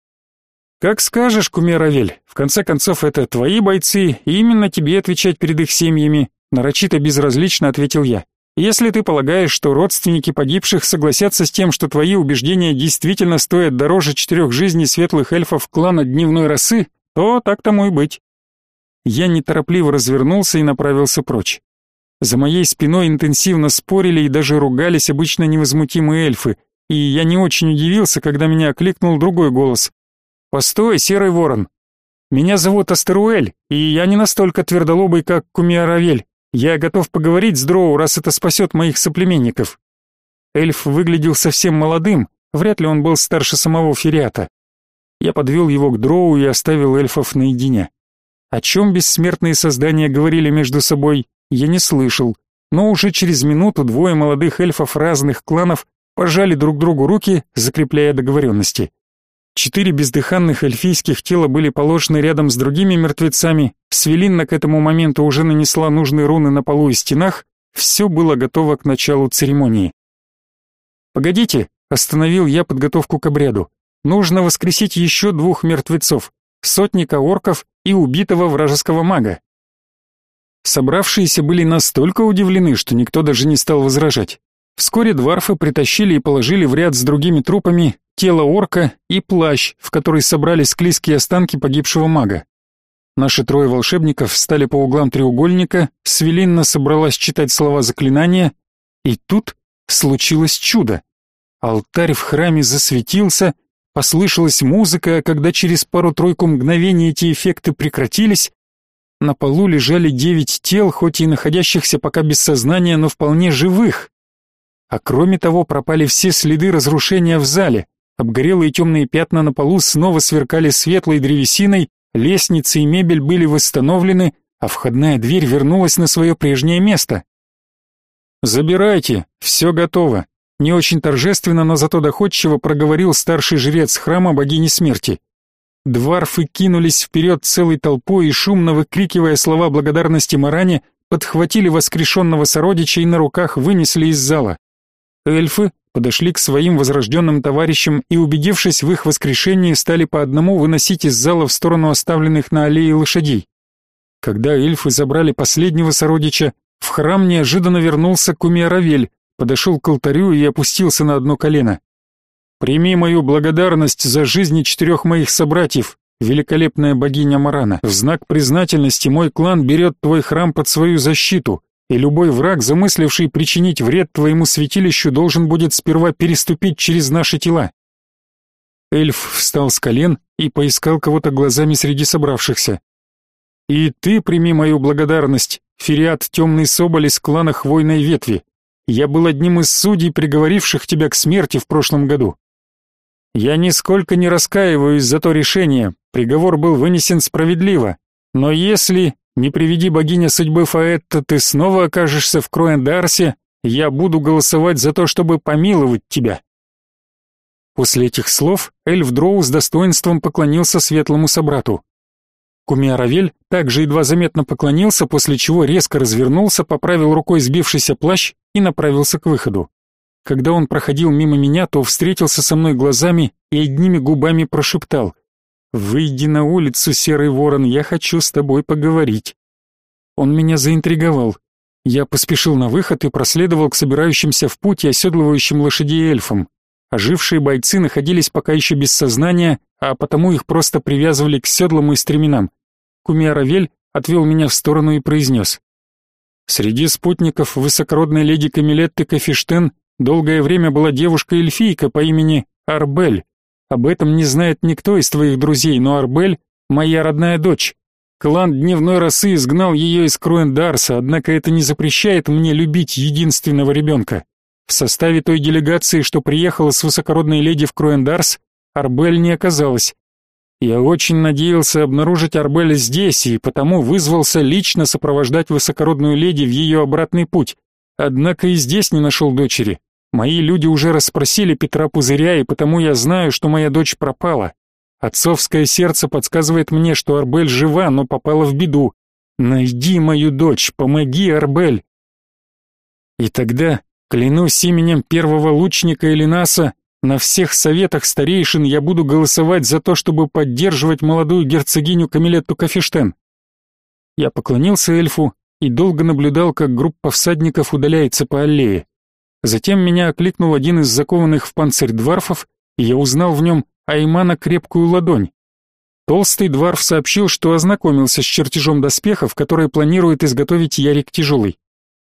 Как скажешь, Кумеравель, в конце концов это твои бойцы, и именно тебе отвечать перед их семьями, нарочито безразлично ответил я. Если ты полагаешь, что родственники погибших согласятся с тем, что твои убеждения действительно стоят дороже четырех жизней светлых эльфов клана Дневной Росы, то так тому и быть. Я неторопливо развернулся и направился прочь. За моей спиной интенсивно спорили и даже ругались обычно невозмутимые эльфы, и я не очень удивился, когда меня окликнул другой голос. «Постой, серый ворон! Меня зовут Астеруэль, и я не настолько твердолобый, как Кумиаравель. Я готов поговорить с Дроу, раз это спасет моих соплеменников». Эльф выглядел совсем молодым, вряд ли он был старше самого Фериата. Я подвел его к Дроу и оставил эльфов наедине. О чем бессмертные создания говорили между собой, я не слышал, но уже через минуту двое молодых эльфов разных кланов пожали друг другу руки, закрепляя договоренности. Четыре бездыханных эльфийских тела были положены рядом с другими мертвецами, Свелинна к этому моменту уже нанесла нужные руны на полу и стенах, все было готово к началу церемонии. «Погодите», — остановил я подготовку к обряду, «нужно воскресить еще двух мертвецов, сотника орков и убитого вражеского мага». Собравшиеся были настолько удивлены, что никто даже не стал возражать. Вскоре дварфы притащили и положили в ряд с другими трупами тело орка и плащ, в который собрались склизкие останки погибшего мага. Наши трое волшебников встали по углам треугольника, Свелинна собралась читать слова заклинания, и тут случилось чудо. Алтарь в храме засветился, послышалась музыка, а когда через пару-тройку мгновений эти эффекты прекратились, на полу лежали девять тел, хоть и находящихся пока без сознания, но вполне живых. А кроме того, пропали все следы разрушения в зале. Обгорелые темные пятна на полу снова сверкали светлой древесиной, лестницы и мебель были восстановлены, а входная дверь вернулась на свое прежнее место. «Забирайте, все готово», — не очень торжественно, но зато доходчиво проговорил старший жрец храма богини смерти. Дварфы кинулись вперед целой толпой и, шумно выкрикивая слова благодарности Маране, подхватили воскрешенного сородича и на руках вынесли из зала. Эльфы подошли к своим возрожденным товарищам и, убедившись в их воскрешении, стали по одному выносить из зала в сторону оставленных на аллее лошадей. Когда эльфы забрали последнего сородича, в храм неожиданно вернулся Кумиаравель, подошел к алтарю и опустился на одно колено. «Прими мою благодарность за жизни четырех моих собратьев, великолепная богиня Марана. В знак признательности мой клан берет твой храм под свою защиту, и любой враг, замысливший причинить вред твоему святилищу, должен будет сперва переступить через наши тела». Эльф встал с колен и поискал кого-то глазами среди собравшихся. И ты прими мою благодарность, Фериат Темный Соболь из клана Хвойной Ветви. Я был одним из судей, приговоривших тебя к смерти в прошлом году. Я нисколько не раскаиваюсь за то решение, приговор был вынесен справедливо. Но если, не приведи богиня судьбы Фаэтта, ты снова окажешься в Кроендарсе, я буду голосовать за то, чтобы помиловать тебя. После этих слов эльф Дроу с достоинством поклонился светлому собрату. Кумиаравель также едва заметно поклонился, после чего резко развернулся, поправил рукой сбившийся плащ и направился к выходу. Когда он проходил мимо меня, то встретился со мной глазами и одними губами прошептал «Выйди на улицу, серый ворон, я хочу с тобой поговорить». Он меня заинтриговал. Я поспешил на выход и проследовал к собирающимся в путь и оседлывающим лошадей эльфам. Ожившие бойцы находились пока еще без сознания, а потому их просто привязывали к седлам и стременам. Кумиаравель отвел меня в сторону и произнес. Среди спутников высокородной леди Камилетты Кафиштен долгое время была девушка-эльфийка по имени Арбель. Об этом не знает никто из твоих друзей, но Арбель — моя родная дочь. Клан Дневной Росы изгнал ее из Круэндарса, однако это не запрещает мне любить единственного ребенка. В составе той делегации, что приехала с высокородной леди в Круэндарс, Арбель не оказалась. Я очень надеялся обнаружить Арбель здесь и потому вызвался лично сопровождать высокородную леди в ее обратный путь. Однако и здесь не нашел дочери. Мои люди уже расспросили Петра Пузыря, и потому я знаю, что моя дочь пропала. Отцовское сердце подсказывает мне, что Арбель жива, но попала в беду. Найди мою дочь, помоги, Арбель. И тогда, клянусь именем первого лучника Элинаса, на всех советах старейшин я буду голосовать за то, чтобы поддерживать молодую герцогиню Камилетту Кафештен. Я поклонился эльфу и долго наблюдал, как группа всадников удаляется по аллее. Затем меня окликнул один из закованных в панцирь дварфов, и я узнал в нем Аймана крепкую ладонь. Толстый дварф сообщил, что ознакомился с чертежом доспехов, который планирует изготовить Ярик Тяжелый.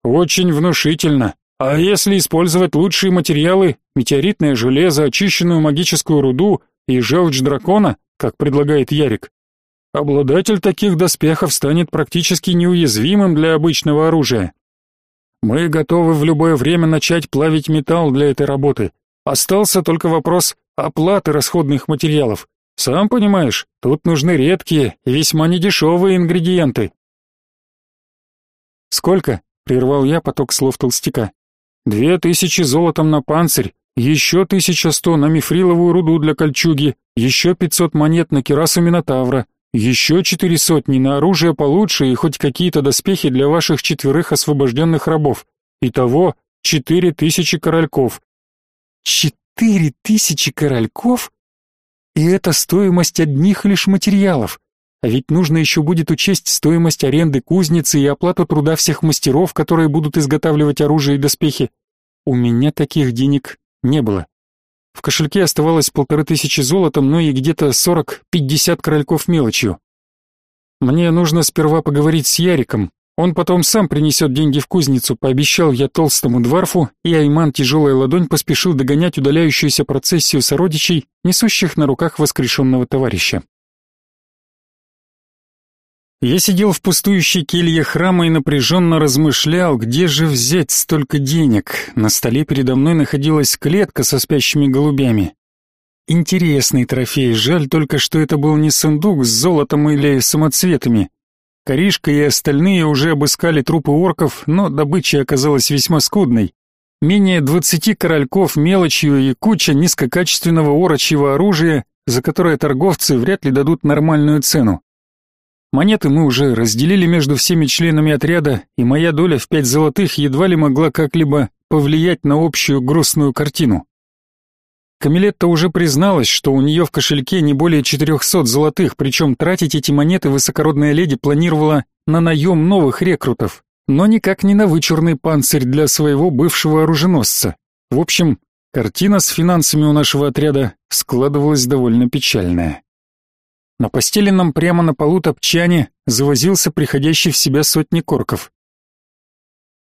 «Очень внушительно», а если использовать лучшие материалы, метеоритное железо, очищенную магическую руду и желчь дракона, как предлагает Ярик, обладатель таких доспехов станет практически неуязвимым для обычного оружия. Мы готовы в любое время начать плавить металл для этой работы. Остался только вопрос оплаты расходных материалов. Сам понимаешь, тут нужны редкие и весьма недешевые ингредиенты. Сколько? прервал я поток слов толстяка. Две тысячи золотом на панцирь, еще тысяча сто на мифриловую руду для кольчуги, еще пятьсот монет на кирасу Минотавра, еще четыре сотни на оружие получше и хоть какие-то доспехи для ваших четверых освобожденных рабов. Итого четыре тысячи корольков. Четыре тысячи корольков? И это стоимость одних лишь материалов. А ведь нужно еще будет учесть стоимость аренды кузницы и оплату труда всех мастеров, которые будут изготавливать оружие и доспехи. У меня таких денег не было. В кошельке оставалось полторы тысячи золотом, но и где-то сорок-пятьдесят корольков мелочью. Мне нужно сперва поговорить с Яриком, Он потом сам принесет деньги в кузницу, пообещал я толстому дворфу, и Айман тяжелая ладонь поспешил догонять удаляющуюся процессию сородичей, несущих на руках воскрешенного товарища. Я сидел в пустующей келье храма и напряженно размышлял, где же взять столько денег. На столе передо мной находилась клетка со спящими голубями. Интересный трофей, жаль только, что это был не сундук с золотом или самоцветами. Коришка и остальные уже обыскали трупы орков, но добыча оказалась весьма скудной. Менее двадцати корольков мелочью и куча низкокачественного орочьего оружия, за которое торговцы вряд ли дадут нормальную цену. Монеты мы уже разделили между всеми членами отряда, и моя доля в пять золотых едва ли могла как-либо повлиять на общую грустную картину. Камилетта уже призналась, что у нее в кошельке не более 400 золотых, причем тратить эти монеты высокородная леди планировала на наем новых рекрутов, но никак не на вычурный панцирь для своего бывшего оруженосца. В общем, картина с финансами у нашего отряда складывалась довольно печальная. На постеленном прямо на полу топчане завозился приходящий в себя сотни корков.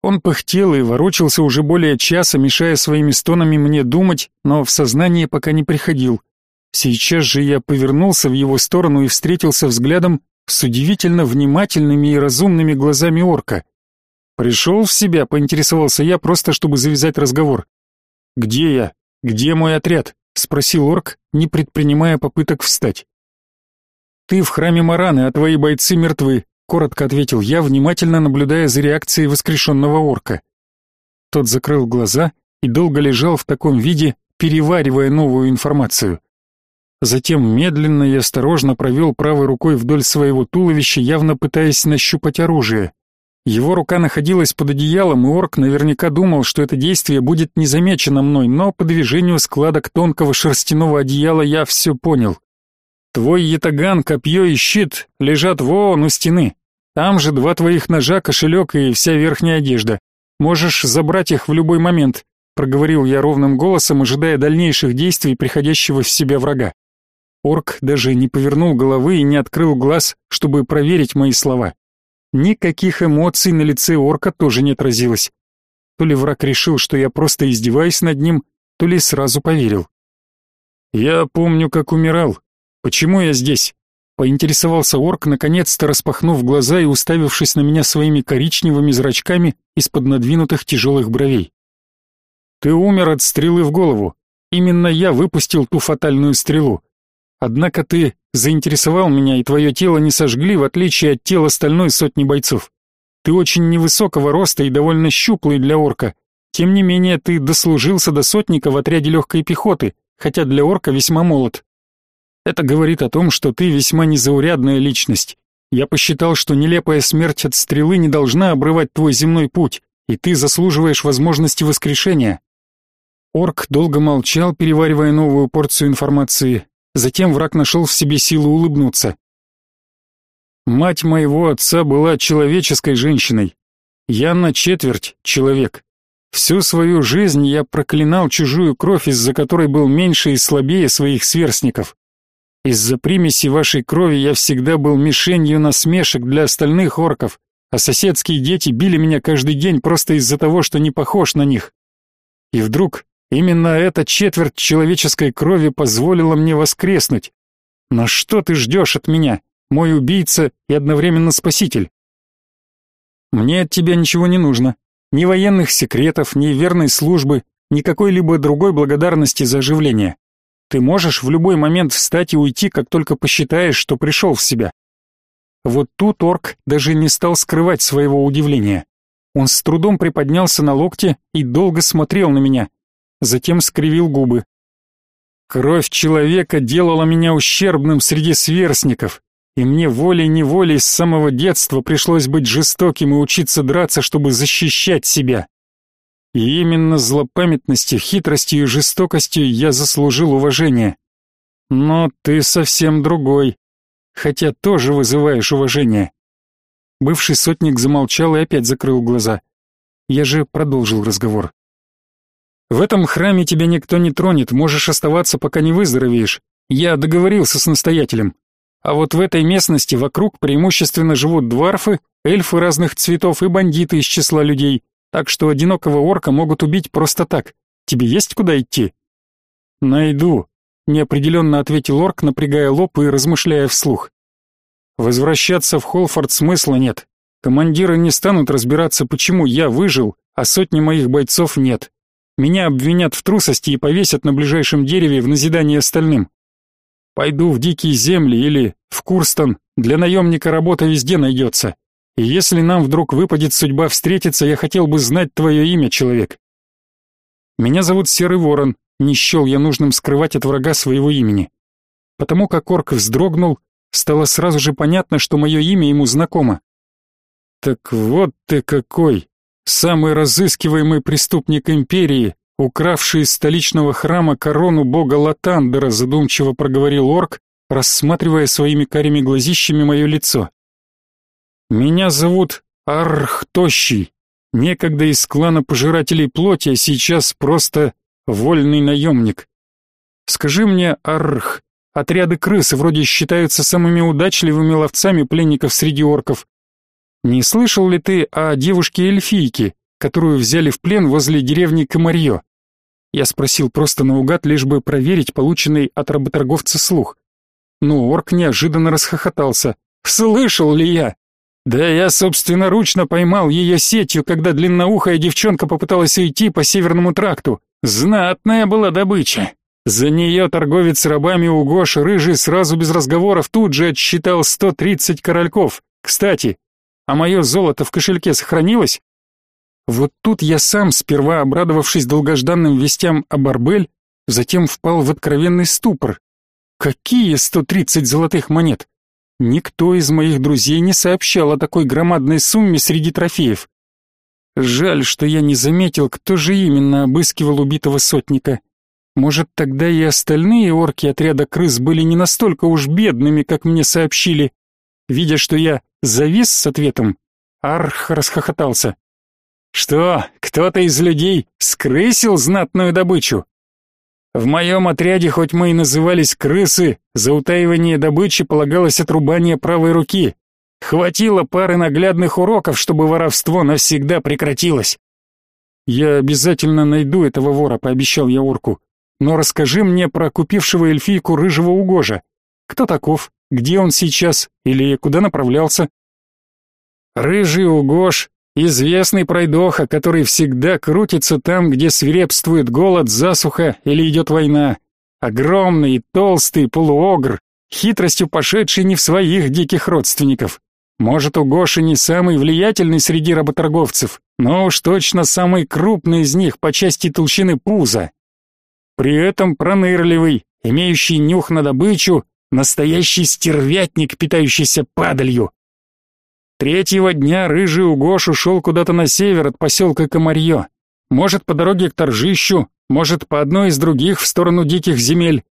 Он пыхтел и ворочался уже более часа, мешая своими стонами мне думать, но в сознание пока не приходил. Сейчас же я повернулся в его сторону и встретился взглядом с удивительно внимательными и разумными глазами орка. Пришел в себя, поинтересовался я, просто чтобы завязать разговор. «Где я? Где мой отряд?» — спросил орк, не предпринимая попыток встать. «Ты в храме Мараны, а твои бойцы мертвы коротко ответил я, внимательно наблюдая за реакцией воскрешенного орка. Тот закрыл глаза и долго лежал в таком виде, переваривая новую информацию. Затем медленно и осторожно провел правой рукой вдоль своего туловища, явно пытаясь нащупать оружие. Его рука находилась под одеялом, и орк наверняка думал, что это действие будет незамечено мной, но по движению складок тонкого шерстяного одеяла я все понял. Твой ятаган, копье и щит лежат вон у стены. Там же два твоих ножа, кошелек и вся верхняя одежда. Можешь забрать их в любой момент, проговорил я ровным голосом, ожидая дальнейших действий приходящего в себя врага. Орк даже не повернул головы и не открыл глаз, чтобы проверить мои слова. Никаких эмоций на лице орка тоже не отразилось. То ли враг решил, что я просто издеваюсь над ним, то ли сразу поверил. Я помню, как умирал. Почему я здесь? Поинтересовался орк, наконец-то распахнув глаза и уставившись на меня своими коричневыми зрачками из-под надвинутых тяжелых бровей. «Ты умер от стрелы в голову. Именно я выпустил ту фатальную стрелу. Однако ты заинтересовал меня, и твое тело не сожгли, в отличие от тела остальной сотни бойцов. Ты очень невысокого роста и довольно щуплый для орка. Тем не менее, ты дослужился до сотника в отряде легкой пехоты, хотя для орка весьма молод. Это говорит о том, что ты весьма незаурядная личность. Я посчитал, что нелепая смерть от стрелы не должна обрывать твой земной путь, и ты заслуживаешь возможности воскрешения. Орк долго молчал, переваривая новую порцию информации. Затем враг нашел в себе силу улыбнуться. Мать моего отца была человеческой женщиной. Я на четверть человек. Всю свою жизнь я проклинал чужую кровь, из-за которой был меньше и слабее своих сверстников. Из-за примеси вашей крови я всегда был мишенью насмешек для остальных орков, а соседские дети били меня каждый день просто из-за того, что не похож на них. И вдруг именно эта четверть человеческой крови позволила мне воскреснуть. Но что ты ждешь от меня, мой убийца и одновременно спаситель? Мне от тебя ничего не нужно. Ни военных секретов, ни верной службы, ни какой-либо другой благодарности за оживление. Ты можешь в любой момент встать и уйти, как только посчитаешь, что пришел в себя. Вот тут орк даже не стал скрывать своего удивления. Он с трудом приподнялся на локте и долго смотрел на меня. Затем скривил губы. Кровь человека делала меня ущербным среди сверстников, и мне волей-неволей с самого детства пришлось быть жестоким и учиться драться, чтобы защищать себя. И именно злопамятностью, хитростью и жестокостью я заслужил уважение. Но ты совсем другой, хотя тоже вызываешь уважение. Бывший сотник замолчал и опять закрыл глаза. Я же продолжил разговор. В этом храме тебя никто не тронет, можешь оставаться, пока не выздоровеешь. Я договорился с настоятелем. А вот в этой местности вокруг преимущественно живут дварфы, эльфы разных цветов и бандиты из числа людей, так что одинокого орка могут убить просто так. Тебе есть куда идти? Найду, неопределенно ответил орк, напрягая лоб и размышляя вслух. Возвращаться в Холфорд смысла нет. Командиры не станут разбираться, почему я выжил, а сотни моих бойцов нет. Меня обвинят в трусости и повесят на ближайшем дереве в назидание остальным. Пойду в дикие земли или в Курстон, для наемника работа везде найдется. Если нам вдруг выпадет судьба встретиться, я хотел бы знать твое имя, человек. Меня зовут Серый Ворон, не счел я нужным скрывать от врага своего имени. Потому как орк вздрогнул, стало сразу же понятно, что мое имя ему знакомо. Так вот ты какой, самый разыскиваемый преступник империи, укравший из столичного храма корону бога Латандера, задумчиво проговорил орк, рассматривая своими карими глазищами мое лицо. Меня зовут Арх Тощий, некогда из клана пожирателей плоти, а сейчас просто вольный наемник. Скажи мне, Арх, отряды крыс вроде считаются самыми удачливыми ловцами пленников среди орков. Не слышал ли ты о девушке-эльфийке, которую взяли в плен возле деревни Комарье? Я спросил просто наугад, лишь бы проверить полученный от работорговца слух. Но орк неожиданно расхохотался. «Слышал ли я? Да я собственноручно поймал ее сетью, когда длинноухая девчонка попыталась уйти по северному тракту. Знатная была добыча. За нее торговец рабами Угош Рыжий сразу без разговоров тут же отсчитал 130 корольков. Кстати, а мое золото в кошельке сохранилось? Вот тут я сам, сперва обрадовавшись долгожданным вестям об Арбель, затем впал в откровенный ступор. Какие 130 золотых монет? Никто из моих друзей не сообщал о такой громадной сумме среди трофеев. Жаль, что я не заметил, кто же именно обыскивал убитого сотника. Может, тогда и остальные орки отряда крыс были не настолько уж бедными, как мне сообщили. Видя, что я завис с ответом, Арх расхохотался. «Что, кто-то из людей скрысил знатную добычу? В моем отряде, хоть мы и назывались крысы, за утаивание добычи полагалось отрубание правой руки. Хватило пары наглядных уроков, чтобы воровство навсегда прекратилось. Я обязательно найду этого вора, пообещал я орку. Но расскажи мне про купившего эльфийку рыжего угожа. Кто таков? Где он сейчас? Или куда направлялся? Рыжий угож Известный пройдоха, который всегда крутится там, где свирепствует голод, засуха или идет война. Огромный, толстый полуогр, хитростью пошедший не в своих диких родственников. Может, у Гоши не самый влиятельный среди работорговцев, но уж точно самый крупный из них по части толщины пуза. При этом пронырливый, имеющий нюх на добычу, настоящий стервятник, питающийся падалью. Третьего дня рыжий Угош ушел куда-то на север от поселка Комарье. Может, по дороге к Торжищу, может, по одной из других в сторону диких земель.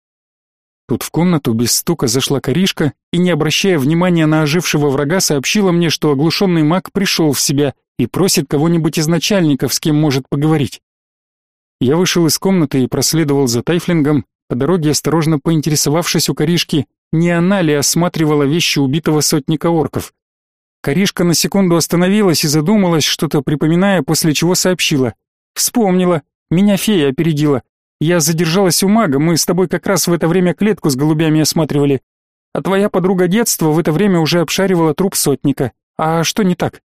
Тут в комнату без стука зашла коришка и, не обращая внимания на ожившего врага, сообщила мне, что оглушенный маг пришел в себя и просит кого-нибудь из начальников, с кем может поговорить. Я вышел из комнаты и проследовал за Тайфлингом, по дороге осторожно поинтересовавшись у коришки, не она ли осматривала вещи убитого сотника орков. Коришка на секунду остановилась и задумалась, что-то припоминая, после чего сообщила. «Вспомнила. Меня фея опередила. Я задержалась у мага, мы с тобой как раз в это время клетку с голубями осматривали. А твоя подруга детства в это время уже обшаривала труп сотника. А что не так?»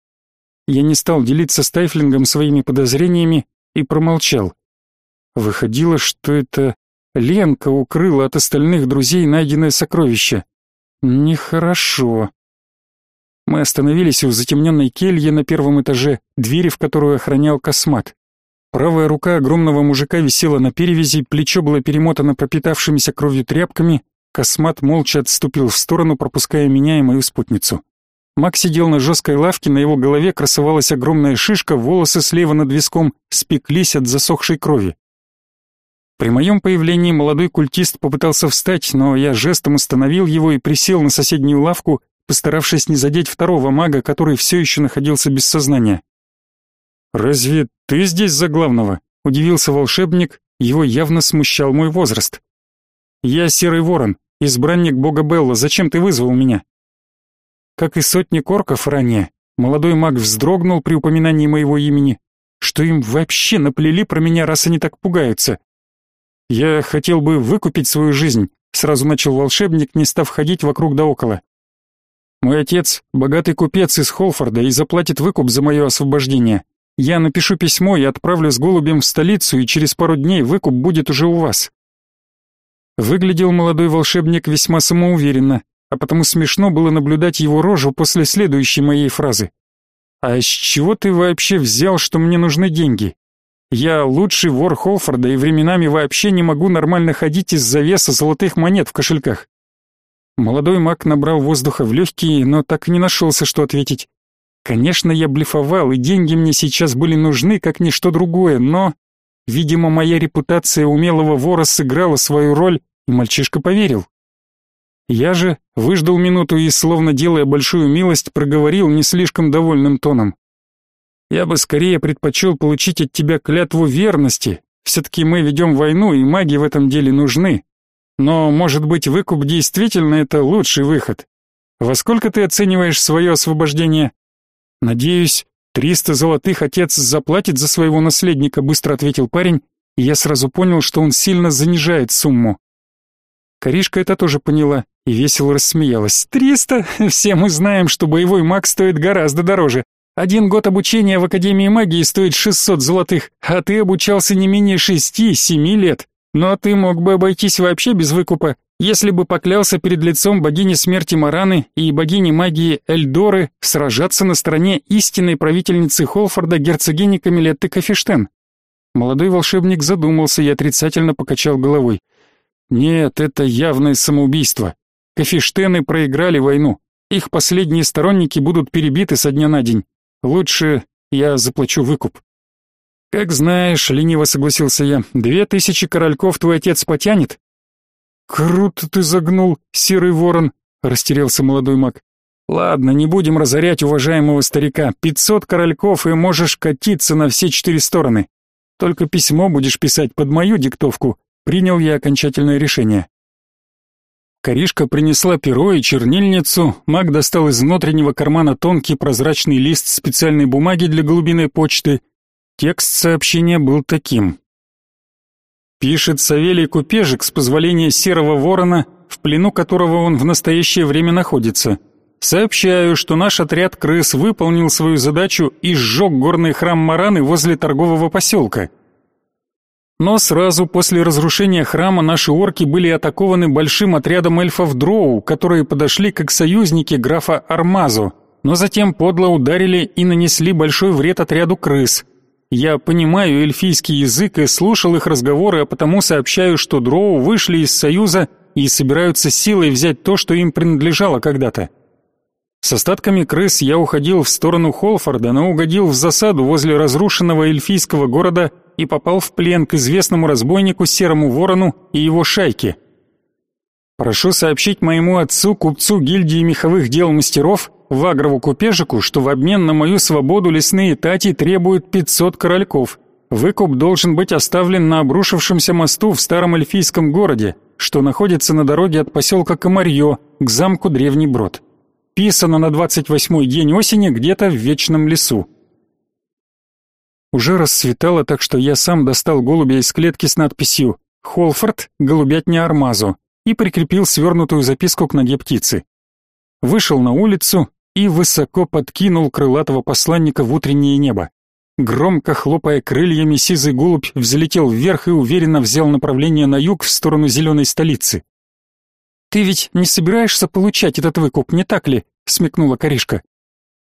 Я не стал делиться с Тайфлингом своими подозрениями и промолчал. Выходило, что это Ленка укрыла от остальных друзей найденное сокровище. Нехорошо. Мы остановились у затемненной кельи на первом этаже, двери в которую охранял космат. Правая рука огромного мужика висела на перевязи, плечо было перемотано пропитавшимися кровью тряпками, космат молча отступил в сторону, пропуская меня и мою спутницу. Мак сидел на жесткой лавке, на его голове красовалась огромная шишка, волосы слева над виском спеклись от засохшей крови. При моем появлении молодой культист попытался встать, но я жестом остановил его и присел на соседнюю лавку, постаравшись не задеть второго мага, который все еще находился без сознания. «Разве ты здесь за главного?» — удивился волшебник, его явно смущал мой возраст. «Я Серый Ворон, избранник бога Белла, зачем ты вызвал меня?» Как и сотни корков ранее, молодой маг вздрогнул при упоминании моего имени. Что им вообще наплели про меня, раз они так пугаются? Я хотел бы выкупить свою жизнь, сразу начал волшебник, не став ходить вокруг да около. Мой отец — богатый купец из Холфорда и заплатит выкуп за мое освобождение. Я напишу письмо и отправлю с голубем в столицу, и через пару дней выкуп будет уже у вас. Выглядел молодой волшебник весьма самоуверенно, а потому смешно было наблюдать его рожу после следующей моей фразы. «А с чего ты вообще взял, что мне нужны деньги? Я лучший вор Холфорда и временами вообще не могу нормально ходить из-за веса золотых монет в кошельках». Молодой маг набрал воздуха в легкие, но так и не нашелся, что ответить. Конечно, я блефовал, и деньги мне сейчас были нужны, как ничто другое, но... Видимо, моя репутация умелого вора сыграла свою роль, и мальчишка поверил. Я же выждал минуту и, словно делая большую милость, проговорил не слишком довольным тоном. «Я бы скорее предпочел получить от тебя клятву верности. Все-таки мы ведем войну, и маги в этом деле нужны. Но, может быть, выкуп действительно это лучший выход. Во сколько ты оцениваешь свое освобождение?» «Надеюсь, триста золотых отец заплатит за своего наследника», быстро ответил парень, и я сразу понял, что он сильно занижает сумму. Каришка это тоже поняла и весело рассмеялась. «Триста? Все мы знаем, что боевой маг стоит гораздо дороже. Один год обучения в Академии магии стоит 600 золотых, а ты обучался не менее шести-семи лет. Но ты мог бы обойтись вообще без выкупа, если бы поклялся перед лицом богини смерти Мараны и богини магии Эльдоры сражаться на стороне истинной правительницы Холфорда герцогини Камилетты Кафештен. Молодой волшебник задумался и отрицательно покачал головой. Нет, это явное самоубийство. Кафештены проиграли войну. Их последние сторонники будут перебиты со дня на день. Лучше я заплачу выкуп. Как знаешь, лениво согласился я. Две тысячи корольков твой отец потянет? Круто ты загнул, серый ворон, растерялся молодой маг. Ладно, не будем разорять уважаемого старика. Пятьсот корольков и можешь катиться на все четыре стороны. Только письмо будешь писать под мою диктовку, Принял я окончательное решение. Коришка принесла перо и чернильницу, маг достал из внутреннего кармана тонкий прозрачный лист специальной бумаги для голубиной почты. Текст сообщения был таким. Пишет Савелий Купежик с позволения Серого Ворона, в плену которого он в настоящее время находится. Сообщаю, что наш отряд крыс выполнил свою задачу и сжег горный храм Мараны возле торгового поселка. Но сразу после разрушения храма наши орки были атакованы большим отрядом эльфов Дроу, которые подошли как союзники графа Армазу, но затем подло ударили и нанесли большой вред отряду крыс. Я понимаю эльфийский язык и слушал их разговоры, а потому сообщаю, что Дроу вышли из союза и собираются силой взять то, что им принадлежало когда-то. С остатками крыс я уходил в сторону Холфорда, но угодил в засаду возле разрушенного эльфийского города и попал в плен к известному разбойнику Серому Ворону и его шайке. Прошу сообщить моему отцу, купцу гильдии меховых дел мастеров, Вагрову купежику, что в обмен на мою свободу лесные тати требуют 500 корольков. Выкуп должен быть оставлен на обрушившемся мосту в старом эльфийском городе, что находится на дороге от поселка Комарье к замку Древний Брод. Писано на 28-й день осени где-то в Вечном лесу. Уже рассветало, так что я сам достал голубя из клетки с надписью «Холфорд, голубятня Армазу» и прикрепил свернутую записку к ноге птицы. Вышел на улицу и высоко подкинул крылатого посланника в утреннее небо. Громко хлопая крыльями, сизый голубь взлетел вверх и уверенно взял направление на юг в сторону зеленой столицы. «Ты ведь не собираешься получать этот выкуп, не так ли?» — смекнула Коришка.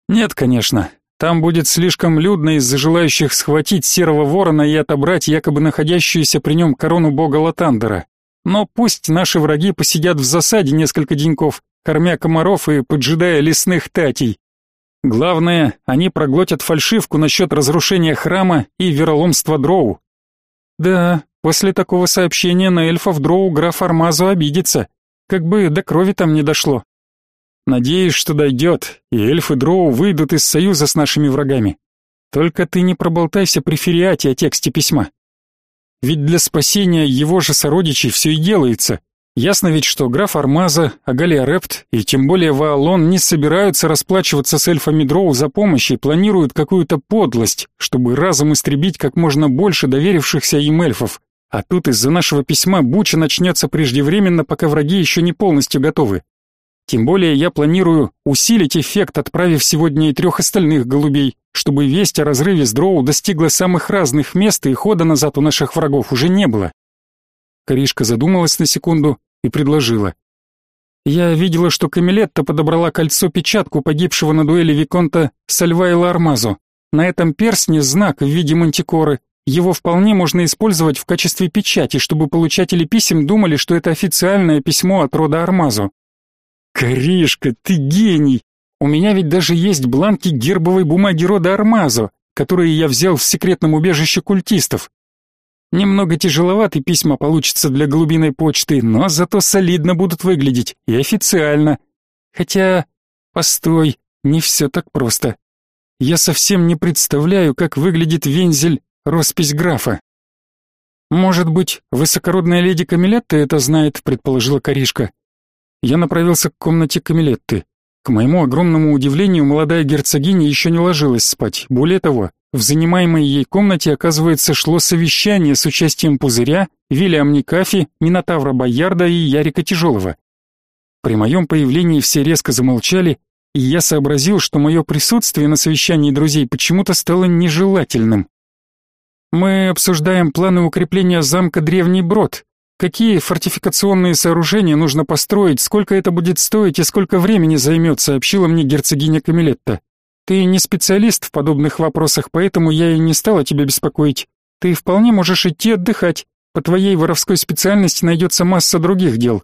«Нет, конечно. Там будет слишком людно из-за желающих схватить серого ворона и отобрать якобы находящуюся при нем корону бога Латандера. Но пусть наши враги посидят в засаде несколько деньков, кормя комаров и поджидая лесных татей. Главное, они проглотят фальшивку насчет разрушения храма и вероломства дроу. Да, после такого сообщения на эльфов дроу граф Армазу обидится, как бы до крови там не дошло. Надеюсь, что дойдет, и эльфы Дроу выйдут из союза с нашими врагами. Только ты не проболтайся при Фериате о тексте письма. Ведь для спасения его же сородичей все и делается. Ясно ведь, что граф Армаза, Агалия Репт и тем более Ваалон не собираются расплачиваться с эльфами Дроу за помощь и планируют какую-то подлость, чтобы разом истребить как можно больше доверившихся им эльфов. А тут из-за нашего письма буча начнется преждевременно, пока враги еще не полностью готовы. Тем более я планирую усилить эффект, отправив сегодня и трех остальных голубей, чтобы весть о разрыве с Дроу достигла самых разных мест и хода назад у наших врагов уже не было. Коришка задумалась на секунду и предложила. «Я видела, что Камилетта подобрала кольцо-печатку погибшего на дуэли Виконта Сальвайла Армазо. На этом перстне знак в виде мантикоры. Его вполне можно использовать в качестве печати, чтобы получатели писем думали, что это официальное письмо от рода Армазо». «Коришка, ты гений! У меня ведь даже есть бланки гербовой бумаги рода Армазо, которые я взял в секретном убежище культистов. Немного тяжеловаты письма получатся для голубиной почты, но зато солидно будут выглядеть и официально. Хотя, постой, не все так просто. Я совсем не представляю, как выглядит вензель, роспись графа. Может быть, высокородная леди Камилетта это знает, предположила Каришка. Я направился к комнате Камилетты. К моему огромному удивлению, молодая герцогиня еще не ложилась спать. Более того, в занимаемой ей комнате, оказывается, шло совещание с участием Пузыря, Вильям Никафи, Минотавра Боярда и Ярика Тяжелого. При моем появлении все резко замолчали, и я сообразил, что мое присутствие на совещании друзей почему-то стало нежелательным. Мы обсуждаем планы укрепления замка Древний Брод. Какие фортификационные сооружения нужно построить, сколько это будет стоить и сколько времени займет, сообщила мне герцогиня Камилетта. Ты не специалист в подобных вопросах, поэтому я и не стала тебя беспокоить. Ты вполне можешь идти отдыхать. По твоей воровской специальности найдется масса других дел.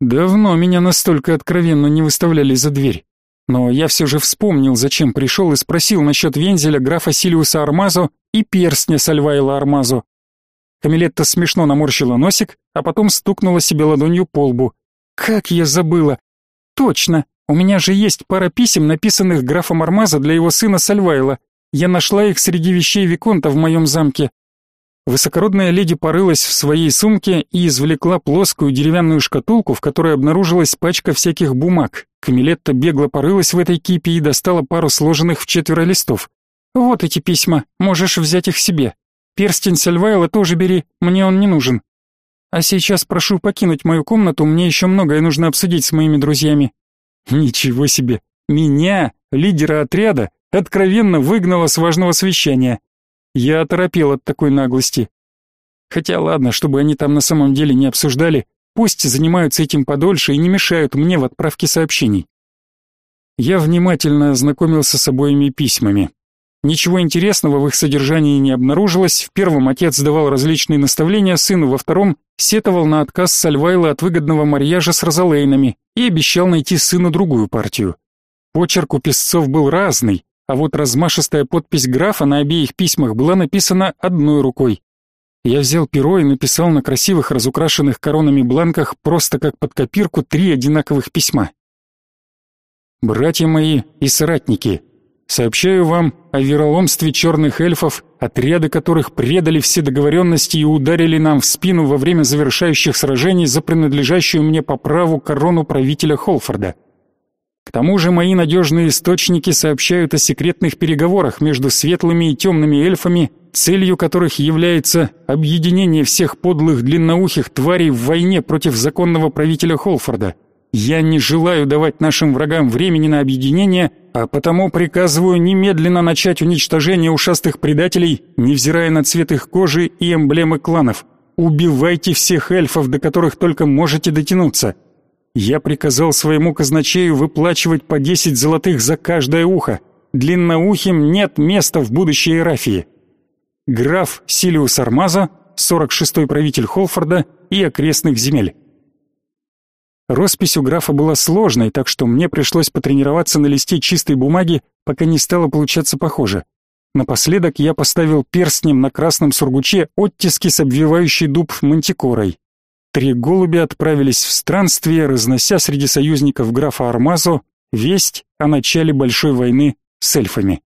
Давно меня настолько откровенно не выставляли за дверь. Но я все же вспомнил, зачем пришел и спросил насчет вензеля графа Силиуса Армазо и перстня Сальвайла Армазо. Камилетта смешно наморщила носик, а потом стукнула себе ладонью по лбу. «Как я забыла! Точно! У меня же есть пара писем, написанных графом Армаза для его сына Сальвайла. Я нашла их среди вещей Виконта в моем замке. Высокородная леди порылась в своей сумке и извлекла плоскую деревянную шкатулку, в которой обнаружилась пачка всяких бумаг. Камилетта бегло порылась в этой кипе и достала пару сложенных в четверо листов. «Вот эти письма, можешь взять их себе. Перстень Сальвайла тоже бери, мне он не нужен. А сейчас прошу покинуть мою комнату, мне еще многое нужно обсудить с моими друзьями. Ничего себе! Меня, лидера отряда, откровенно выгнало с важного совещания. Я оторопел от такой наглости. Хотя ладно, чтобы они там на самом деле не обсуждали, пусть занимаются этим подольше и не мешают мне в отправке сообщений. Я внимательно ознакомился с обоими письмами. Ничего интересного в их содержании не обнаружилось. В первом отец давал различные наставления сыну, во втором сетовал на отказ Сальвайла от выгодного марьяжа с Розалейнами и обещал найти сыну другую партию. Почерк у писцов был разный, а вот размашистая подпись графа на обеих письмах была написана одной рукой. Я взял перо и написал на красивых разукрашенных коронами бланках просто как под копирку три одинаковых письма. «Братья мои и соратники», Сообщаю вам о вероломстве черных эльфов, отряды которых предали все договоренности и ударили нам в спину во время завершающих сражений за принадлежащую мне по праву корону правителя Холфорда. К тому же мои надежные источники сообщают о секретных переговорах между светлыми и темными эльфами, целью которых является объединение всех подлых длинноухих тварей в войне против законного правителя Холфорда – я не желаю давать нашим врагам времени на объединение, а потому приказываю немедленно начать уничтожение ушастых предателей, невзирая на цвет их кожи и эмблемы кланов. Убивайте всех эльфов, до которых только можете дотянуться. Я приказал своему казначею выплачивать по 10 золотых за каждое ухо. Длинноухим нет места в будущей Эрафии. Граф Силиус Армаза, 46-й правитель Холфорда и окрестных земель. Роспись у графа была сложной, так что мне пришлось потренироваться на листе чистой бумаги, пока не стало получаться похоже. Напоследок я поставил перстнем на красном сургуче оттиски с обвивающей дуб мантикорой. Три голубя отправились в странствие, разнося среди союзников графа Армазо весть о начале большой войны с эльфами.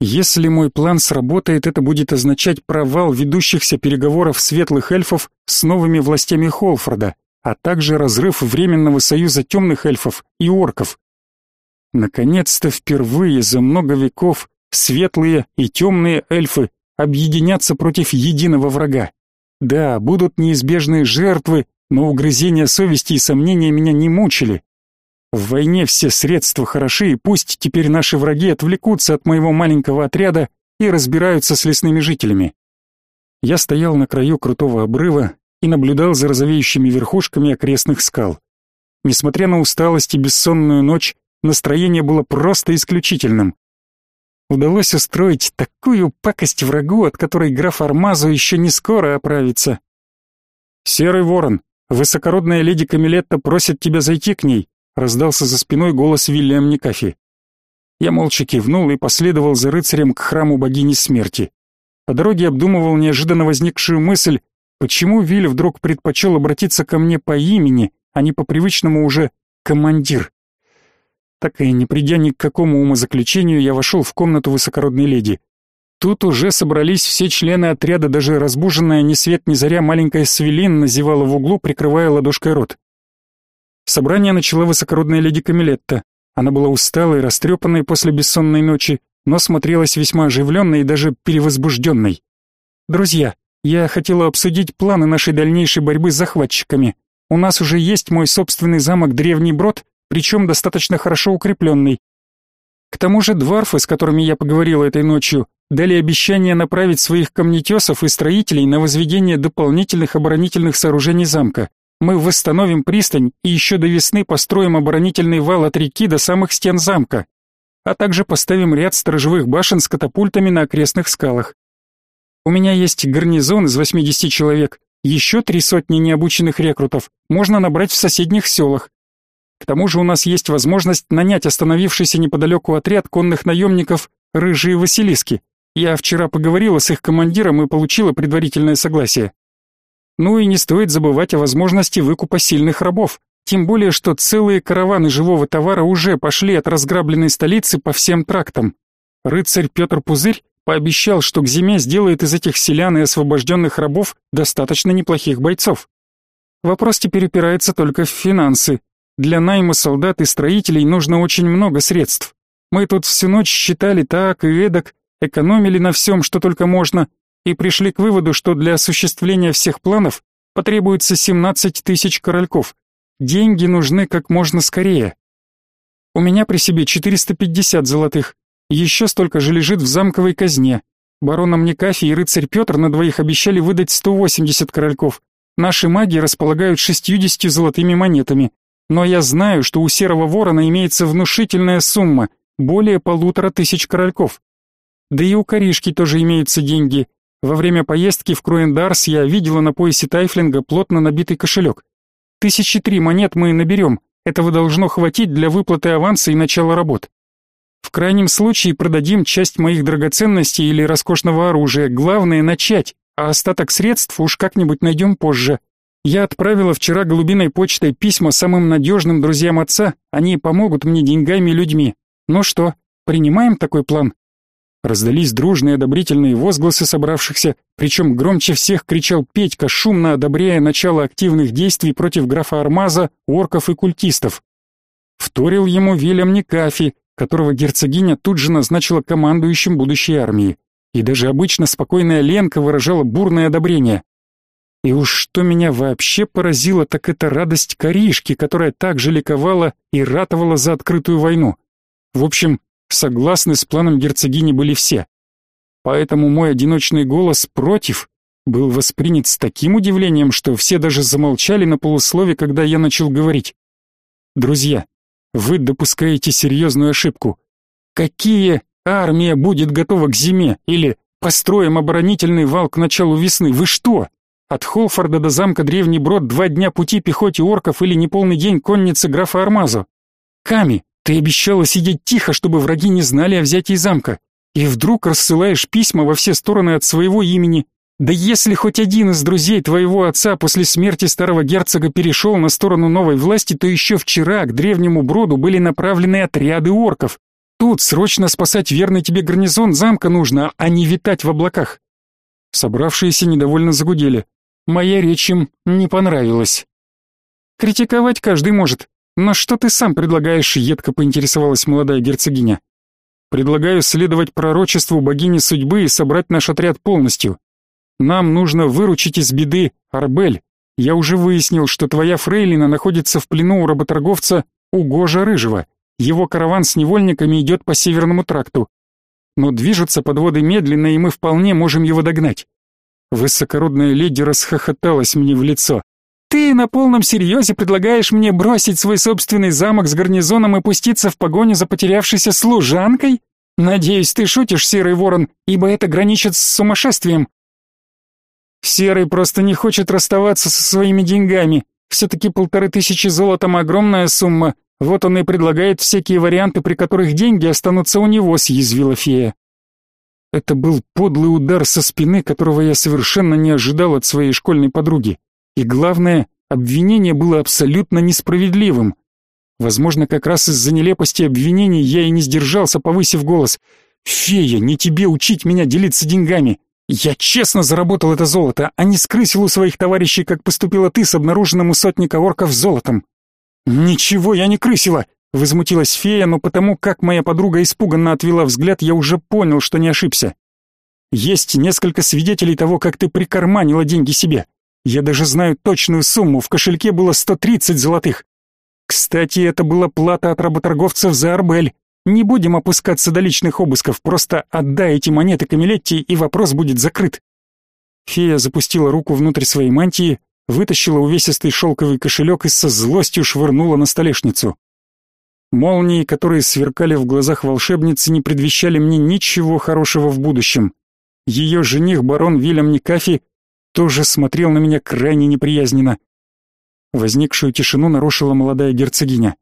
Если мой план сработает, это будет означать провал ведущихся переговоров светлых эльфов с новыми властями Холфорда, а также разрыв временного союза темных эльфов и орков. Наконец-то впервые за много веков светлые и темные эльфы объединятся против единого врага. Да, будут неизбежные жертвы, но угрызения совести и сомнения меня не мучили. В войне все средства хороши, и пусть теперь наши враги отвлекутся от моего маленького отряда и разбираются с лесными жителями. Я стоял на краю крутого обрыва и наблюдал за розовеющими верхушками окрестных скал. Несмотря на усталость и бессонную ночь, настроение было просто исключительным. Удалось устроить такую пакость врагу, от которой граф Армазу еще не скоро оправится. «Серый ворон, высокородная леди Камилетта просит тебя зайти к ней», раздался за спиной голос Вильям Никафи. Я молча кивнул и последовал за рыцарем к храму богини смерти. По дороге обдумывал неожиданно возникшую мысль, почему Виль вдруг предпочел обратиться ко мне по имени, а не по привычному уже «командир». Так и не придя ни к какому умозаключению, я вошел в комнату высокородной леди. Тут уже собрались все члены отряда, даже разбуженная ни свет ни заря маленькая Свелин назевала в углу, прикрывая ладошкой рот. Собрание начала высокородная леди Камилетта. Она была усталой, растрепанной после бессонной ночи, но смотрелась весьма оживленной и даже перевозбужденной. «Друзья, я хотела обсудить планы нашей дальнейшей борьбы с захватчиками. У нас уже есть мой собственный замок Древний Брод, причем достаточно хорошо укрепленный. К тому же дварфы, с которыми я поговорила этой ночью, дали обещание направить своих камнетесов и строителей на возведение дополнительных оборонительных сооружений замка. Мы восстановим пристань и еще до весны построим оборонительный вал от реки до самых стен замка, а также поставим ряд сторожевых башен с катапультами на окрестных скалах. У меня есть гарнизон из 80 человек, еще три сотни необученных рекрутов можно набрать в соседних селах. К тому же у нас есть возможность нанять остановившийся неподалеку отряд конных наемников «Рыжие Василиски». Я вчера поговорила с их командиром и получила предварительное согласие. Ну и не стоит забывать о возможности выкупа сильных рабов, тем более что целые караваны живого товара уже пошли от разграбленной столицы по всем трактам. Рыцарь Петр Пузырь пообещал, что к зиме сделает из этих селян и освобожденных рабов достаточно неплохих бойцов. Вопрос теперь упирается только в финансы. Для найма солдат и строителей нужно очень много средств. Мы тут всю ночь считали так и эдак, экономили на всем, что только можно, и пришли к выводу, что для осуществления всех планов потребуется 17 тысяч корольков. Деньги нужны как можно скорее. У меня при себе 450 золотых, еще столько же лежит в замковой казне. Баронам Никафи и рыцарь Петр на двоих обещали выдать 180 корольков. Наши маги располагают 60 золотыми монетами. Но я знаю, что у Серого Ворона имеется внушительная сумма, более полутора тысяч корольков. Да и у Коришки тоже имеются деньги, во время поездки в Круэндарс я видела на поясе Тайфлинга плотно набитый кошелек. Тысячи три монет мы наберем. Этого должно хватить для выплаты аванса и начала работ. Крайнем случае продадим часть моих драгоценностей или роскошного оружия. Главное начать, а остаток средств уж как-нибудь найдем позже. Я отправила вчера голубиной почтой письма самым надежным друзьям отца. Они помогут мне деньгами и людьми. Ну что, принимаем такой план? Раздались дружные одобрительные возгласы собравшихся, причем громче всех кричал Петька, шумно одобряя начало активных действий против графа Армаза, орков и культистов. Вторил ему Вильям Никафи, которого герцогиня тут же назначила командующим будущей армии. И даже обычно спокойная Ленка выражала бурное одобрение. И уж что меня вообще поразило, так это радость Коришки, которая также ликовала и ратовала за открытую войну. В общем, согласны с планом герцогини были все. Поэтому мой одиночный голос против был воспринят с таким удивлением, что все даже замолчали на полуслове, когда я начал говорить. Друзья, вы допускаете серьезную ошибку. Какие армия будет готова к зиме или построим оборонительный вал к началу весны? Вы что? От Холфорда до замка Древний Брод два дня пути пехоте орков или неполный день конницы графа Армазо. Ками, ты обещала сидеть тихо, чтобы враги не знали о взятии замка. И вдруг рассылаешь письма во все стороны от своего имени. Да если хоть один из друзей твоего отца после смерти старого герцога перешел на сторону новой власти, то еще вчера к древнему броду были направлены отряды орков. тут, срочно спасать верный тебе гарнизон замка нужно, а не витать в облаках. Собравшиеся недовольно загудели. Моя речь им не понравилась. Критиковать каждый может, но что ты сам предлагаешь, едко поинтересовалась молодая герцогиня. Предлагаю следовать пророчеству богини судьбы и собрать наш отряд полностью. Нам нужно выручить из беды Арбель. Я уже выяснил, что твоя фрейлина находится в плену у работорговца Угожа Рыжего. Его караван с невольниками идет по северному тракту. Но движутся подводы медленно, и мы вполне можем его догнать. Высокородная леди расхохоталась мне в лицо. Ты на полном серьезе предлагаешь мне бросить свой собственный замок с гарнизоном и пуститься в погоню за потерявшейся служанкой? Надеюсь, ты шутишь, серый ворон, ибо это граничит с сумасшествием. Серый просто не хочет расставаться со своими деньгами. Все-таки полторы тысячи золотом огромная сумма. Вот он и предлагает всякие варианты, при которых деньги останутся у него, съязвила фея. Это был подлый удар со спины, которого я совершенно не ожидал от своей школьной подруги. И главное, обвинение было абсолютно несправедливым. Возможно, как раз из-за нелепости обвинений я и не сдержался, повысив голос. «Фея, не тебе учить меня делиться деньгами. Я честно заработал это золото, а не скрысил у своих товарищей, как поступила ты с обнаруженным у сотника орков золотом. Ничего я не крысила, возмутилась фея, но потому как моя подруга испуганно отвела взгляд, я уже понял, что не ошибся. Есть несколько свидетелей того, как ты прикарманила деньги себе. Я даже знаю точную сумму, в кошельке было 130 золотых. Кстати, это была плата от работорговцев за Арбель. Не будем опускаться до личных обысков, просто отдай эти монеты Камилетти, и вопрос будет закрыт. Фея запустила руку внутрь своей мантии, вытащила увесистый шелковый кошелек и со злостью швырнула на столешницу. Молнии, которые сверкали в глазах волшебницы, не предвещали мне ничего хорошего в будущем. Ее жених, барон Вильям Никафи, тоже смотрел на меня крайне неприязненно. Возникшую тишину нарушила молодая герцогиня.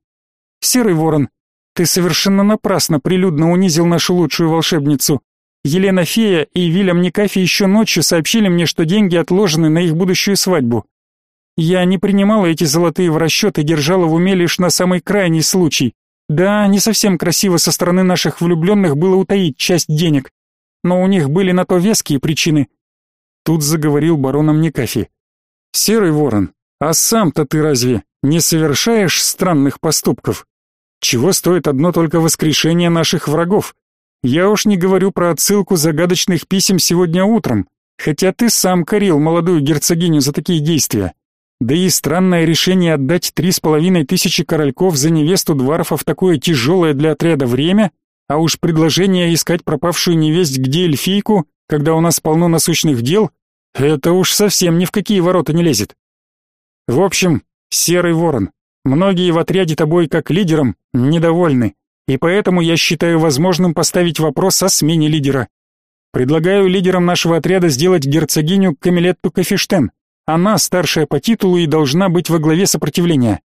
«Серый ворон, ты совершенно напрасно прилюдно унизил нашу лучшую волшебницу. Елена Фея и Вильям Никафи еще ночью сообщили мне, что деньги отложены на их будущую свадьбу. Я не принимала эти золотые в расчет и держала в уме лишь на самый крайний случай. Да, не совсем красиво со стороны наших влюбленных было утаить часть денег, но у них были на то веские причины. Тут заговорил бароном Никафи. «Серый ворон, а сам-то ты разве не совершаешь странных поступков?» Чего стоит одно только воскрешение наших врагов? Я уж не говорю про отсылку загадочных писем сегодня утром, хотя ты сам корил молодую герцогиню за такие действия. Да и странное решение отдать три с половиной тысячи корольков за невесту Дварфа в такое тяжелое для отряда время, а уж предложение искать пропавшую невесть где эльфийку, когда у нас полно насущных дел, это уж совсем ни в какие ворота не лезет. В общем, серый ворон, Многие в отряде тобой как лидером недовольны, и поэтому я считаю возможным поставить вопрос о смене лидера. Предлагаю лидером нашего отряда сделать герцогиню Камилетту Кафештен. Она старшая по титулу и должна быть во главе сопротивления.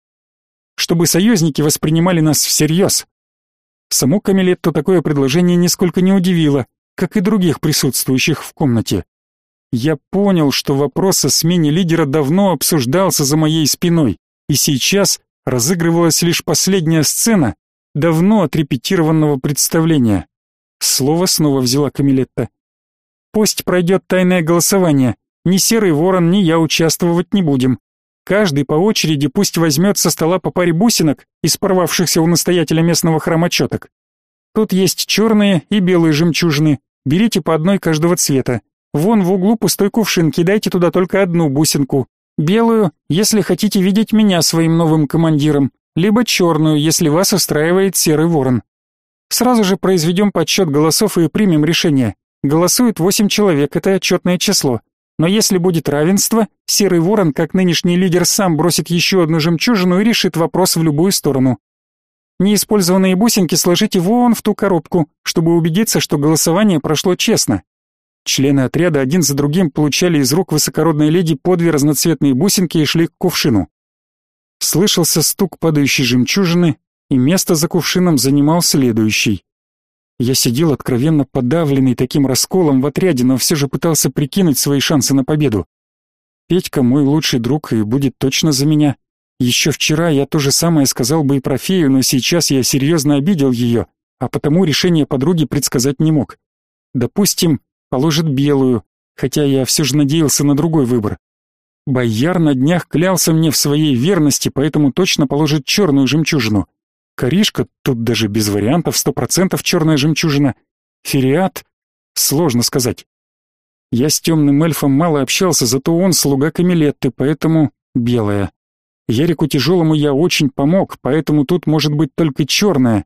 Чтобы союзники воспринимали нас всерьез. Саму Камилетту такое предложение нисколько не удивило, как и других присутствующих в комнате. Я понял, что вопрос о смене лидера давно обсуждался за моей спиной, и сейчас разыгрывалась лишь последняя сцена давно отрепетированного представления. Слово снова взяла Камилетта. Пусть пройдет тайное голосование. Ни Серый Ворон, ни я участвовать не будем. Каждый по очереди пусть возьмет со стола по паре бусинок из порвавшихся у настоятеля местного храма четок. Тут есть черные и белые жемчужины. Берите по одной каждого цвета. Вон в углу пустой кувшин, кидайте туда только одну бусинку. Белую, если хотите видеть меня своим новым командиром, либо черную, если вас устраивает серый ворон. Сразу же произведем подсчет голосов и примем решение. Голосует восемь человек, это отчетное число. Но если будет равенство, серый ворон, как нынешний лидер, сам бросит еще одну жемчужину и решит вопрос в любую сторону. Неиспользованные бусинки сложите вон в ту коробку, чтобы убедиться, что голосование прошло честно. Члены отряда один за другим получали из рук высокородной леди по две разноцветные бусинки и шли к кувшину. Слышался стук падающей жемчужины, и место за кувшином занимал следующий. Я сидел откровенно подавленный таким расколом в отряде, но все же пытался прикинуть свои шансы на победу. Петька мой лучший друг и будет точно за меня. Еще вчера я то же самое сказал бы и про фею, но сейчас я серьезно обидел ее, а потому решение подруги предсказать не мог. Допустим, положит белую, хотя я все же надеялся на другой выбор. Бояр на днях клялся мне в своей верности, поэтому точно положит черную жемчужину. Коришка, тут даже без вариантов, сто процентов черная жемчужина. Фериат? Сложно сказать. Я с темным эльфом мало общался, зато он слуга Камилетты, поэтому белая. Ярику тяжелому я очень помог, поэтому тут может быть только черная.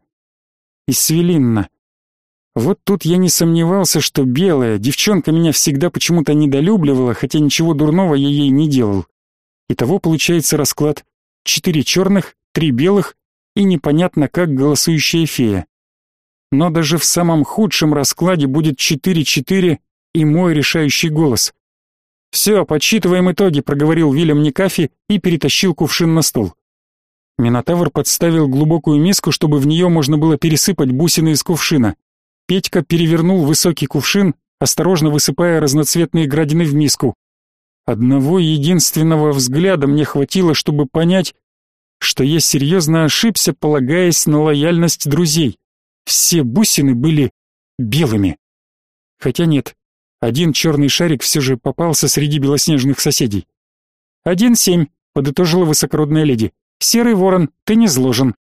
И Свелинна. Вот тут я не сомневался, что белая, девчонка меня всегда почему-то недолюбливала, хотя ничего дурного я ей не делал. Итого получается расклад. Четыре черных, три белых и непонятно как голосующая фея. Но даже в самом худшем раскладе будет 4-4 и мой решающий голос. «Все, подсчитываем итоги», — проговорил Вильям Никафи и перетащил кувшин на стол. Минотавр подставил глубокую миску, чтобы в нее можно было пересыпать бусины из кувшина. Петька перевернул высокий кувшин, осторожно высыпая разноцветные градины в миску. Одного единственного взгляда мне хватило, чтобы понять, что я серьезно ошибся, полагаясь на лояльность друзей. Все бусины были белыми. Хотя нет, один черный шарик все же попался среди белоснежных соседей. «Один семь», — подытожила высокородная леди. «Серый ворон, ты не зложен».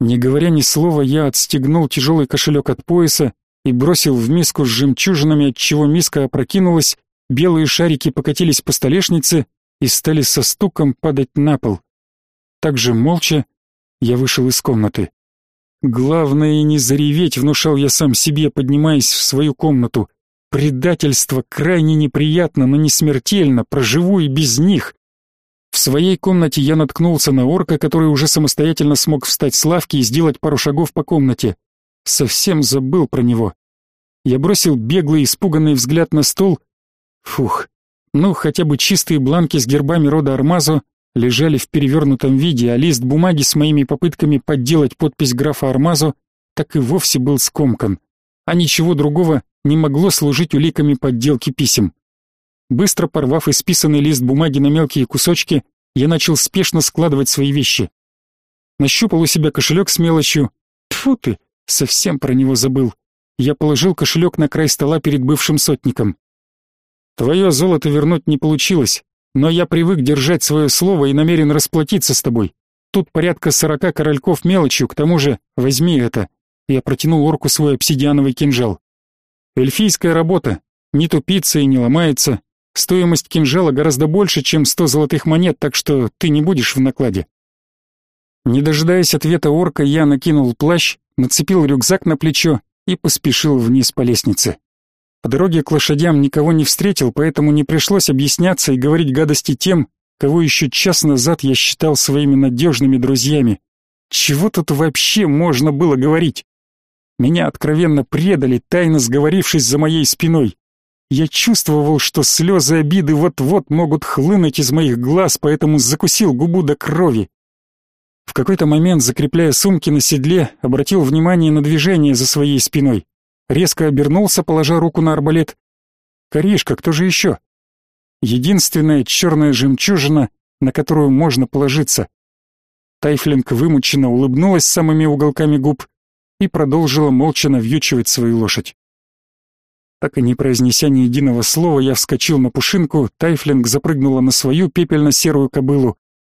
Не говоря ни слова, я отстегнул тяжелый кошелек от пояса и бросил в миску с жемчужинами, отчего миска опрокинулась, белые шарики покатились по столешнице и стали со стуком падать на пол. Так же молча я вышел из комнаты. Главное не зареветь, внушал я сам себе, поднимаясь в свою комнату. Предательство крайне неприятно, но не смертельно, проживу и без них. В своей комнате я наткнулся на орка, который уже самостоятельно смог встать с лавки и сделать пару шагов по комнате. Совсем забыл про него. Я бросил беглый, испуганный взгляд на стол. Фух, ну хотя бы чистые бланки с гербами рода Армазо лежали в перевернутом виде, а лист бумаги с моими попытками подделать подпись графа Армазо так и вовсе был скомкан, а ничего другого не могло служить уликами подделки писем. Быстро порвав исписанный лист бумаги на мелкие кусочки, я начал спешно складывать свои вещи. Нащупал у себя кошелек с мелочью. Тфу ты, совсем про него забыл. Я положил кошелек на край стола перед бывшим сотником. Твое золото вернуть не получилось, но я привык держать свое слово и намерен расплатиться с тобой. Тут порядка сорока корольков мелочью, к тому же возьми это. Я протянул орку свой обсидиановый кинжал. Эльфийская работа, не тупится и не ломается. Стоимость кинжала гораздо больше, чем сто золотых монет, так что ты не будешь в накладе. Не дожидаясь ответа орка, я накинул плащ, нацепил рюкзак на плечо и поспешил вниз по лестнице. По дороге к лошадям никого не встретил, поэтому не пришлось объясняться и говорить гадости тем, кого еще час назад я считал своими надежными друзьями. Чего тут вообще можно было говорить? Меня откровенно предали, тайно сговорившись за моей спиной. Я чувствовал, что слезы обиды вот-вот могут хлынуть из моих глаз, поэтому закусил губу до крови. В какой-то момент, закрепляя сумки на седле, обратил внимание на движение за своей спиной. Резко обернулся, положа руку на арбалет. «Коришка, кто же еще?» Единственная черная жемчужина, на которую можно положиться. Тайфлинг вымученно улыбнулась самыми уголками губ и продолжила молча навьючивать свою лошадь. Так и не произнеся ни единого слова, я вскочил на пушинку, Тайфлинг запрыгнула на свою пепельно-серую кобылу.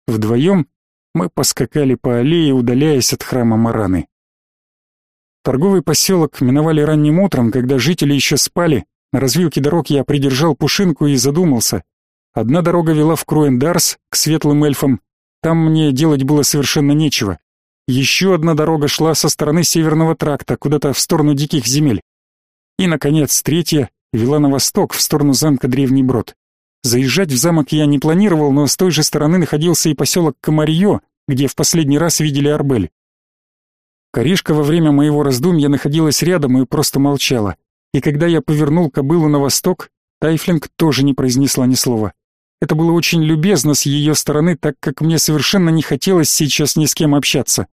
Вдвоем мы поскакали по аллее, удаляясь от храма Мараны. Торговый поселок миновали ранним утром, когда жители еще спали. На развилке дорог я придержал пушинку и задумался. Одна дорога вела в Круэндарс, к светлым эльфам. Там мне делать было совершенно нечего. Еще одна дорога шла со стороны северного тракта, куда-то в сторону диких земель. И, наконец, третья вела на восток, в сторону замка Древний Брод. Заезжать в замок я не планировал, но с той же стороны находился и поселок Комарье, где в последний раз видели Арбель. Коришка во время моего раздумья находилась рядом и просто молчала. И когда я повернул кобылу на восток, Тайфлинг тоже не произнесла ни слова. Это было очень любезно с ее стороны, так как мне совершенно не хотелось сейчас ни с кем общаться.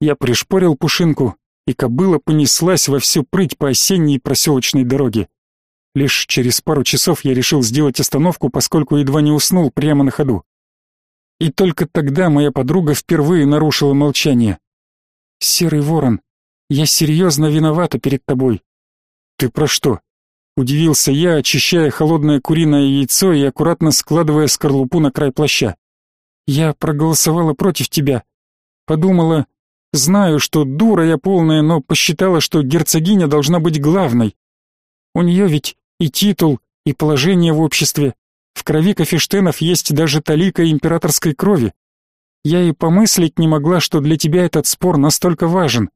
Я пришпорил пушинку, и кобыла понеслась во всю прыть по осенней проселочной дороге. Лишь через пару часов я решил сделать остановку, поскольку едва не уснул прямо на ходу. И только тогда моя подруга впервые нарушила молчание. «Серый ворон, Я серьезно виновата перед тобой. Ты про что? Удивился я, очищая холодное куриное яйцо и аккуратно складывая скорлупу на край плаща. Я проголосовала против тебя. Подумала, знаю, что дура я полная, но посчитала, что герцогиня должна быть главной. У нее ведь и титул, и положение в обществе. В крови Кафештенов есть даже талика императорской крови. Я и помыслить не могла, что для тебя этот спор настолько важен.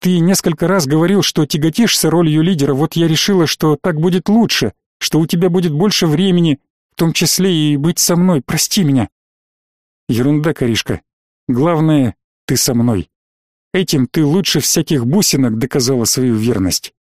Ты несколько раз говорил, что тяготишься ролью лидера, вот я решила, что так будет лучше, что у тебя будет больше времени, в том числе и быть со мной. Прости меня. Ерунда, Каришка. Главное, ты со мной. Этим ты лучше всяких бусинок доказала свою верность.